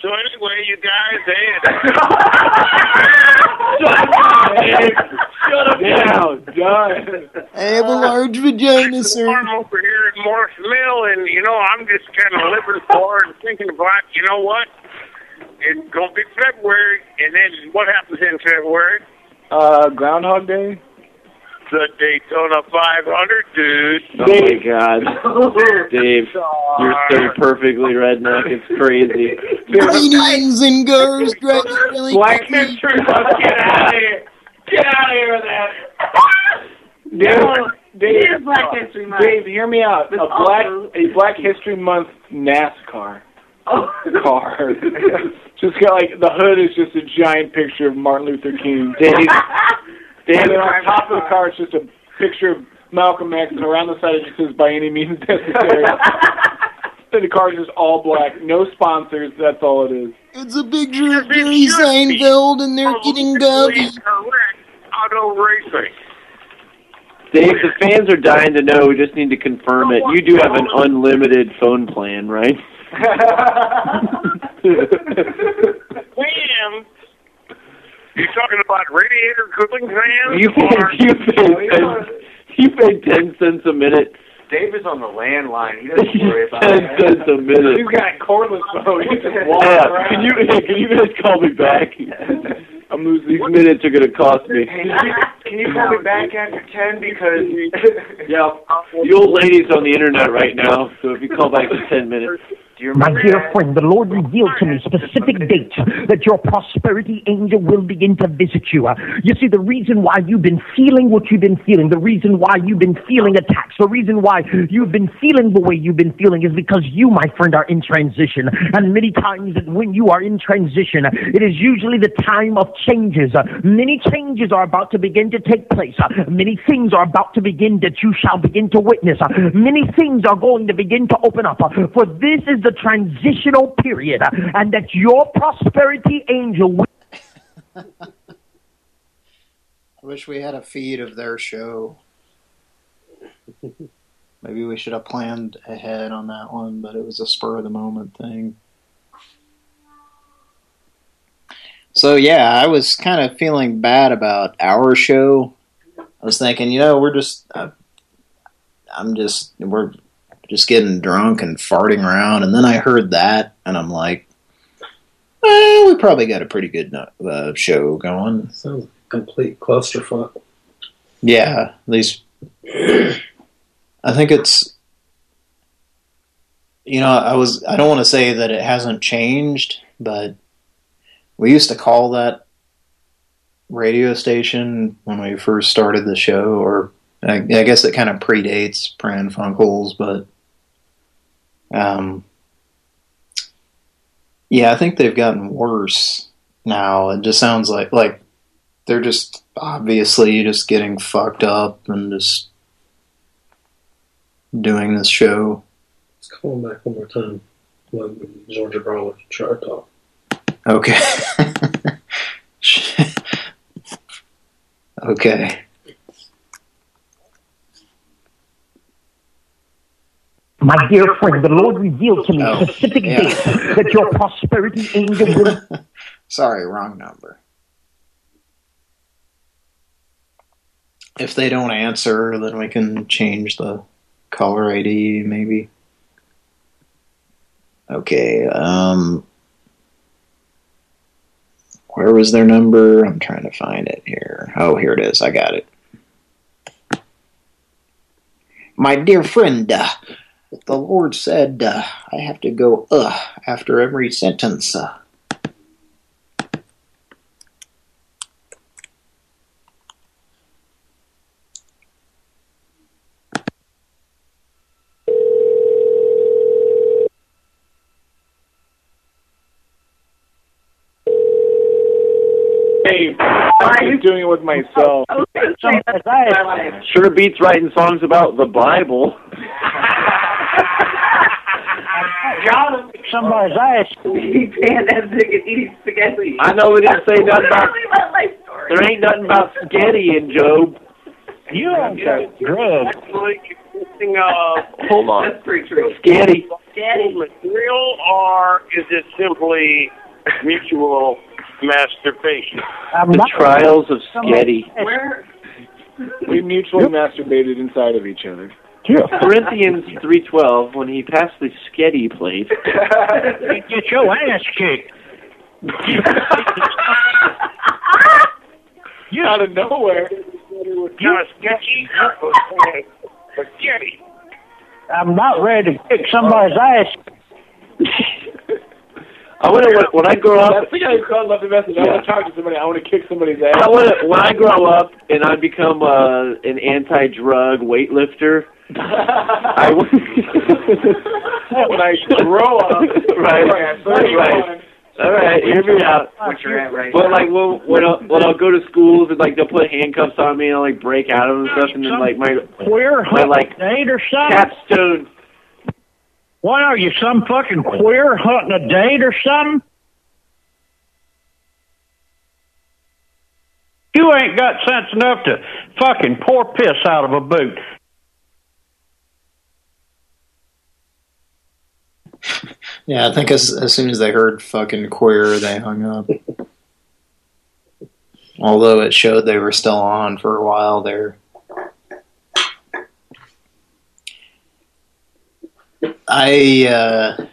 Speaker 66: So anyway, you guys, hey,
Speaker 64: Shut up
Speaker 65: down. Done.
Speaker 35: I have a large vagina, sir.
Speaker 66: I'm over here in Morris Mill, and you know, I'm just kind of living for and thinking about, you know what? It's gonna be February, and then what happens in February?
Speaker 65: Uh, Groundhog Day?
Speaker 66: The Daytona 500, dude.
Speaker 64: Oh my god. Dave, you're so perfectly redneck. It's crazy.
Speaker 35: Greetings and girls dressed really
Speaker 65: Black History Month. Get out of here. Get out of here with that. Dave, Dave,
Speaker 46: It is Black History Month.
Speaker 65: Dave, hear me out.
Speaker 46: But
Speaker 65: A black,
Speaker 46: also-
Speaker 65: a Black History Month NASCAR
Speaker 46: Oh.
Speaker 65: car. just got like the hood is just a giant picture of Martin Luther King.
Speaker 64: Dave,
Speaker 65: And then on top of the car, it's just a picture of Malcolm X, and around the side it just says "By any means necessary." and the car is just all black, no sponsors. That's all it is.
Speaker 35: It's a picture of Jerry Seinfeld and they're getting gubby.
Speaker 66: Auto racing.
Speaker 64: Dave, the fans are dying to know. We just need to confirm it. You do have an unlimited phone plan, right?
Speaker 66: Sam, you talking about radiator cooling fans?
Speaker 64: You paid, you paid, ten, you paid ten cents a minute.
Speaker 67: Dave is on the landline. He doesn't worry about
Speaker 64: ten
Speaker 67: it.
Speaker 64: cents a minute.
Speaker 65: He's got cordless phone. He just walks
Speaker 64: Yeah,
Speaker 65: around.
Speaker 64: can you can you guys call me back?
Speaker 65: I'm losing.
Speaker 64: These minutes are gonna cost me.
Speaker 67: Hey, can you call me back after 10 because...
Speaker 64: Yeah, the old lady's on the internet right now, so if you call back in ten minutes.
Speaker 68: My dear friend, the Lord revealed to me specific dates that your prosperity angel will begin to visit you. Uh, You see, the reason why you've been feeling what you've been feeling, the reason why you've been feeling attacks, the reason why you've been feeling the way you've been feeling is because you, my friend, are in transition. And many times when you are in transition, it is usually the time of changes. Uh, Many changes are about to begin to take place. Uh, Many things are about to begin that you shall begin to witness. Many things are going to begin to open up. For this is the transitional period, uh, and that your prosperity angel will
Speaker 2: I wish we had a feed of their show. Maybe we should have planned ahead on that one, but it was a spur of the moment thing. So yeah, I was kind of feeling bad about our show. I was thinking, you know, we're just, uh, I'm just, we're just getting drunk and farting around, and then I heard that, and I'm like, eh, we probably got a pretty good uh, show going.
Speaker 63: Sounds like complete clusterfuck.
Speaker 2: Yeah, at least I think it's you know, I was I don't want to say that it hasn't changed, but we used to call that radio station when we first started the show or I, I guess it kind of predates Pran Funkels, but um yeah, I think they've gotten worse now. It just sounds like like they're just obviously just getting fucked up and just doing this show.
Speaker 63: Let's call him back one more time. Like Georgia with Chart Talk.
Speaker 2: Okay. okay.
Speaker 68: My dear friend, the Lord revealed to me
Speaker 2: Oh,
Speaker 68: specific
Speaker 2: yeah.
Speaker 68: dates that your prosperity angel will
Speaker 2: Sorry, wrong number. If they don't answer, then we can change the caller ID, maybe. Okay, um... Where was their number? I'm trying to find it here. Oh, here it is. I got it. My dear friend, uh, the Lord said uh, I have to go uh after every sentence. Uh.
Speaker 65: Hey, I'm doing it with myself.
Speaker 64: Sure beats writing songs about the Bible.
Speaker 62: Got him. Somebody's ass.
Speaker 46: Fantastic and eating spaghetti.
Speaker 64: I know we didn't say nothing about.
Speaker 46: Tell about life story.
Speaker 64: There ain't nothing about spaghetti in Job.
Speaker 62: You on that drug.
Speaker 66: Actually, consisting of uh,
Speaker 64: Hold on.
Speaker 46: That's pretty true.
Speaker 64: Spaghetti.
Speaker 46: Daddy.
Speaker 66: material, or is it simply mutual masturbation?
Speaker 62: I'm
Speaker 64: The trials of spaghetti.
Speaker 46: Where?
Speaker 65: We mutually masturbated inside of each other.
Speaker 64: Corinthians three twelve. When he passed the sketty plate,
Speaker 62: Get your ass kicked.
Speaker 65: You out of nowhere.
Speaker 66: Kind of sketchy. Spaghetti.
Speaker 62: I'm not ready to kick somebody's ass.
Speaker 64: I want to when I grow up.
Speaker 65: That's the guy who called left a message. I want to talk to somebody. I want to kick somebody's ass.
Speaker 64: I want to when I grow up and I become uh, an anti-drug weightlifter. I w-
Speaker 65: when I grow up.
Speaker 64: right,
Speaker 65: Right,
Speaker 64: right. All right, hear me out.
Speaker 46: What you're at right
Speaker 64: But like when when I'll, when I'll go to schools and like they'll put handcuffs on me and I'll like break out of them and stuff and then like my
Speaker 62: Queer
Speaker 64: my like
Speaker 62: a date or something?
Speaker 64: capstone.
Speaker 62: What are you, some fucking queer hunting a date or something? You ain't got sense enough to fucking pour piss out of a boot.
Speaker 2: Yeah, I think as as soon as they heard fucking queer, they hung up. Although it showed they were still on for a while there. I, uh,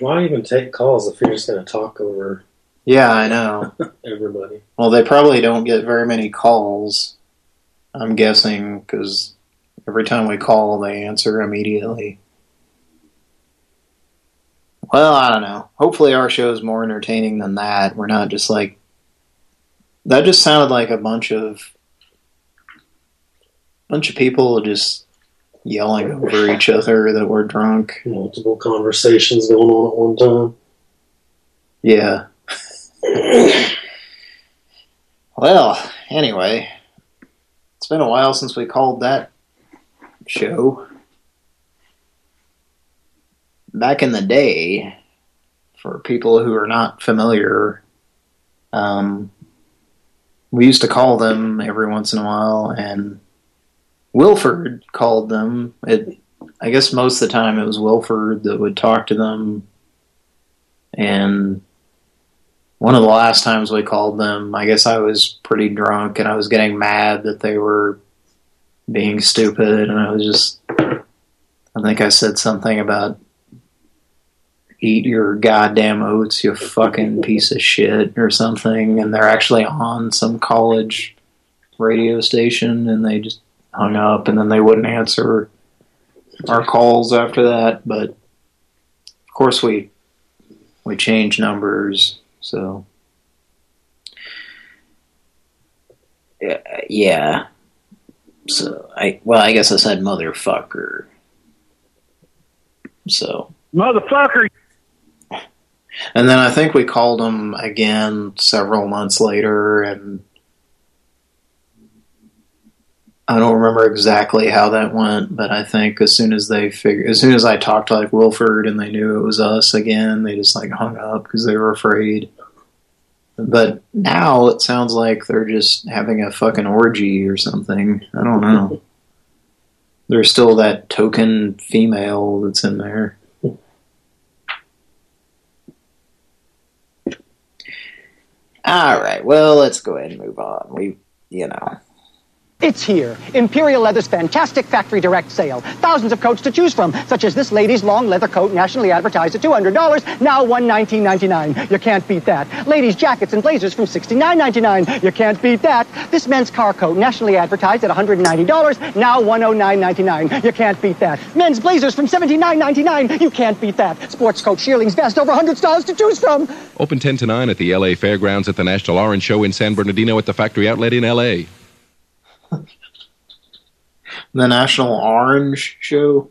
Speaker 63: Why even take calls if you're just going to talk over
Speaker 2: yeah, I know.
Speaker 63: everybody?
Speaker 2: Well, they probably don't get very many calls, I'm guessing, because every time we call, they answer immediately. Well, I don't know. Hopefully our show is more entertaining than that. We're not just like... That just sounded like a bunch of... bunch of people just yelling over each other that were drunk.
Speaker 63: Multiple conversations going on at one time.
Speaker 2: Yeah. well, anyway, it's been a while since we called that show. Back in the day, for people who are not familiar, um, we used to call them every once in a while, and Wilford called them. It, I guess most of the time it was Wilford that would talk to them, and one of the last times we called them, I guess I was pretty drunk and I was getting mad that they were being stupid. And I was just, I think I said something about eat your goddamn oats, you fucking piece of shit or something. And they're actually on some college radio station and they just hung up and then they wouldn't answer our calls after that but of course we we changed numbers so, yeah, yeah. So I well, I guess I said motherfucker. So,
Speaker 62: Motherfucker.
Speaker 2: and then I think we called him again several months later, and I don't remember exactly how that went, but I think as soon as they figured, as soon as I talked to like Wilford and they knew it was us again, they just like hung up because they were afraid. But now it sounds like they're just having a fucking orgy or something. I don't know. There's still that token female that's in there. All right, well, let's go ahead and move on. We, you know.
Speaker 69: It's here. Imperial Leather's fantastic factory direct sale. Thousands of coats to choose from, such as this lady's long leather coat nationally advertised at $200, now $119.99. You can't beat that. Ladies' jackets and blazers from $69.99. You can't beat that. This men's car coat nationally advertised at $190, now $109.99. You can't beat that. Men's blazers from $79.99. You can't beat that. Sports coat Shearling's vest, over 100 styles to choose from.
Speaker 70: Open 10 to 9 at the LA Fairgrounds at the National Orange Show in San Bernardino at the Factory Outlet in LA
Speaker 2: the National Orange show.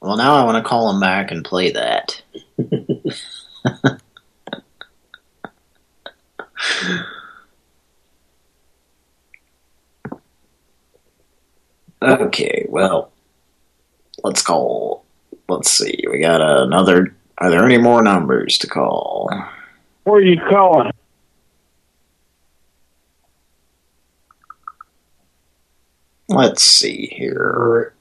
Speaker 2: Well, now I want to call him back and play that.
Speaker 10: okay, well, let's call. Let's see, we got another... Are there any more numbers to call?
Speaker 62: Where are you calling?
Speaker 10: Let's see here.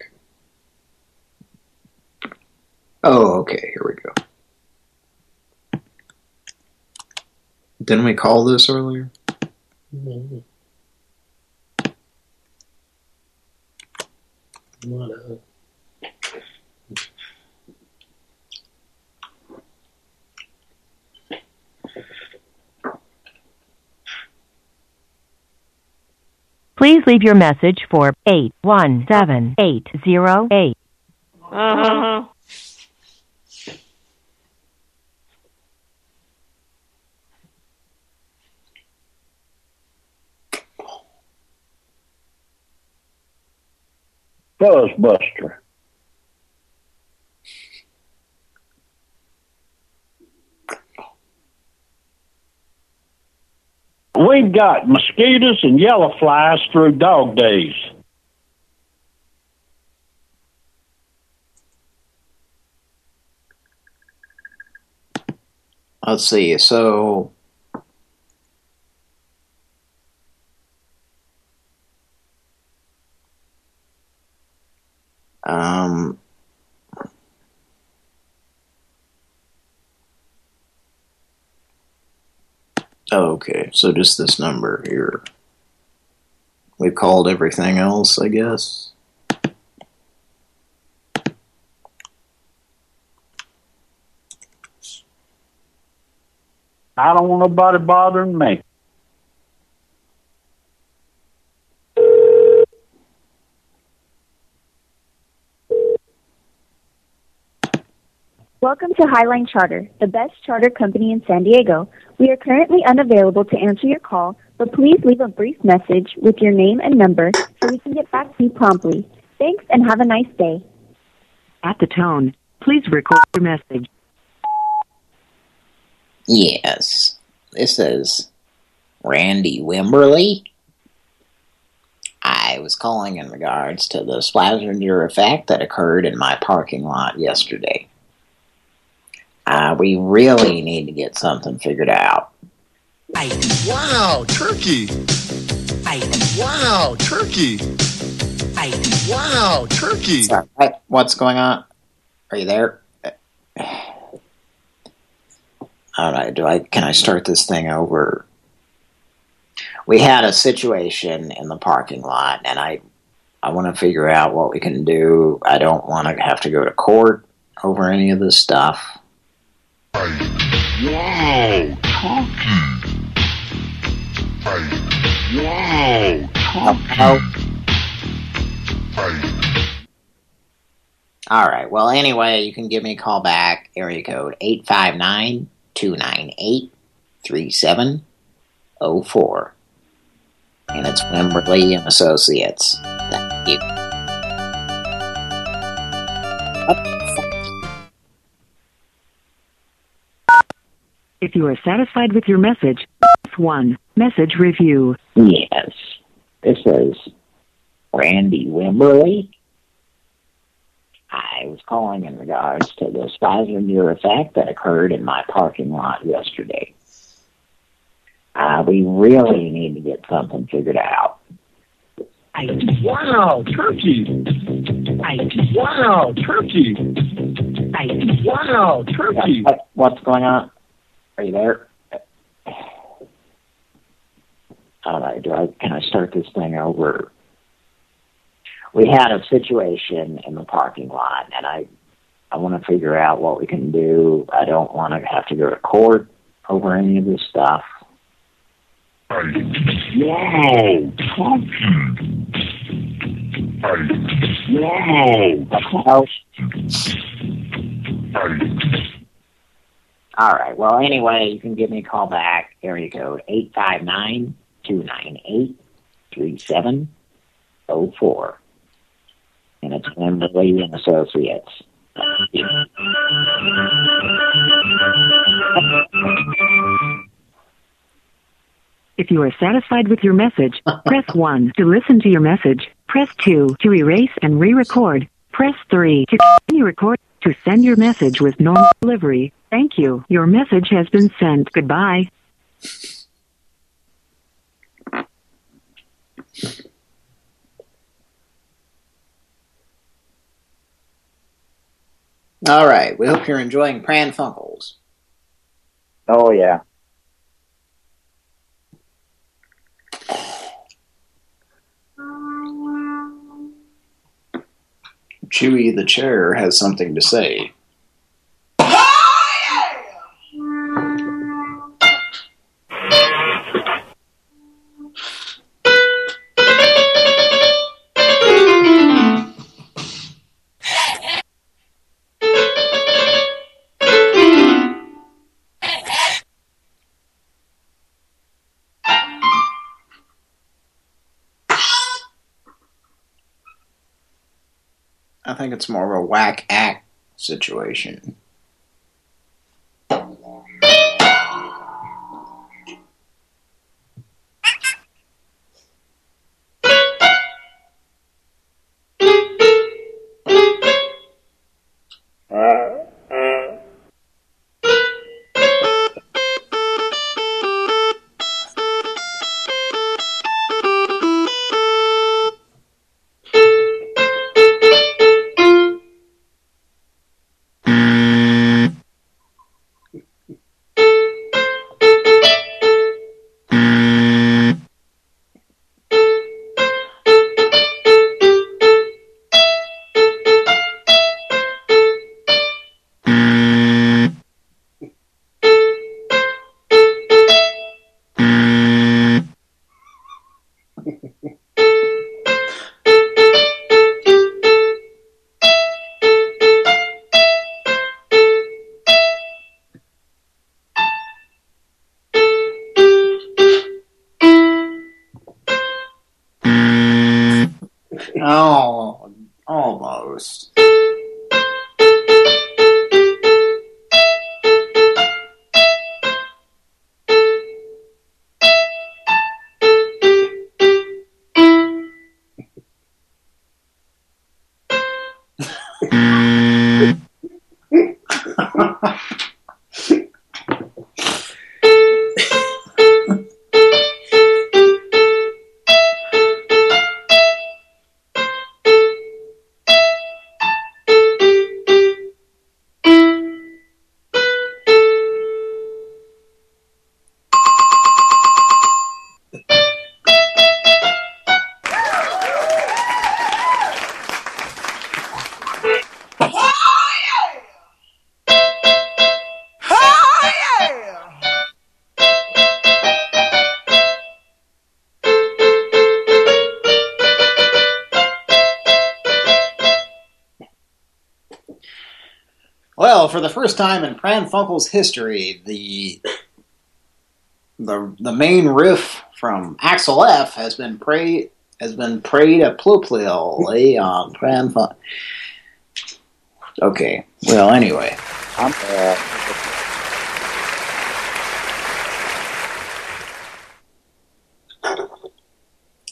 Speaker 10: Oh, okay. Here we go. Didn't we call this earlier?
Speaker 5: Mm-hmm. What, uh,
Speaker 8: Please leave your message for 817808.
Speaker 71: Uh-huh.
Speaker 62: Buzzbuster. We've got mosquitoes and yellow flies through dog days.
Speaker 10: Let's see. So um oh, okay. So just this number here. We've called everything else, I guess.
Speaker 62: I don't want nobody bothering me.
Speaker 72: Welcome to Highline Charter, the best charter company in San Diego. We are currently unavailable to answer your call, but please leave a brief message with your name and number so we can get back to you promptly. Thanks and have a nice day.
Speaker 44: At the tone, please record your message.
Speaker 10: Yes. This is Randy Wimberly. I was calling in regards to the Splazenger effect that occurred in my parking lot yesterday. Uh, we really need to get something figured out.
Speaker 73: Wow, turkey. Wow, turkey. Wow, turkey.
Speaker 10: Sorry, what's going on? Are you there? All right, do I can I start this thing over? We had a situation in the parking lot, and I I want to figure out what we can do. I don't want to have to go to court over any of this stuff.
Speaker 73: Wow, turkey. Wow,
Speaker 10: Oh. All right. Well, anyway, you can give me a call back. Area code 859-298-3704. And it's Wimberly and Associates. Thank you.
Speaker 44: If you are satisfied with your message, press 1. Message review.
Speaker 10: Yes. This is Randy Wimberly. I was calling in regards to the Spicer effect that occurred in my parking lot yesterday. Uh, we really need to get something figured out.
Speaker 73: I, wow, turkey. I, wow, turkey. I, wow, turkey.
Speaker 10: What, what's going on? Are you there? All right. Do I can I start this thing over? We had a situation in the parking lot, and I I want to figure out what we can do. I don't want to have to go to court over any of this stuff.
Speaker 73: Wow, turkey. Wow.
Speaker 10: All right. Well, anyway, you can give me a call back. Area code eight five nine two nine eight three seven zero four, and it's Wimberly and Associates.
Speaker 44: If you are satisfied with your message, press 1 to listen to your message. Press 2 to erase and re-record. Press 3 to continue record. To send your message with normal delivery. Thank you. Your message has been sent. Goodbye.
Speaker 2: All right. We hope you're enjoying Pran Funkels.
Speaker 74: Oh yeah.
Speaker 2: Chewy the chair has something to say. It's more of a whack act situation. First time in Pran Funkel's history, the the the main riff from Axel F has been played has been played appropriately on Pran. Okay. Well, anyway.
Speaker 74: I'm uh,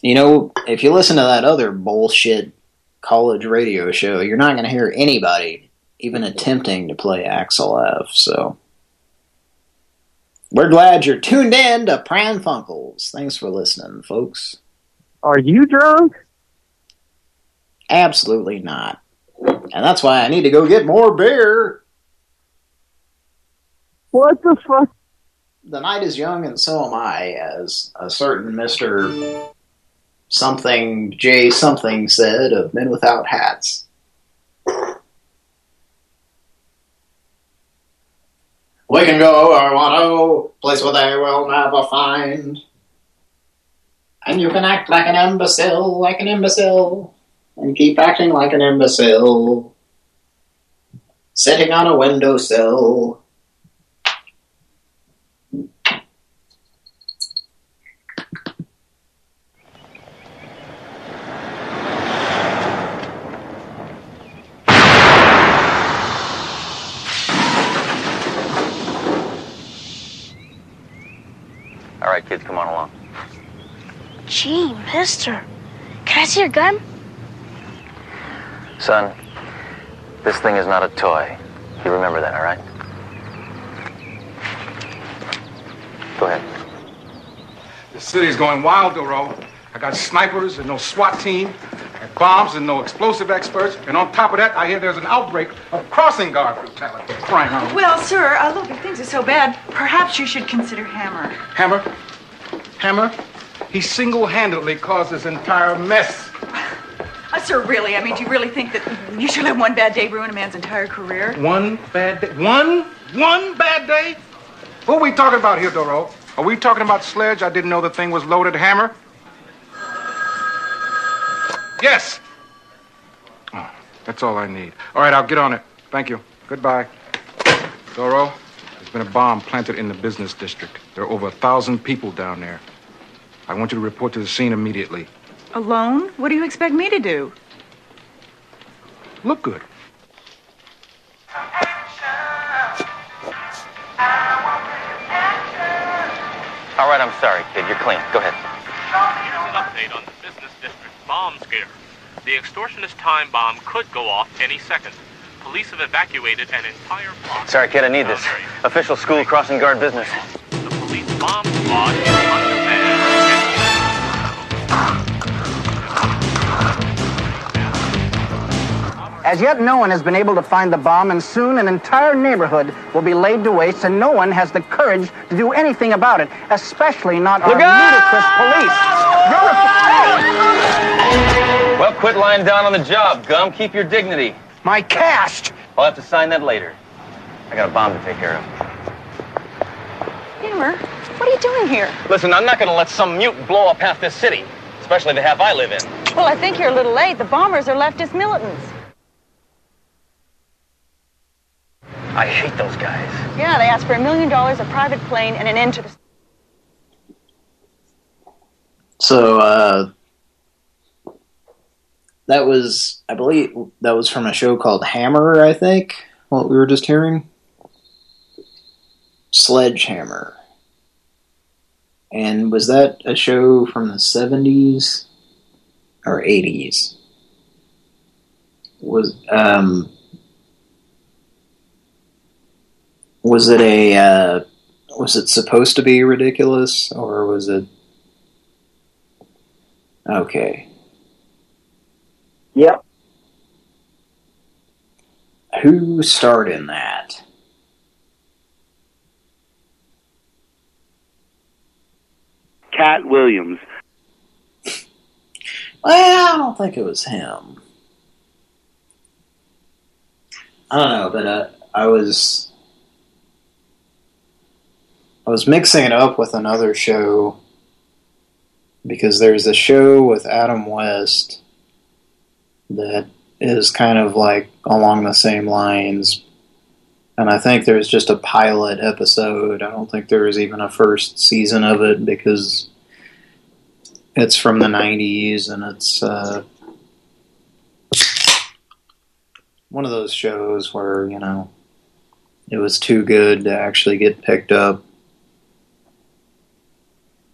Speaker 2: You know, if you listen to that other bullshit college radio show, you're not going to hear anybody even attempting to play Axel F. So we're glad you're tuned in to Pran Funkels. Thanks for listening, folks.
Speaker 74: Are you drunk?
Speaker 2: Absolutely not. And that's why I need to go get more beer.
Speaker 74: What the fuck?
Speaker 2: The night is young and so am I, as a certain Mr. Something J something said of Men Without Hats. We can go where we want to, place where they will never find. And you can act like an imbecile, like an imbecile, and keep acting like an imbecile. Sitting on a windowsill.
Speaker 75: Kids, come on along.
Speaker 76: Gee, mister,
Speaker 77: Can I see your gun?
Speaker 37: Son, this thing is not a toy. You remember that, all right? Go ahead.
Speaker 76: The city's going wild, Doreau. I got snipers and no SWAT team, and bombs and no explosive experts, and on top of that, I hear there's an outbreak of crossing guard brutality. Crying out.
Speaker 78: Well, sir, uh, look, if things are so bad, perhaps you should consider Hammer.
Speaker 76: Hammer? Hammer? He single-handedly caused this entire mess.
Speaker 78: Uh, sir, really, I mean, do you really think that you should let one bad day ruin a man's entire career?
Speaker 76: One bad day. One? One bad day? Who are we talking about here, Doreau? Are we talking about Sledge? I didn't know the thing was loaded hammer. Yes. Oh, that's all I need. All right, I'll get on it. Thank you. Goodbye. Doreau, been a bomb planted in the business district. There are over a thousand people down there. I want you to report to the scene immediately.
Speaker 78: Alone? What do you expect me to do?
Speaker 76: Look good.
Speaker 37: All right, I'm sorry, kid. You're clean. Go ahead.
Speaker 79: Here's an update on the business district bomb scare. The extortionist time bomb could go off any second. Police have evacuated an entire block.
Speaker 37: Sorry, kid. I need this. Official school crossing guard business.
Speaker 79: Police bomb squad is under
Speaker 40: As yet, no one has been able to find the bomb, and soon an entire neighborhood will be laid to waste, and no one has the courage to do anything about it, especially not our
Speaker 37: Look out!
Speaker 40: ludicrous police. You're
Speaker 37: Well, quit lying down on the job, Gum. Keep your dignity.
Speaker 40: My cast.
Speaker 37: I'll have to sign that later. I got a bomb to take care of.
Speaker 78: Hammer, what are you doing here?
Speaker 37: Listen, I'm not going to let some mutant blow up half this city, especially the half I live in.
Speaker 78: Well, I think you're a little late. The bombers are leftist militants.
Speaker 37: I hate those guys.
Speaker 78: Yeah, they asked for a million dollars, a private plane, and an end to the.
Speaker 2: So, uh, that was, I believe, that was from a show called Hammer, I think, what we were just hearing. Sledgehammer. And was that a show from the 70s or 80s? Was, um, was it a, uh, was it supposed to be ridiculous or was it Okay.
Speaker 74: Yep.
Speaker 2: Who starred in that?
Speaker 80: Katt Williams.
Speaker 2: Well, I don't think it was him. I don't know, but uh, I was I was mixing it up with another show because there's a show with Adam West that is kind of like along the same lines. And I think there's just a pilot episode. I don't think there was even a first season of it because it's from the 90s and it's uh, one of those shows where, you know, it was too good to actually get picked up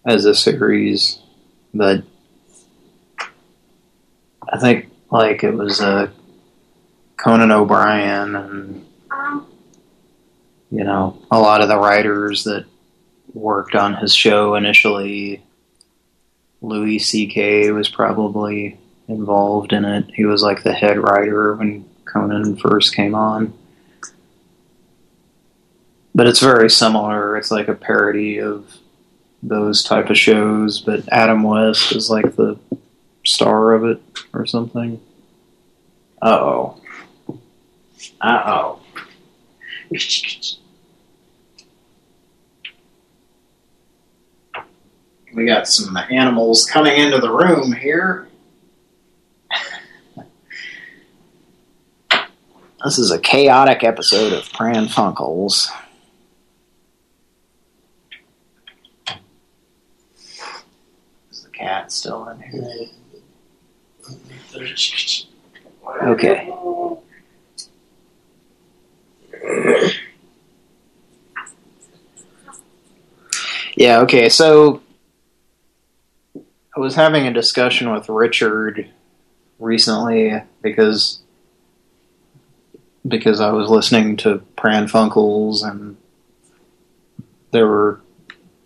Speaker 2: as a series but I think like it was uh, Conan O'Brien and you know a lot of the writers that worked on his show initially. Louis C.K. was probably involved in it. He was like the head writer when Conan first came on. But it's very similar. It's like a parody of those type of shows, but Adam West is like the star of it or something. Uh-oh. Uh-oh. We got some animals coming into the room here. This is a chaotic episode of Pran Funkels. Is the cat still in here. Okay. Yeah, okay, so I was having a discussion with Richard recently because because I was listening to Pran Funkels and there were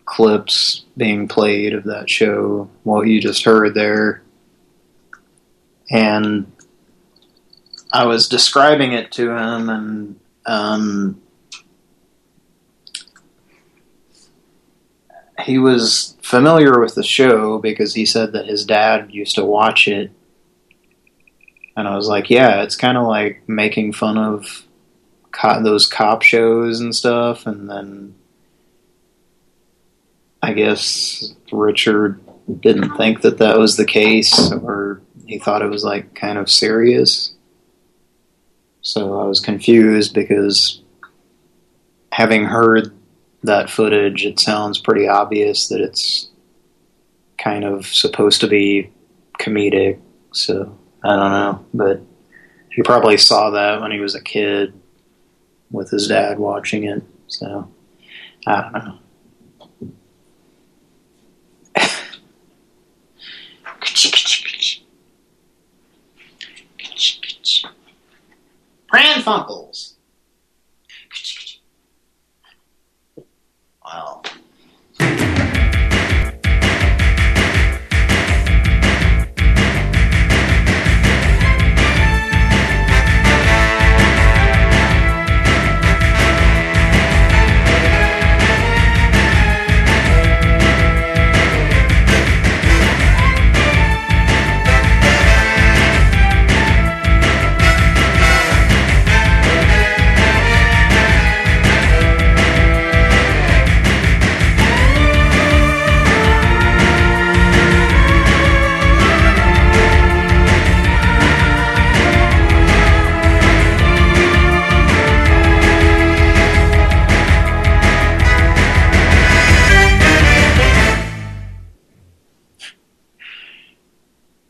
Speaker 2: clips being played of that show, what you just heard there. And I was describing it to him and um, he was familiar with the show because he said that his dad used to watch it. And I was like, yeah, it's kind of like making fun of co those cop shows and stuff. And then I guess Richard didn't think that that was the case or he thought it was like kind of serious. So I was confused because having heard that footage, it sounds pretty obvious that it's kind of supposed to be comedic. So I don't know, but he probably saw that when he was a kid with his dad watching it. So I don't know. Pran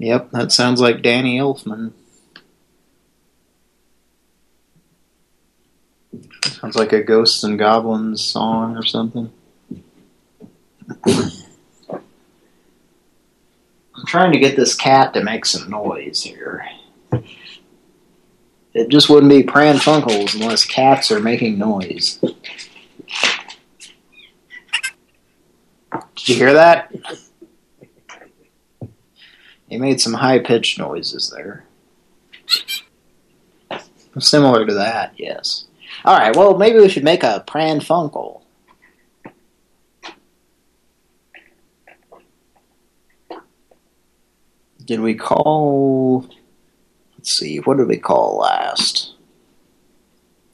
Speaker 2: Yep, that sounds like Danny Elfman. Sounds like a Ghosts and Goblins song or something. I'm trying to get this cat to make some noise here. It just wouldn't be Pran Funkels unless cats are making noise. Did you hear that? He made some high-pitched noises there. Similar to that, yes. All right, well, maybe we should make a Pran Funkel. Did we call... Let's see, what did we call last?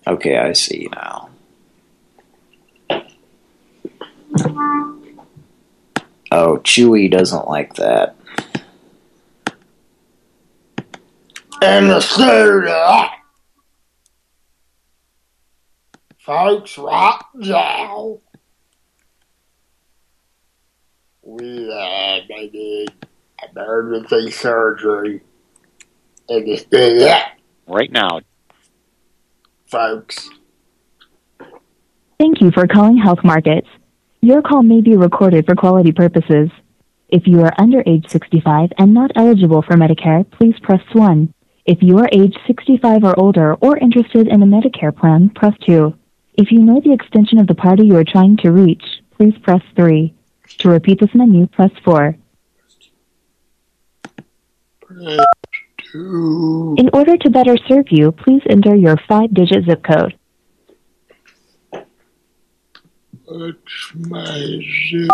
Speaker 2: Okay, I see now. Oh, Chewy doesn't like that. And the soda. Folks, right now, we had needed emergency surgery. And it's
Speaker 81: Right now.
Speaker 2: folks.
Speaker 44: Thank you for calling Health Markets. Your call may be recorded for quality purposes. If you are under age 65 and not eligible for Medicare, please press 1. If you are age 65 or older or interested in a Medicare plan, press 2. If you know the extension of the party you are trying to reach, please press 3. To repeat this menu, press 4. In order to better serve you, please enter your 5-digit zip code.
Speaker 82: What's my zip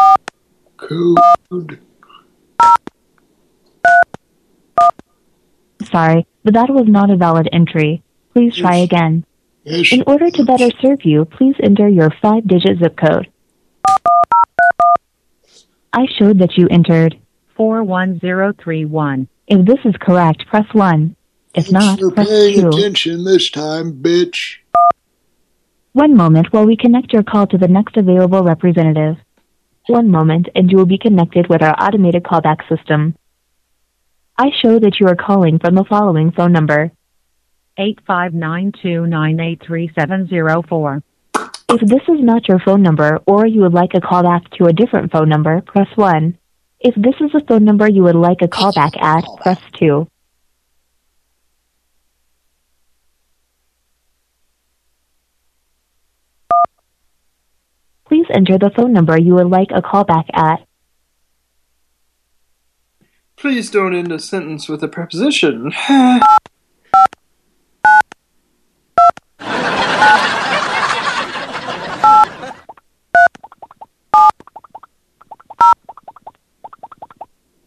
Speaker 82: code?
Speaker 44: Sorry, but that was not a valid entry. Please try again. In order to better serve you, please enter your five-digit zip code. I showed that you entered 41031. If this is correct, press 1. If not,
Speaker 82: You're
Speaker 44: press
Speaker 82: paying
Speaker 44: 2.
Speaker 82: attention this time, bitch.
Speaker 44: One moment while we connect your call to the next available representative. One moment, and you will be connected with our automated callback system. I show that you are calling from the following phone number.
Speaker 83: 85929833704.
Speaker 44: If this is not your phone number or you would like a callback to a different phone number, press 1.
Speaker 43: If this is a phone number you would like a callback at, press 2. Please enter the phone number you would like a callback at.
Speaker 81: Please don't end a sentence with a preposition.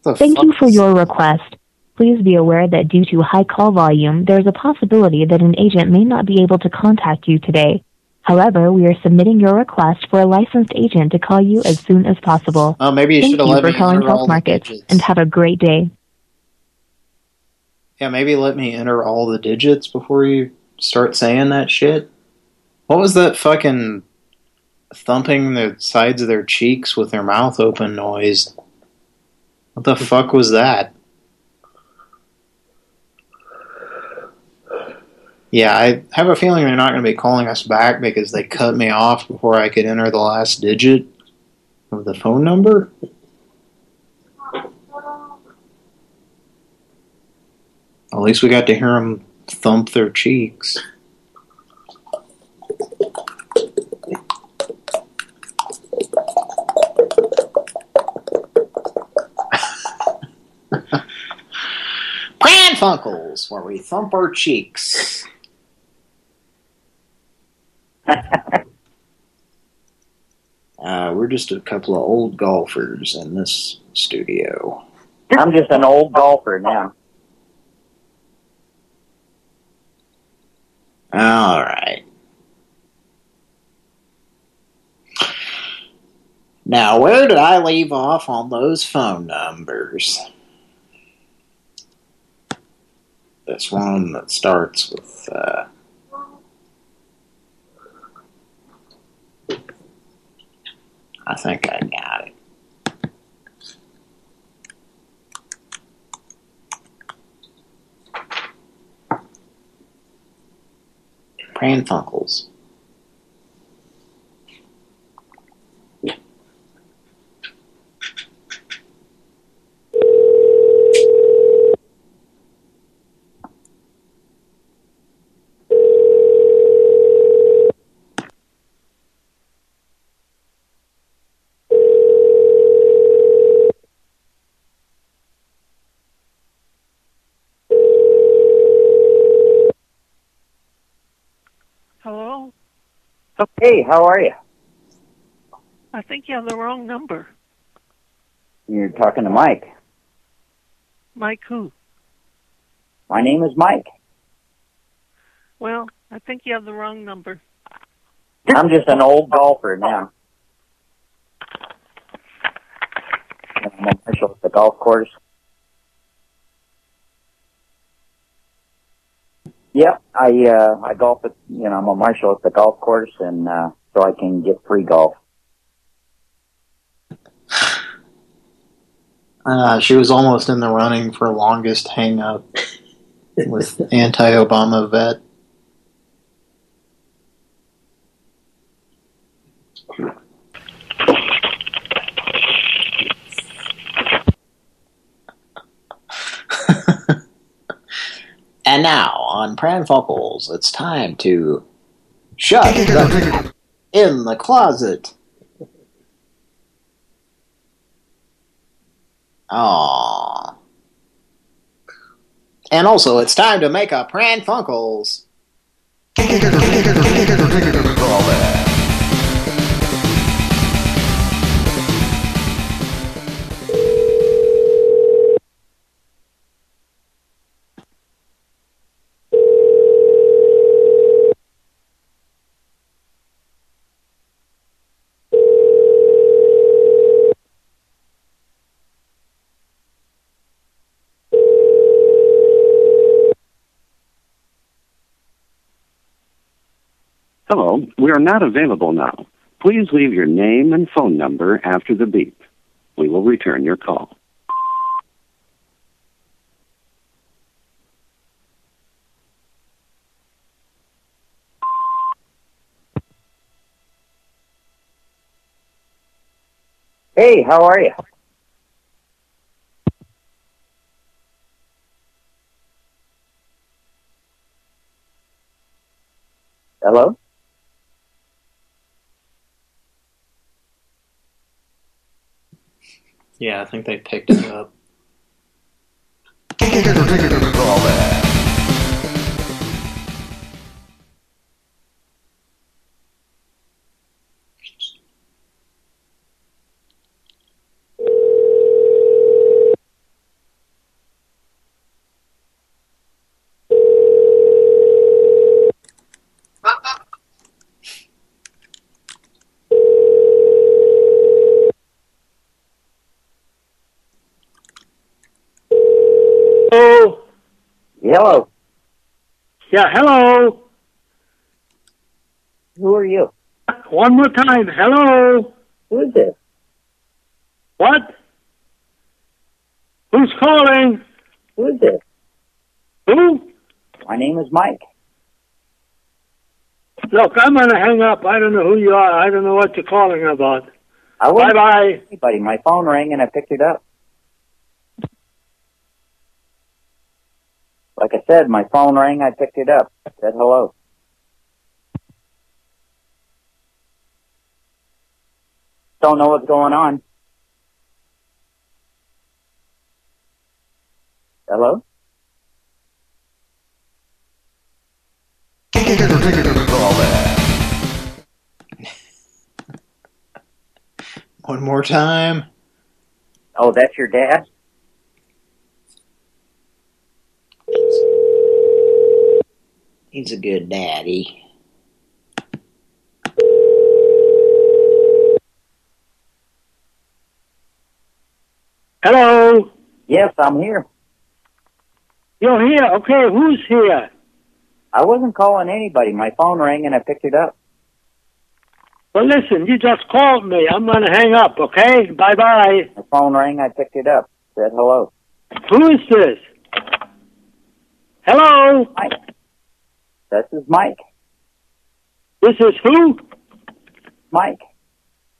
Speaker 43: Thank you for your request. Please be aware that due to high call volume, there is a possibility that an agent may not be able to contact you today. However, we are submitting your request for a licensed agent to call you as soon as possible.
Speaker 2: Oh, maybe you
Speaker 43: Thank
Speaker 2: should have
Speaker 43: you
Speaker 2: let
Speaker 43: for
Speaker 2: me
Speaker 43: calling
Speaker 2: enter all
Speaker 43: Health
Speaker 2: the
Speaker 43: Markets,
Speaker 2: digits.
Speaker 43: and have a great day.
Speaker 2: Yeah, maybe let me enter all the digits before you start saying that shit. What was that fucking thumping the sides of their cheeks with their mouth open noise? What the fuck was that? Yeah, I have a feeling they're not going to be calling us back because they cut me off before I could enter the last digit of the phone number. At least we got to hear them thump their cheeks. Pran Funkels, where we thump our cheeks. Uh, we're just a couple of old golfers in this studio.
Speaker 74: I'm just an old golfer now.
Speaker 2: All right. Now, where did I leave off on those phone numbers? This one that starts with, uh... I think I got it. Pran Funkels.
Speaker 83: Hello?
Speaker 74: Hey, how are you?
Speaker 83: I think you have the wrong number.
Speaker 74: You're talking to Mike.
Speaker 83: Mike who?
Speaker 74: My name is Mike.
Speaker 83: Well, I think you have the wrong number.
Speaker 74: I'm just an old golfer now. I'm marshal at the golf course. Yep, I uh I golf at you know I'm a marshal at the golf course, and uh so I can get free golf.
Speaker 2: Uh, she was almost in the running for longest hang-up with anti-Obama vet. And now, on Pran Funkels, it's time to shut the in the closet. Aww. And also, it's time to make a Pran Funkels.
Speaker 84: Hello, we are not available now. Please leave your name and phone number after the beep. We will return your call.
Speaker 74: Hey, how are you? Hello?
Speaker 2: Yeah, I think they picked it up.
Speaker 70: Hello. Yeah, hello.
Speaker 74: Who are you?
Speaker 70: One more time. Hello.
Speaker 74: Who is this?
Speaker 70: What? Who's calling?
Speaker 74: Who is this?
Speaker 70: Who?
Speaker 74: My name is Mike.
Speaker 70: Look, I'm going to hang up. I don't know who you are. I don't know what you're calling about.
Speaker 74: I wasn't
Speaker 70: Bye-bye.
Speaker 74: Anybody. My phone rang and I picked it up. Like I said, my phone rang. I picked it up. Said hello. Don't know what's going on. Hello?
Speaker 2: One more time.
Speaker 74: Oh, that's your dad?
Speaker 2: He's a good daddy.
Speaker 70: Hello.
Speaker 74: Yes, I'm here.
Speaker 70: You're here. Okay, who's here?
Speaker 74: I wasn't calling anybody. My phone rang and I picked it up.
Speaker 70: Well, listen, you just called me. I'm going to hang up, okay? Bye-bye.
Speaker 74: The phone rang. I picked it up. Said hello.
Speaker 70: Who is this? Hello.
Speaker 74: Mike. This is Mike.
Speaker 70: This is who?
Speaker 74: Mike.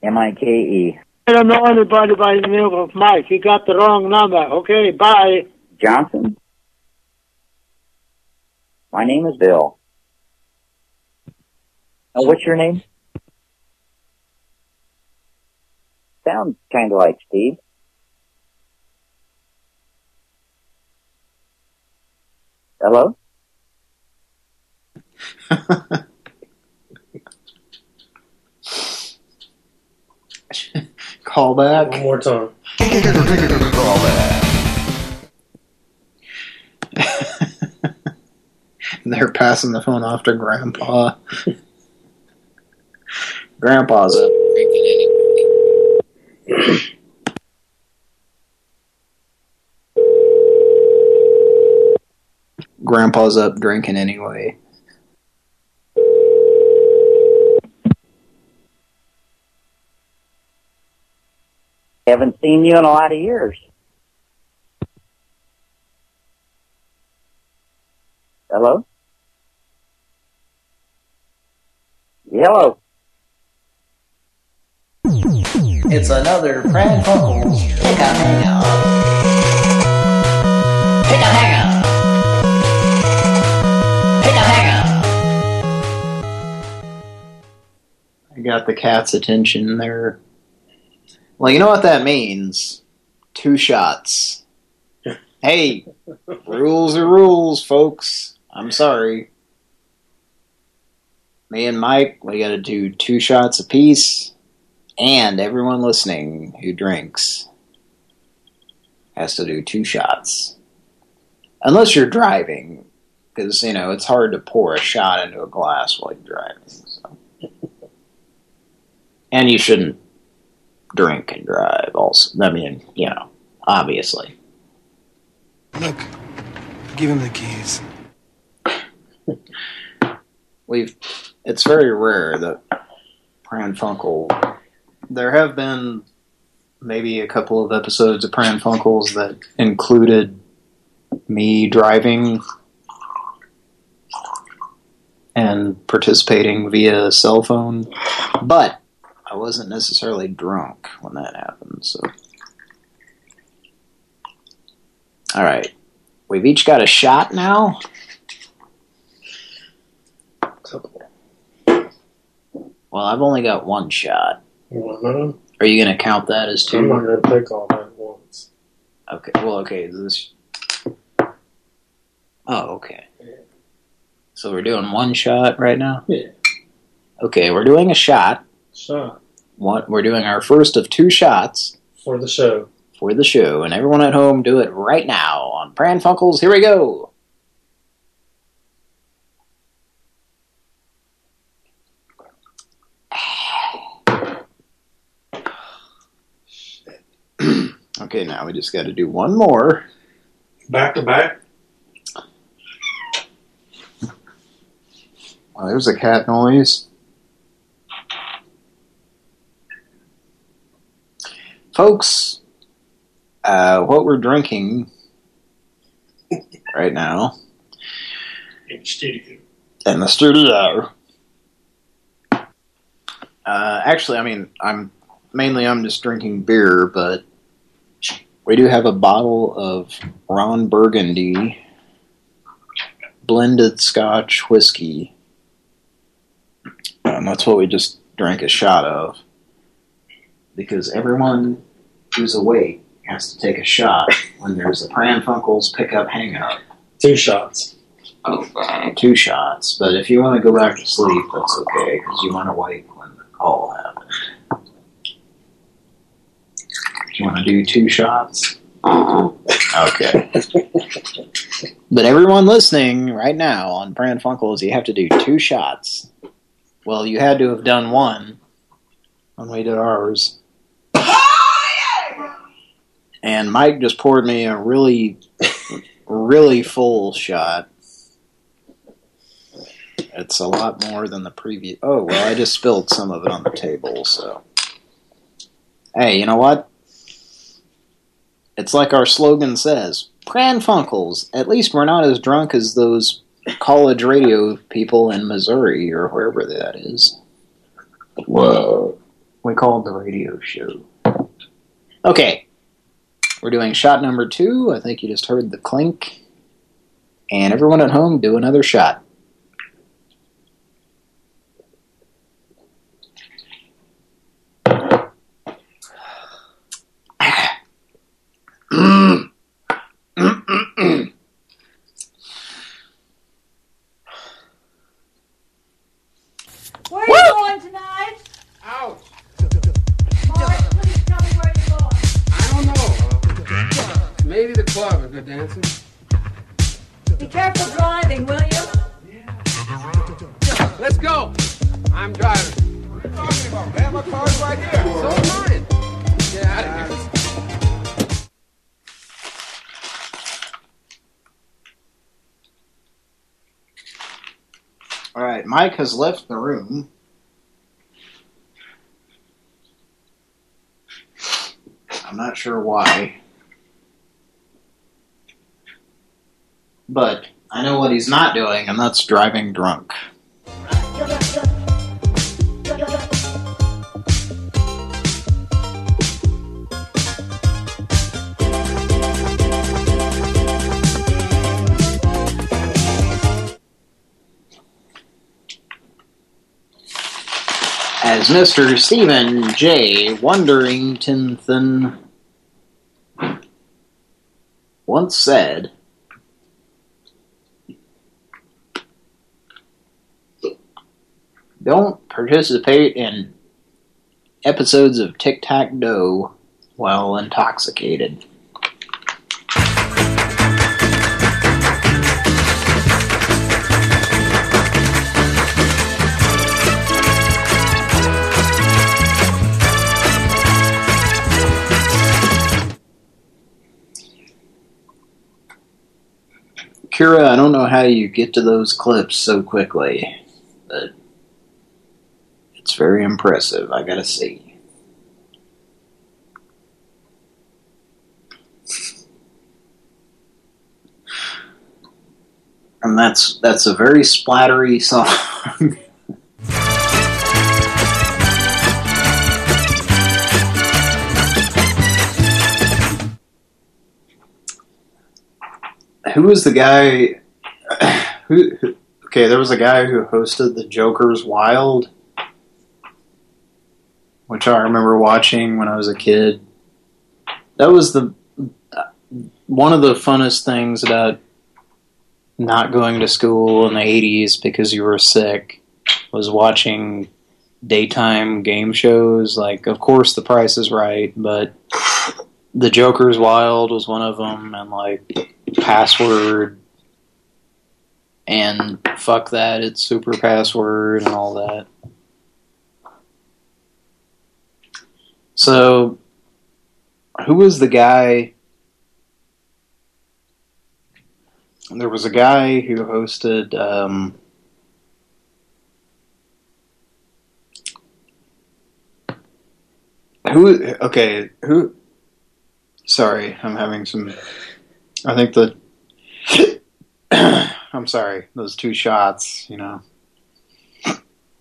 Speaker 74: M-I-K-E.
Speaker 70: I don't know anybody by the name of Mike. You got the wrong number. Okay, bye.
Speaker 74: Johnson? My name is Bill. Oh, what's your name? Sounds kind of like Steve. Hello?
Speaker 2: Call back.
Speaker 5: One more time.
Speaker 2: They're passing the phone off to Grandpa. Grandpa's up drinking anyway. Grandpa's up drinking anyway.
Speaker 74: Haven't seen you in a lot of years. Hello? Hello?
Speaker 10: It's another Pran Funkels Pick a Hang Up. Pick a Hang Up. Pick a Hang Up.
Speaker 2: I got the cat's attention there. Well, you know what that means. Two shots. Hey, rules are rules, folks. I'm sorry. Me and Mike, we gotta do two shots apiece. And everyone listening who drinks has to do two shots. Unless you're driving. Because, you know, it's hard to pour a shot into a glass while you're driving. So. And you shouldn't drink and drive also. I mean, you know, obviously.
Speaker 85: Look, give him the keys.
Speaker 2: We've, it's very rare that Pran Funkel, there have been maybe a couple of episodes of Pran Funkels that included me driving and participating via cell phone, but I wasn't necessarily drunk when that happened, so. All right. We've each got a shot now. Well, I've only got one shot.
Speaker 63: One.
Speaker 2: Are you going to count that as two?
Speaker 63: I'm not going to take all that at once.
Speaker 2: Okay. Well, okay. Is this? Oh, okay. So we're doing one shot right now.
Speaker 63: Yeah.
Speaker 2: Okay, we're doing a shot.
Speaker 63: Shot
Speaker 2: One, we're doing our first of two shots
Speaker 63: for the show.
Speaker 2: for the show, and everyone at home do it right now on Pran Funkels. Here we go. okay, now we just got to do one more.
Speaker 63: Back to back.
Speaker 2: Oh, there's a cat noise. Folks, uh, what we're drinking right now
Speaker 63: In studio.
Speaker 2: in the studio. Uh, actually, I mean, I'm mainly I'm just drinking beer, but we do have a bottle of Ron Burgundy blended Scotch whiskey. Um, that's what we just drank a shot of. Because everyone who's awake has to take a shot when there's a Pran Funkels pickup hangout.
Speaker 63: Two shots.
Speaker 2: Okay, two shots. But if you want to go back to sleep, that's okay, because you want to wait when the call happens. Do you want to do two shots? Okay. but everyone listening right now on Pran Funkels, you have to do two shots. Well, you had to have done one when we did ours. And Mike just poured me a really, really full shot. It's a lot more than the previous. Oh, well, I just spilled some of it on the table, so. Hey, you know what? It's like our slogan says Pran Funkels. At least we're not as drunk as those college radio people in Missouri or wherever that is. Whoa. We called the radio show. Okay. We're doing shot number two. I think you just heard the clink. And everyone at home, do another shot. Has left the room. I'm not sure why. But I know what he's not doing, and that's driving drunk. As Mr. Stephen J. Wonderington once said, Don't participate in episodes of Tic Tac Doe while intoxicated. Kira, I don't know how you get to those clips so quickly, but it's very impressive, I gotta see. And that's that's a very splattery song. Who was the guy who, who okay there was a guy who hosted the joker's wild which I remember watching when I was a kid. That was the one of the funnest things about not going to school in the 80s because you were sick was watching daytime game shows. Like, of course, The Price is Right, but The Joker's Wild was one of them, and like Password, and Fuck That, It's Super Password, and all that. So, who was the guy? There was a guy who hosted. Um, who? Okay, who? Sorry, I'm having some. I think the. I'm sorry, those two shots. You know.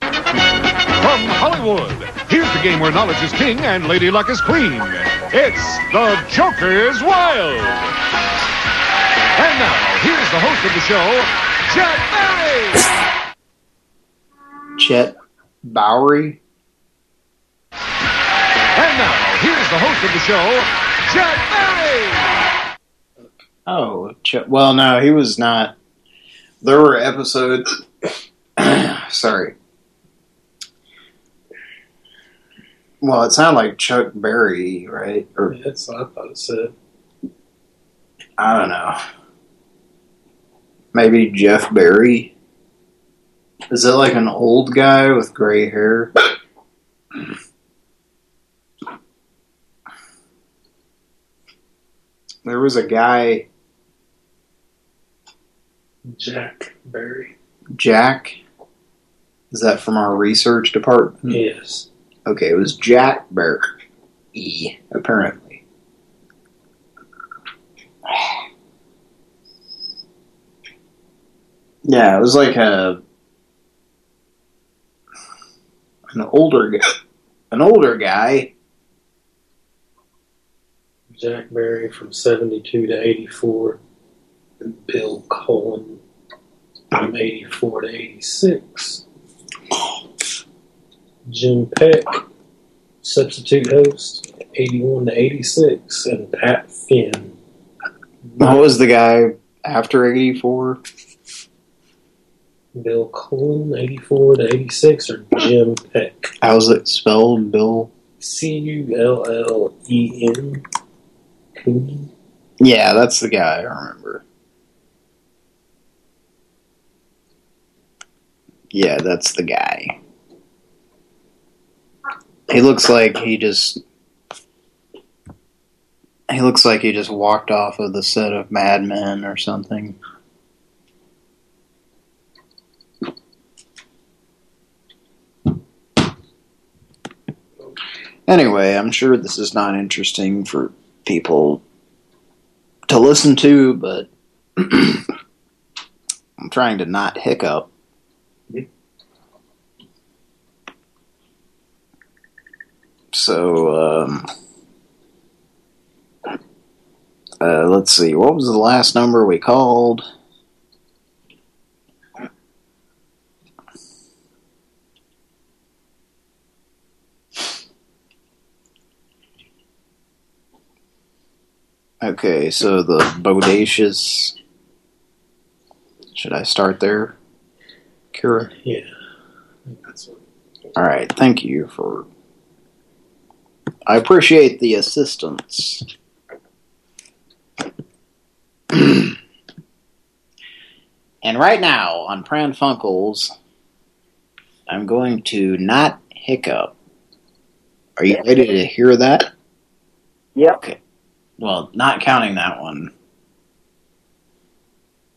Speaker 86: From Hollywood, here's the game where knowledge is king and Lady Luck is queen. It's The Joker's Wild. And now, here's the host of the show, Chet Berry.
Speaker 2: Chet Bowery.
Speaker 86: And now, here's the host of the show, Chet Berry.
Speaker 2: Oh, Chet. Well, no, he was not. There were episodes. sorry. Well, it sounded like Chuck Berry, right? Or
Speaker 5: That's what I thought it said.
Speaker 2: I don't know. Maybe Jeff Berry. Is it like an old guy with gray hair? There was a guy,
Speaker 5: Jack Barry.
Speaker 2: Jack. Is that from our research department?
Speaker 5: Yes.
Speaker 2: Okay, it was Jack Barry, apparently. Yeah, it was like a an older guy, an older guy.
Speaker 5: Jack Barry from 72 to 84. And Bill Cullen from 84 to 86. Jim Peck, substitute host, 81 to 86. And Pat Finn.
Speaker 2: What was the guy after '84?
Speaker 5: Bill Cullen, 84 to 86. Or Jim Peck.
Speaker 2: How's it spelled, Bill?
Speaker 5: C-U-L-L-E-N. Coon.
Speaker 2: Yeah, that's the guy I remember. Yeah, that's the guy. He looks like he just... He looks like he just walked off of the set of Mad Men or something. Anyway, I'm sure this is not interesting for people to listen to, but I'm trying to not hiccup. So, um, uh, let's see, what was the last number we called? Okay, so the bodacious. Should I start there, Kira?
Speaker 5: Yeah. That's.
Speaker 2: All right, thank you for. I appreciate the assistance. and right now on Pran Funkels, I'm going to not hiccup. Are you ready to hear that?
Speaker 74: Yep.
Speaker 2: Okay. Well, not counting that one.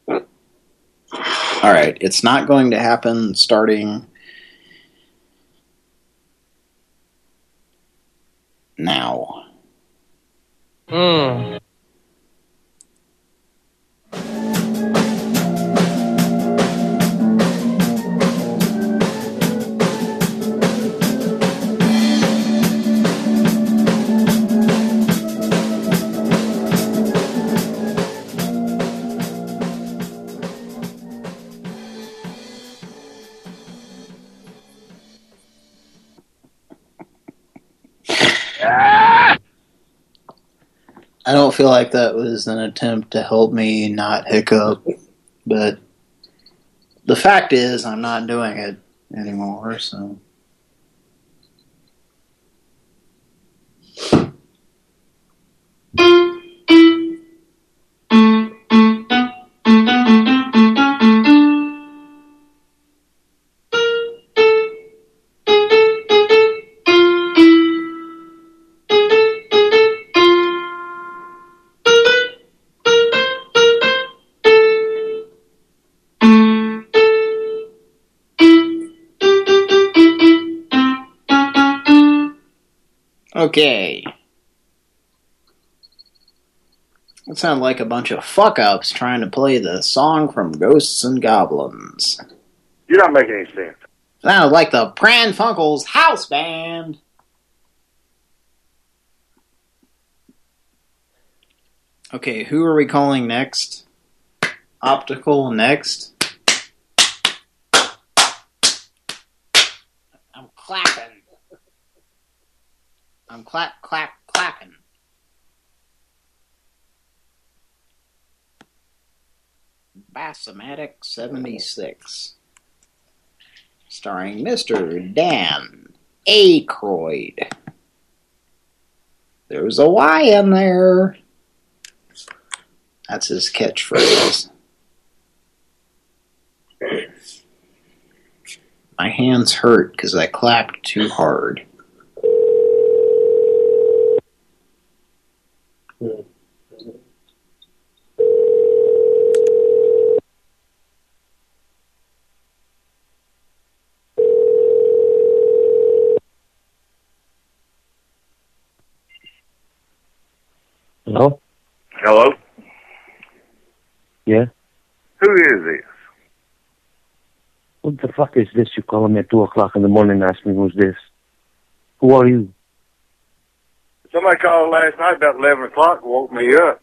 Speaker 2: All right, it's not going to happen starting now.
Speaker 87: Hmm.
Speaker 2: Don't feel like that was an attempt to help me not hiccup, but the fact is I'm not doing it anymore, so... Okay. That sounded like a bunch of fuck-ups trying to play the song from Ghosts and Goblins.
Speaker 88: You're not making any sense.
Speaker 2: Sounds like the Pran Funkels house band. Okay, who are we calling next? Optical next? I'm clapping. I'm clap, clap, clapping. Bassomatic 76. Starring Mr. Dan Aykroyd. There's a Y in there. That's his catchphrase. My hands hurt because I clapped too hard.
Speaker 89: Hello?
Speaker 88: Hello?
Speaker 89: Yeah?
Speaker 88: Who is this?
Speaker 89: What the fuck is this? You calling me at 2 o'clock in the morning and asking me who's this? Who are you?
Speaker 88: Somebody called last night about 11 o'clock and woke me up.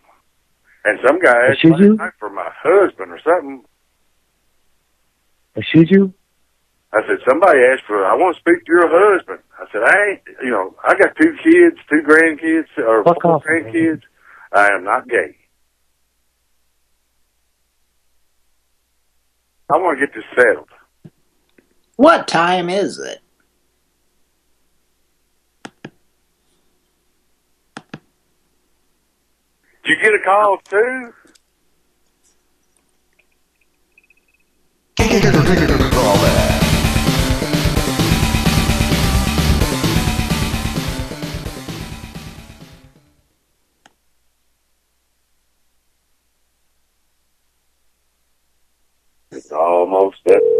Speaker 88: And some guy asked
Speaker 89: shoot
Speaker 88: last
Speaker 89: you?
Speaker 88: for my husband or something.
Speaker 89: I shoot you?
Speaker 88: I said, somebody asked for, I want to speak to your husband. I said, I ain't, you know, I got two kids, two grandkids, or
Speaker 89: Fuck
Speaker 88: four
Speaker 89: off,
Speaker 88: grandkids. I am not gay. I want to get this settled.
Speaker 2: What time is it?
Speaker 88: You get a call too? It's almost that.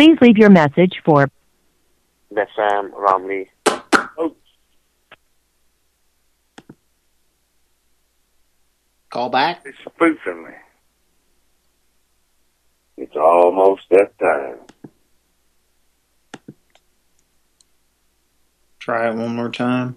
Speaker 43: Please leave your message for
Speaker 89: That's Sam Romney.
Speaker 2: Call back?
Speaker 88: It's spoofing me. It's almost that time.
Speaker 2: Try it one more time.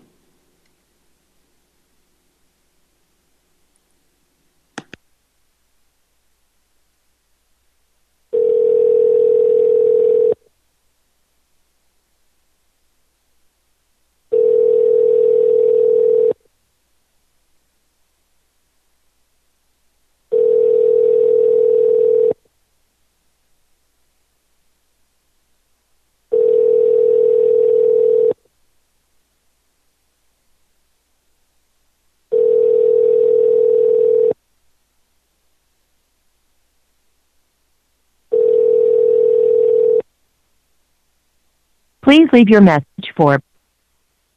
Speaker 43: Please leave your message for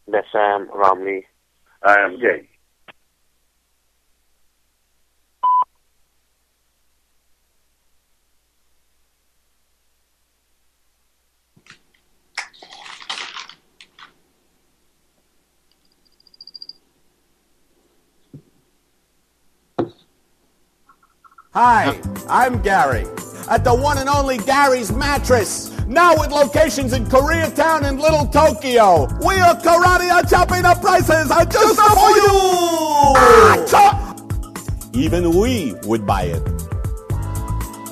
Speaker 89: That's Sam um, Romney.
Speaker 88: I am gay.
Speaker 86: Hi, I'm Gary at the one and only Gary's Mattress. Now with locations in Koreatown and Little Tokyo. We are karate are chopping up prices are just for you. Chop! Even we would buy it.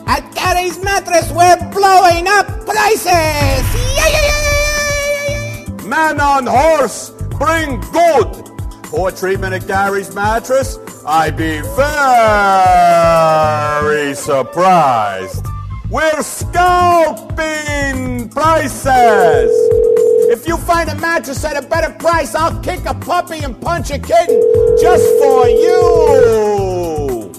Speaker 86: At Gary's mattress, we're blowing up prices! Yeah, yeah, yeah, yeah, yeah, yeah. Man on horse, bring good! Poor treatment at Gary's mattress, I'd be very surprised. We're scalping prices! If you find a mattress at a better price, I'll kick a puppy and punch a kitten just for you!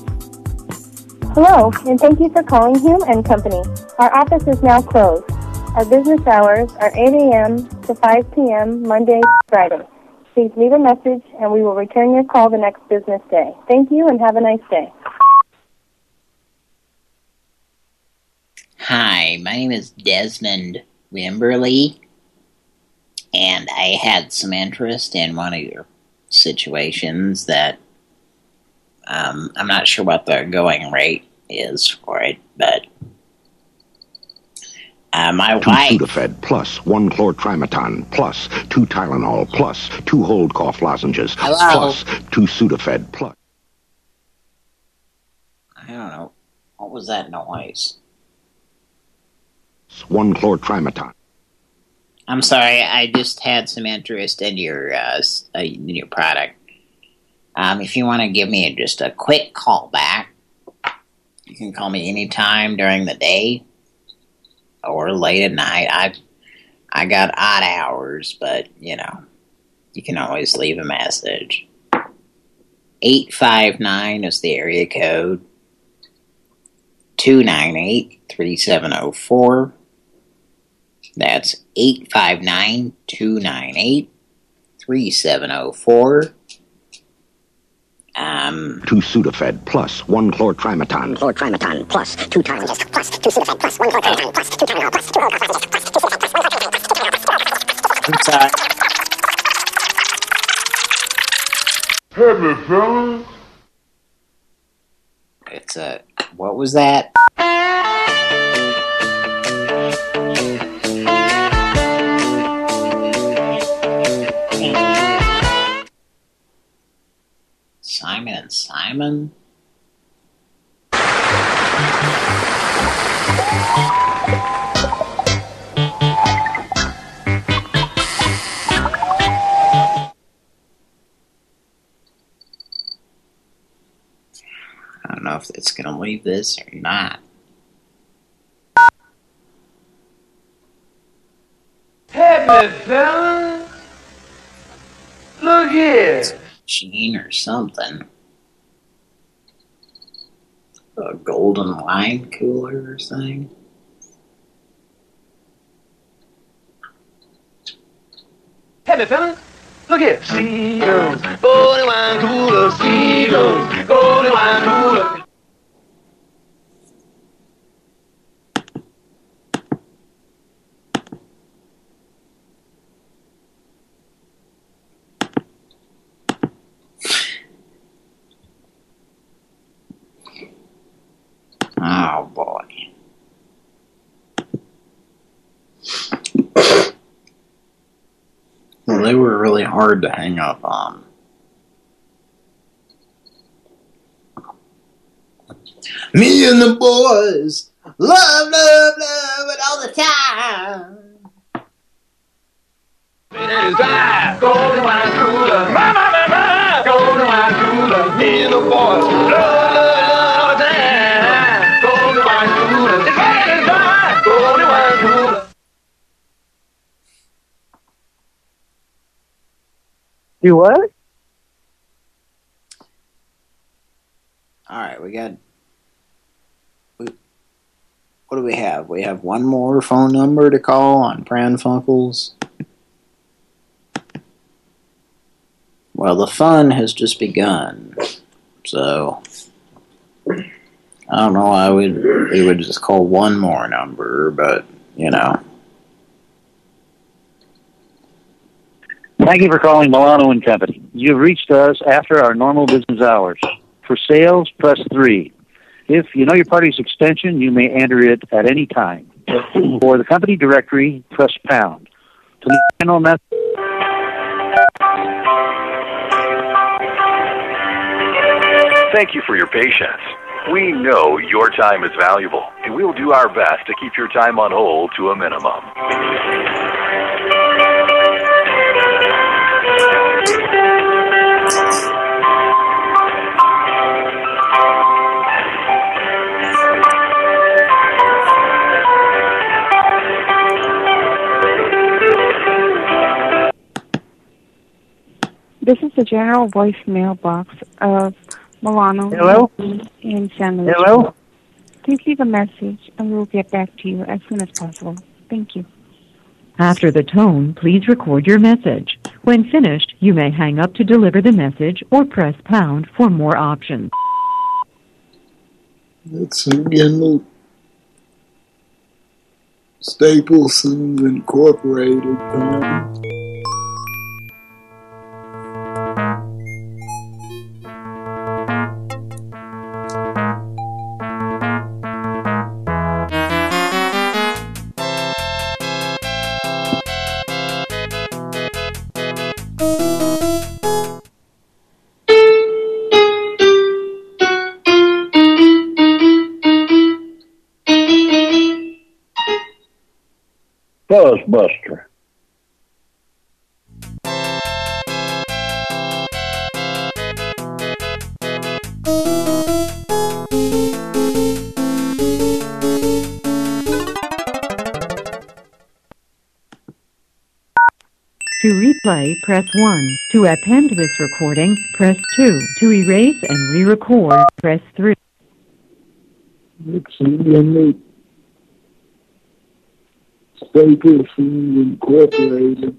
Speaker 90: Hello, and thank you for calling Hume and Company. Our office is now closed. Our business hours are 8 a.m. to 5 p.m. Monday to Friday. Please leave a message and we will return your call the next business day. Thank you and have a nice day.
Speaker 10: Hi, my name is Desmond Wimberly, and I had some interest in one of your situations that um, I'm not sure what the going rate is for it, but uh, my
Speaker 88: two
Speaker 10: wife...
Speaker 88: Sudafed plus one chlortrimeton plus two Tylenol plus two hold cough lozenges
Speaker 10: Hello?
Speaker 88: plus two Sudafed plus.
Speaker 10: I don't know. What was that noise?
Speaker 88: One chlortrimeton.
Speaker 10: I'm sorry, I just had some interest in your uh, uh, in your product. Um, if you want to give me just a quick call back, you can call me anytime during the day or late at night. I I got odd hours, but you know, you can always leave a message. Eight five nine is the area code. Two nine eight three seven zero four. That's 859-298-3704. Um,
Speaker 88: Two Sudafed plus one chlortrimeton.
Speaker 10: Chlortrimeton plus two Tylenol plus two Sudafed plus one chlortrimeton plus two Tylenol plus two Hold plus two Sudafed plus one chlortrimeton plus two I'm sorry.
Speaker 91: Hey, fellas.
Speaker 10: It's a... What was that? Simon and Simon? I don't know if it's going to leave this or not.
Speaker 49: Hey, fellas. Look here.
Speaker 10: Gene or something. A golden wine cooler or something.
Speaker 49: Hey, fellas. Look here. Seagulls. Golden wine cooler. Seagulls. Golden wine cooler.
Speaker 10: Oh boy. Well, they were really hard to hang up on. Me and the boys love, love, love it all the time.
Speaker 49: Golden wine cooler. My, my, my, my. Golden wine cooler. Me and the boys. Love, love, love
Speaker 2: You what?
Speaker 10: All right, we got. We, what do we have? We have one more phone number to call on Pran Funkels. Well, the fun has just begun, so I don't know why we we would just call one more number, but you know.
Speaker 92: Thank you for calling Milano and Company. You've reached us after our normal business hours. For sales, press 3. If you know your party's extension, you may enter it at any time. For the company directory, press pound. To leave a general message,
Speaker 93: Thank you for your patience.
Speaker 94: We know your time is valuable, and we will do our best to keep your time on hold to a minimum.
Speaker 95: This is the general voicemail box of Milano
Speaker 96: Hello?
Speaker 95: in San Luis.
Speaker 96: Hello?
Speaker 95: Please leave a message and we will get back to you as soon as possible. Thank you.
Speaker 8: After the tone, please record your message. When finished, you may hang up to deliver the message or press pound for more options.
Speaker 35: It's again Stapleton's Incorporated.
Speaker 62: Buzzbuster.
Speaker 8: To replay, press 1. To append this recording, press 2. To erase and re-record, press 3.
Speaker 35: it's again Stapleton's Incorporated.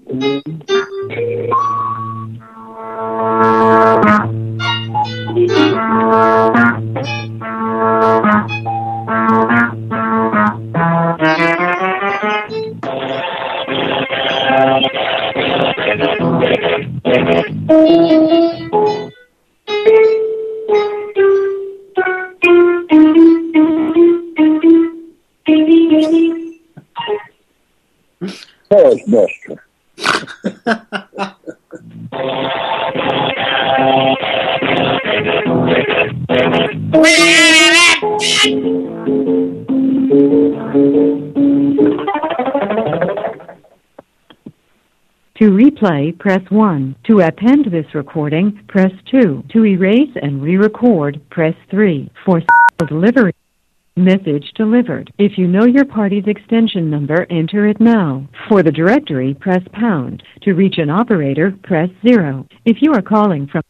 Speaker 62: Buzzbuster.
Speaker 8: To replay, press 1. To append this recording, press 2. To erase and re-record, press 3. For delivery, message delivered. If you know your party's extension number, enter it now. For the directory, press pound. To reach an operator, press 0. If you are calling from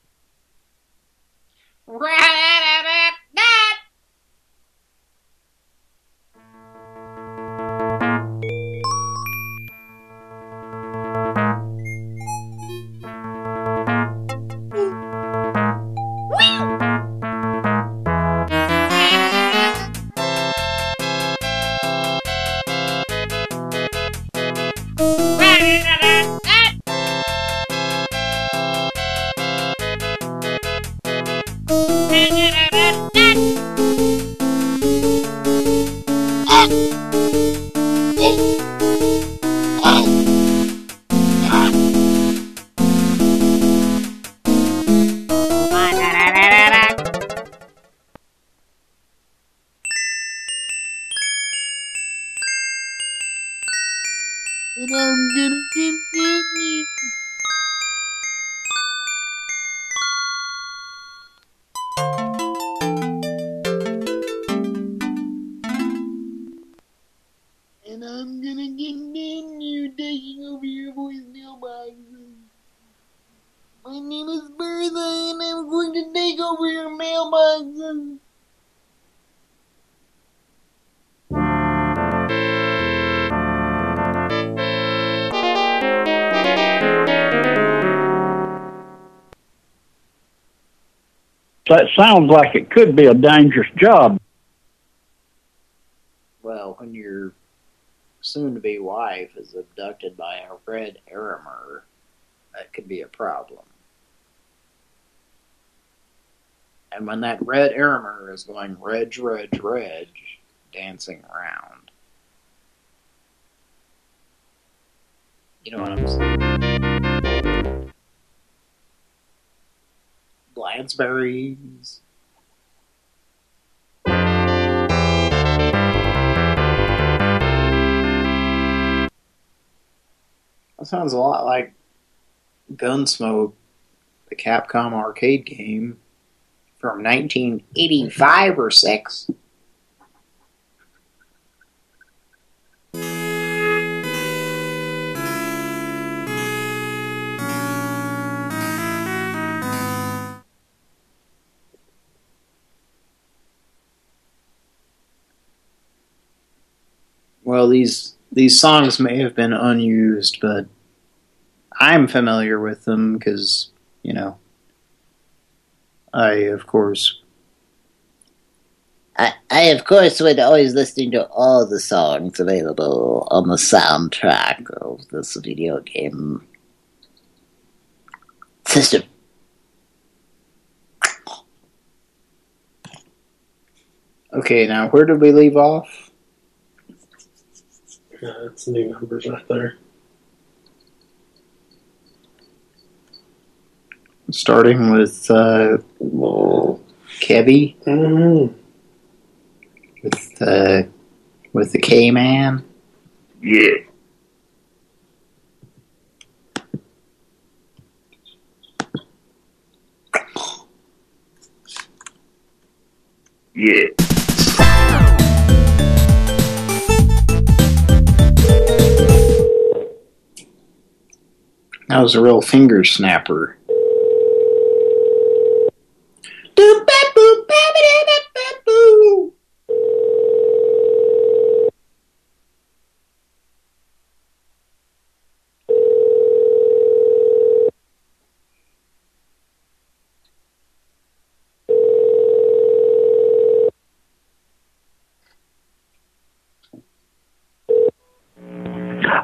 Speaker 35: My name is Bertha, and I'm going to take over your mailboxes.
Speaker 62: That sounds like it could be a dangerous job.
Speaker 2: Well, when your soon-to-be wife is abducted by a red Arremer, that could be a problem. And when that red Arremer is going reg, reg, reg, dancing around. You know what I'm saying? Lansbury's. That sounds a lot like Gunsmoke, the Capcom arcade game from 1985 or 6. Well, these these songs may have been unused, but I'm familiar with them because, you know, I, of course...
Speaker 10: I, I, of course, would always listening to all the songs available on the soundtrack of this video game system.
Speaker 2: Okay, now where did we leave off?
Speaker 63: Yeah, that's new numbers right there.
Speaker 2: Starting with uh, well, Kebby.
Speaker 63: Mm.
Speaker 2: With uh, with the K man.
Speaker 88: Yeah. Yeah.
Speaker 2: That was a real finger snapper.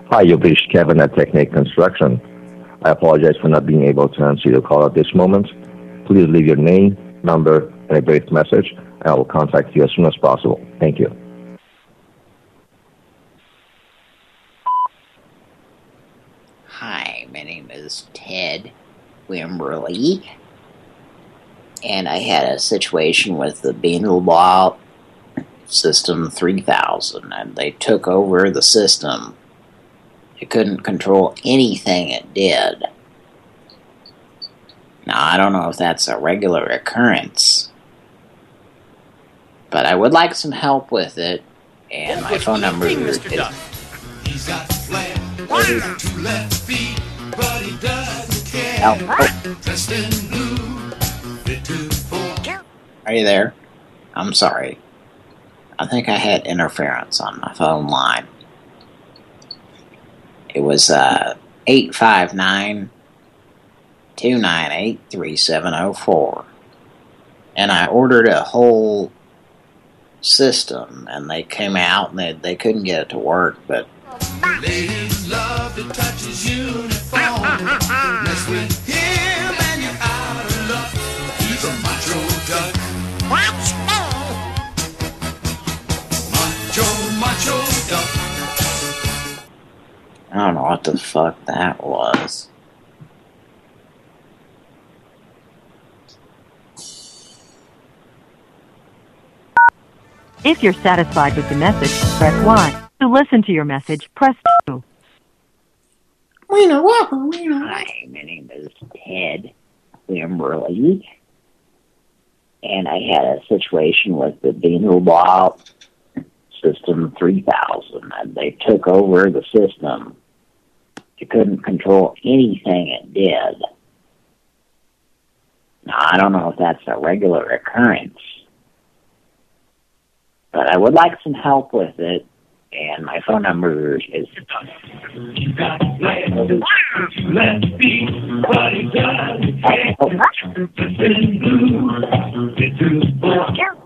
Speaker 89: Hi, you've reached Kevin at Technique Construction. I apologize for not being able to answer your call at this moment. Please leave your name, number, and a brief message, and I will contact you as soon as possible. Thank you.
Speaker 10: Hi, my name is Ted Wimberly, and I had a situation with the Beanleball System 3000, and they took over the system. It couldn't control anything it did. Now, I don't know if that's a regular occurrence, but I would like some help with it, and my phone number is...
Speaker 97: He's got flair, two left feet, but he doesn't care.
Speaker 10: Oh, oh,
Speaker 97: Dressed in blue, fit to four.
Speaker 10: Are you there? I'm sorry. I think I had interference on my phone line. It was uh, 859 298 3704. And I ordered a whole system, and they came out and they, they couldn't get it to work, but
Speaker 97: Ladies love to touch his uniform.
Speaker 10: I don't know what the fuck that was.
Speaker 43: If you're satisfied with the message, press 1. To listen to your message, press 2.
Speaker 10: Hi, my name is Ted Wimberly. And I had a situation with the Beanleball System 3000, and they took over the system. You couldn't control anything it did. Now, I don't know if that's a regular occurrence, but I would like some help with it, and my phone number is.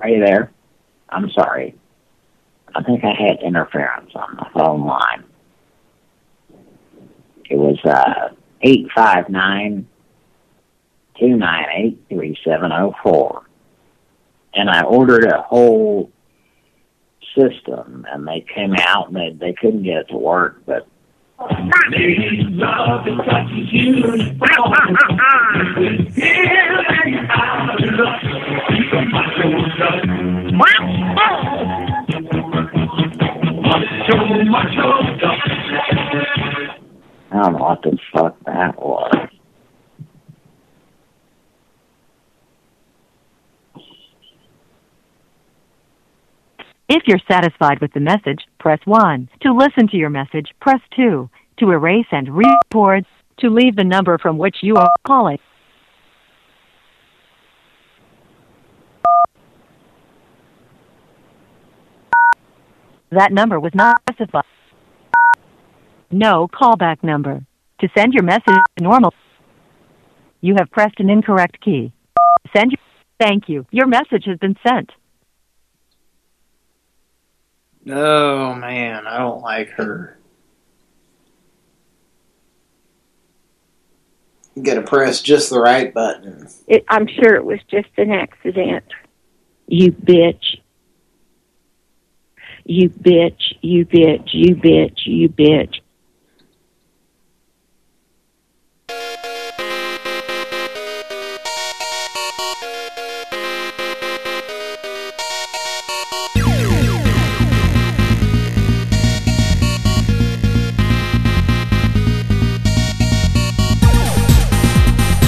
Speaker 10: Are you there? I'm sorry. I think I had interference on the phone line. It was uh eight five nine two nine eight three seven oh four. And I ordered a whole system and they came out and they they couldn't get it to work but
Speaker 97: Ladies love to touch his uniform. Mess with him and you're out of luck. He's a macho. Macho, macho.
Speaker 10: I don't know what the fuck that was.
Speaker 8: If you're satisfied with the message, press 1. To listen to your message, press 2. To erase and re-record, to leave the number from which you are calling. That number was not specified. No callback number. To send your message to normal, you have pressed an incorrect key. Send your Thank you. Your message has been sent.
Speaker 2: Oh, man, I don't like her. You gotta press just the right button.
Speaker 98: It, I'm sure it was just an accident. You bitch. You bitch, you bitch, you bitch, you bitch.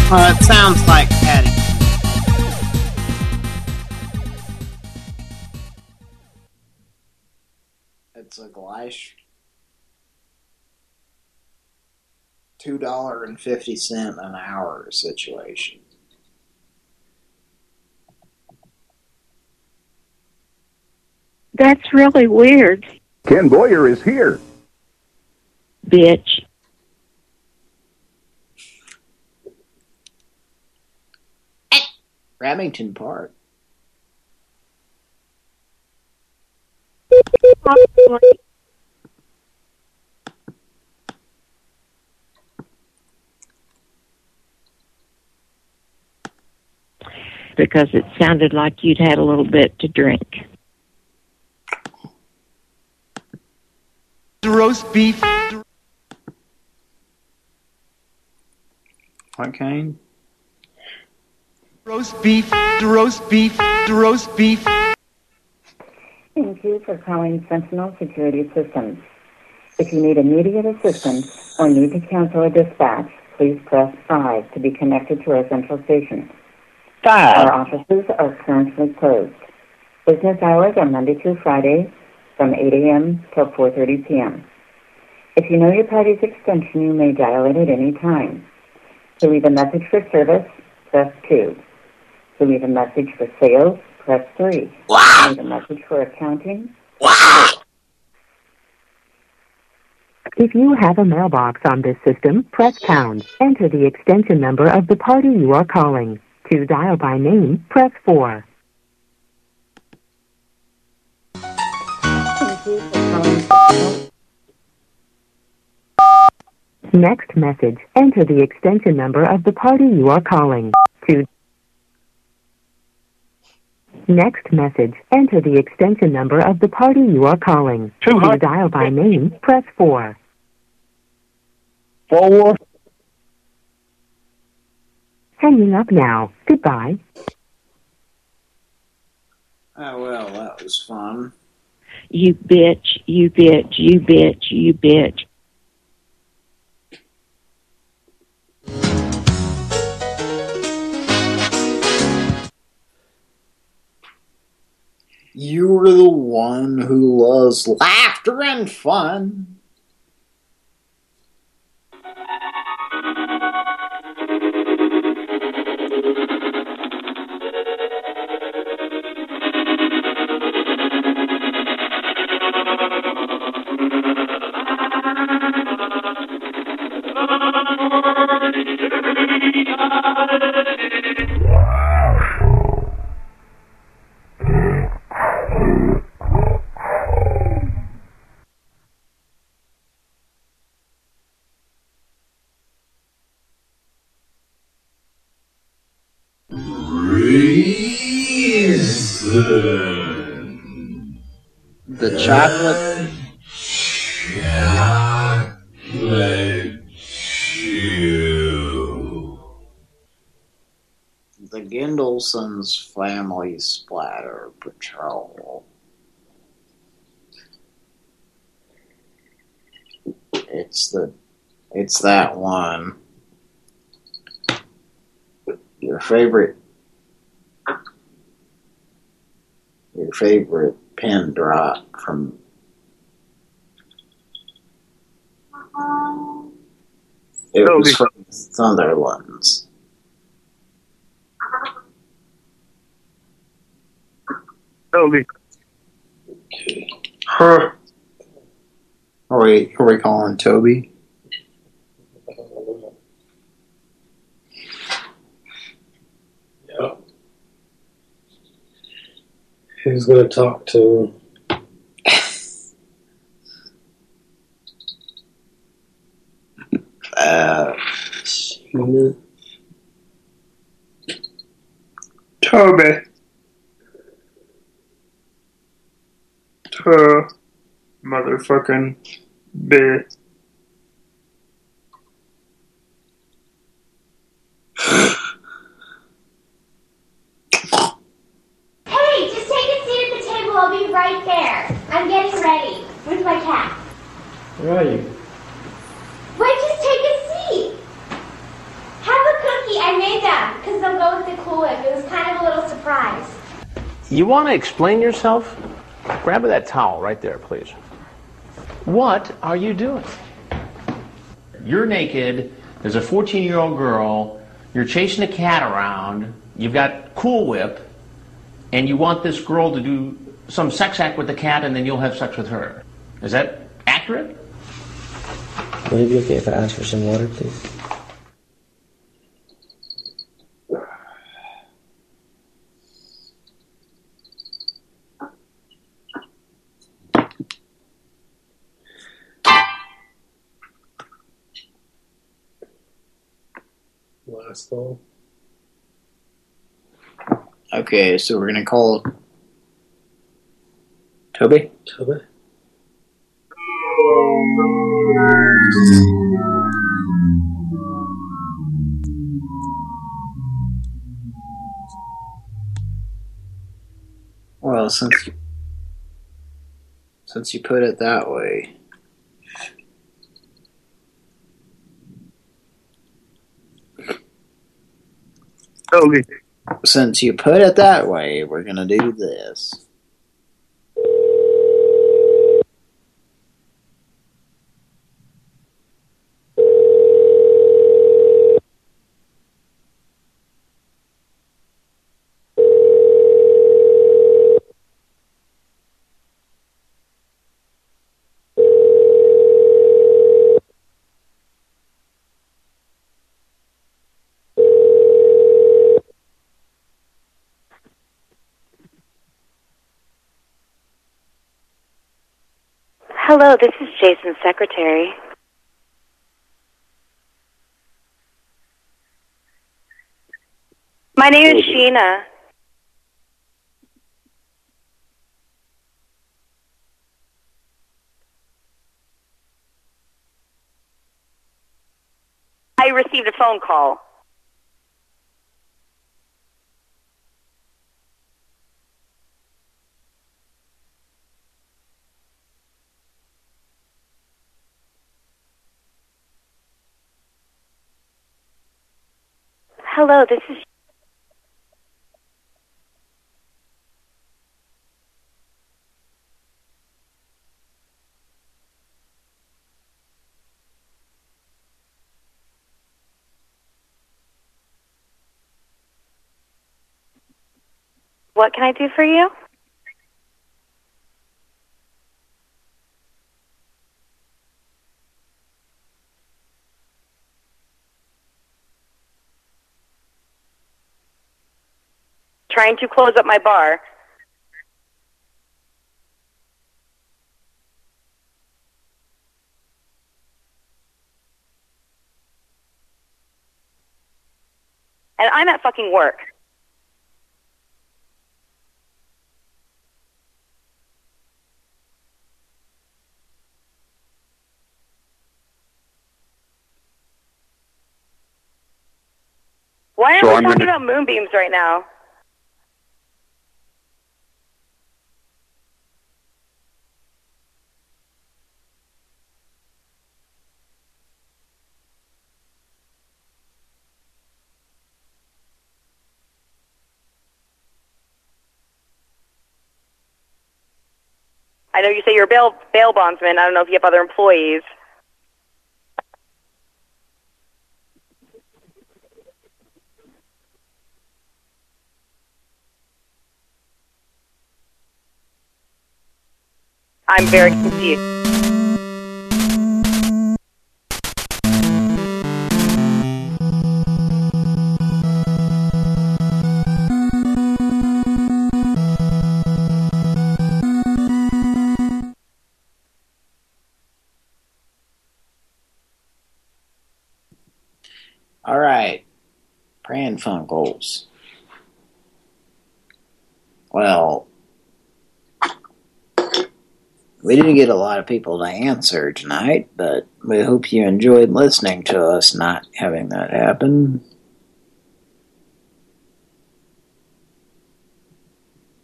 Speaker 99: Well, it sounds like Patty.
Speaker 2: It's a Gleish. Two dollar and fifty cent an hour situation.
Speaker 98: That's really weird,
Speaker 62: Ken Boyer is here.
Speaker 98: bitch.
Speaker 2: Remington Park.
Speaker 98: Because it sounded like you'd had a little bit to drink.
Speaker 49: Roast beef.
Speaker 2: What kind?
Speaker 49: Roast beef. Roast beef. Roast beef.
Speaker 100: Thank you for calling Sentinel Security Systems. If you need immediate assistance or need to cancel a dispatch, please press 5 to be connected to our central station. 5. Our offices are currently closed. Business hours are Monday through Friday from 8 a.m. till 4.30 p.m. If you know your party's extension, you may dial it at any time. To leave a message for service, press 2. To leave a message for sales, press 3. To leave a message for accounting,
Speaker 8: If you have a mailbox on this system, press pound. Enter the extension number of the party you are calling. To dial by name, press 4.
Speaker 100: thank you for calling
Speaker 8: Next message. Enter the extension number of the party you are calling. To Next message. Enter the extension number of the party you are calling. To dial by name, press 4.
Speaker 62: Four.
Speaker 8: Hanging up now. Goodbye.
Speaker 2: Oh, well, that was fun.
Speaker 98: You bitch, you bitch, you bitch, you bitch.
Speaker 2: You're the one who loves laughter and fun. The chocolate. The Gendelsons Family Splatter Patrol. It's the It's that one. Your favorite your favorite pin drop from it was from Sunderlands.
Speaker 62: Toby.
Speaker 2: Huh. Are we are we calling Toby?
Speaker 5: Who's going to talk to him?
Speaker 2: Uh,
Speaker 5: Sheena?
Speaker 2: Toby. To motherfucking bit.
Speaker 36: Hey, just take a seat at the table. I'll be right there. I'm getting ready. Where's my cat?
Speaker 5: Where are you?
Speaker 36: Wait, just take a seat. Have a cookie. I made them because they'll go with the Cool Whip. It was kind of a little surprise.
Speaker 49: You want to explain yourself? Grab that towel right there, please. What are you doing? You're naked. There's a 14 year old girl. You're chasing a cat around. You've got Cool Whip. And you want this girl to do some sex act with the cat and then you'll have sex with her. Is that accurate?
Speaker 101: Would it be okay if I ask for some water, please?
Speaker 2: Okay, so we're gonna call Toby.
Speaker 5: Toby.
Speaker 2: Well, since you, since you put it that way,
Speaker 62: Toby.
Speaker 2: Since you put it that way, we're gonna do this.
Speaker 6: Hello, this is Jason's secretary. My name is Sheena. I received a phone call. Hello, this is What can I do for you? Trying to close up my bar. And I'm at fucking work. Why aren't
Speaker 62: So
Speaker 6: we
Speaker 62: I'm
Speaker 6: talking
Speaker 62: gonna-
Speaker 6: about moonbeams right now? I know you say you're a bail bail bondsman. I don't know if you have other employees. I'm very confused.
Speaker 2: Funkels. Well, we didn't get a lot of people to answer tonight, but we hope you enjoyed listening to us not having that happen.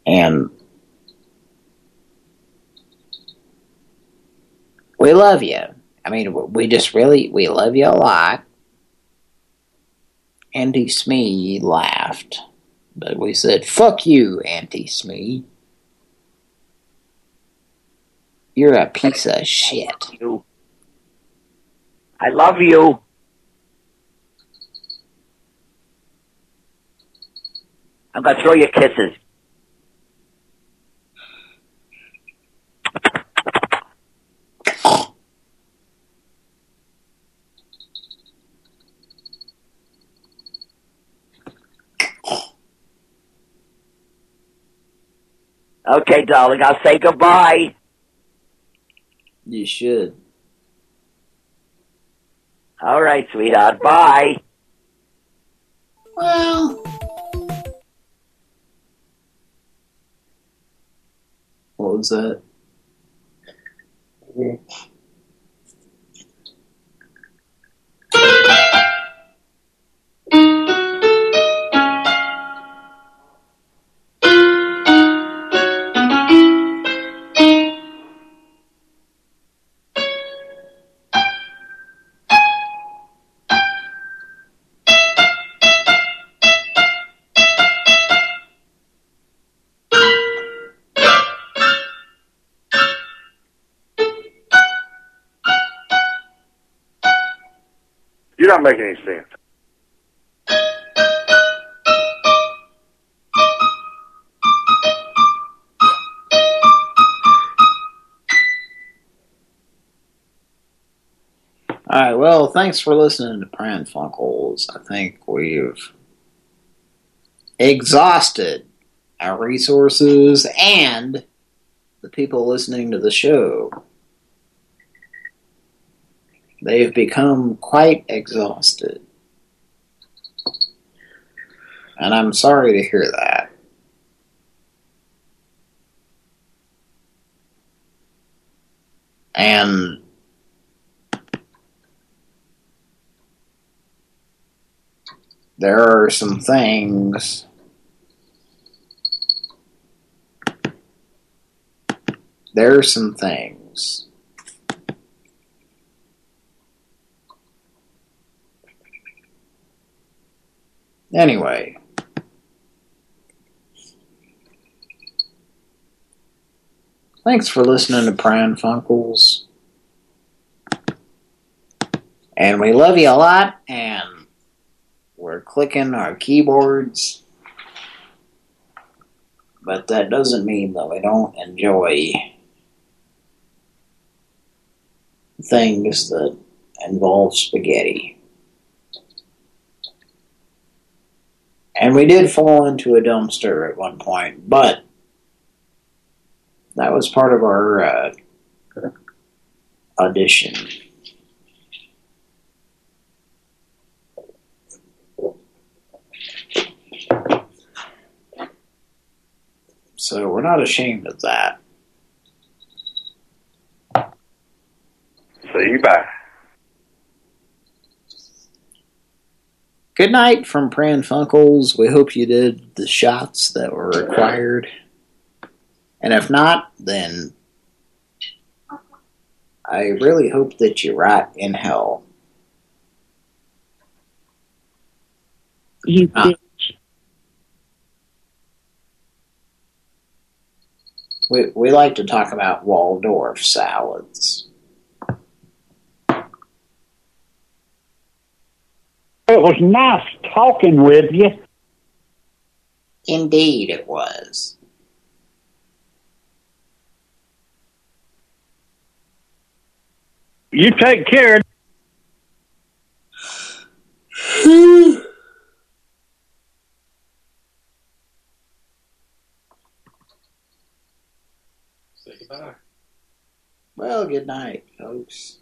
Speaker 2: And we love you. I mean, we just really, we love you a lot. Auntie Smee laughed, but we said, fuck you, Auntie Smee. You're a piece of shit.
Speaker 102: I love you. I'm gonna throw you kisses. Okay, darling, I'll say goodbye.
Speaker 2: You should.
Speaker 102: All right, sweetheart. Bye.
Speaker 2: Well. What was that?
Speaker 88: Making any sense.
Speaker 2: All right, well, thanks for listening to Pran Funkels. I think we've exhausted our resources and the people listening to the show. They've become quite exhausted. And I'm sorry to hear that. And there are some things there are some things anyway thanks for listening to Pran Funkels. and we love you a lot and we're clicking our keyboards. But that doesn't mean that we don't enjoy things that involve spaghetti. And we did fall into a dumpster at one point, but that was part of our uh, audition. So we're not ashamed of that.
Speaker 88: See you bye.
Speaker 2: Good night from Pran Funkels. We hope you did the shots that were required. And if not, then I really hope that you rot in hell.
Speaker 98: You
Speaker 2: Ah.
Speaker 98: bitch.
Speaker 2: We we like to talk about Waldorf salads.
Speaker 62: It was nice talking with you.
Speaker 10: Indeed, it was.
Speaker 62: You take care.
Speaker 5: Say goodbye.
Speaker 2: Well, good night, folks.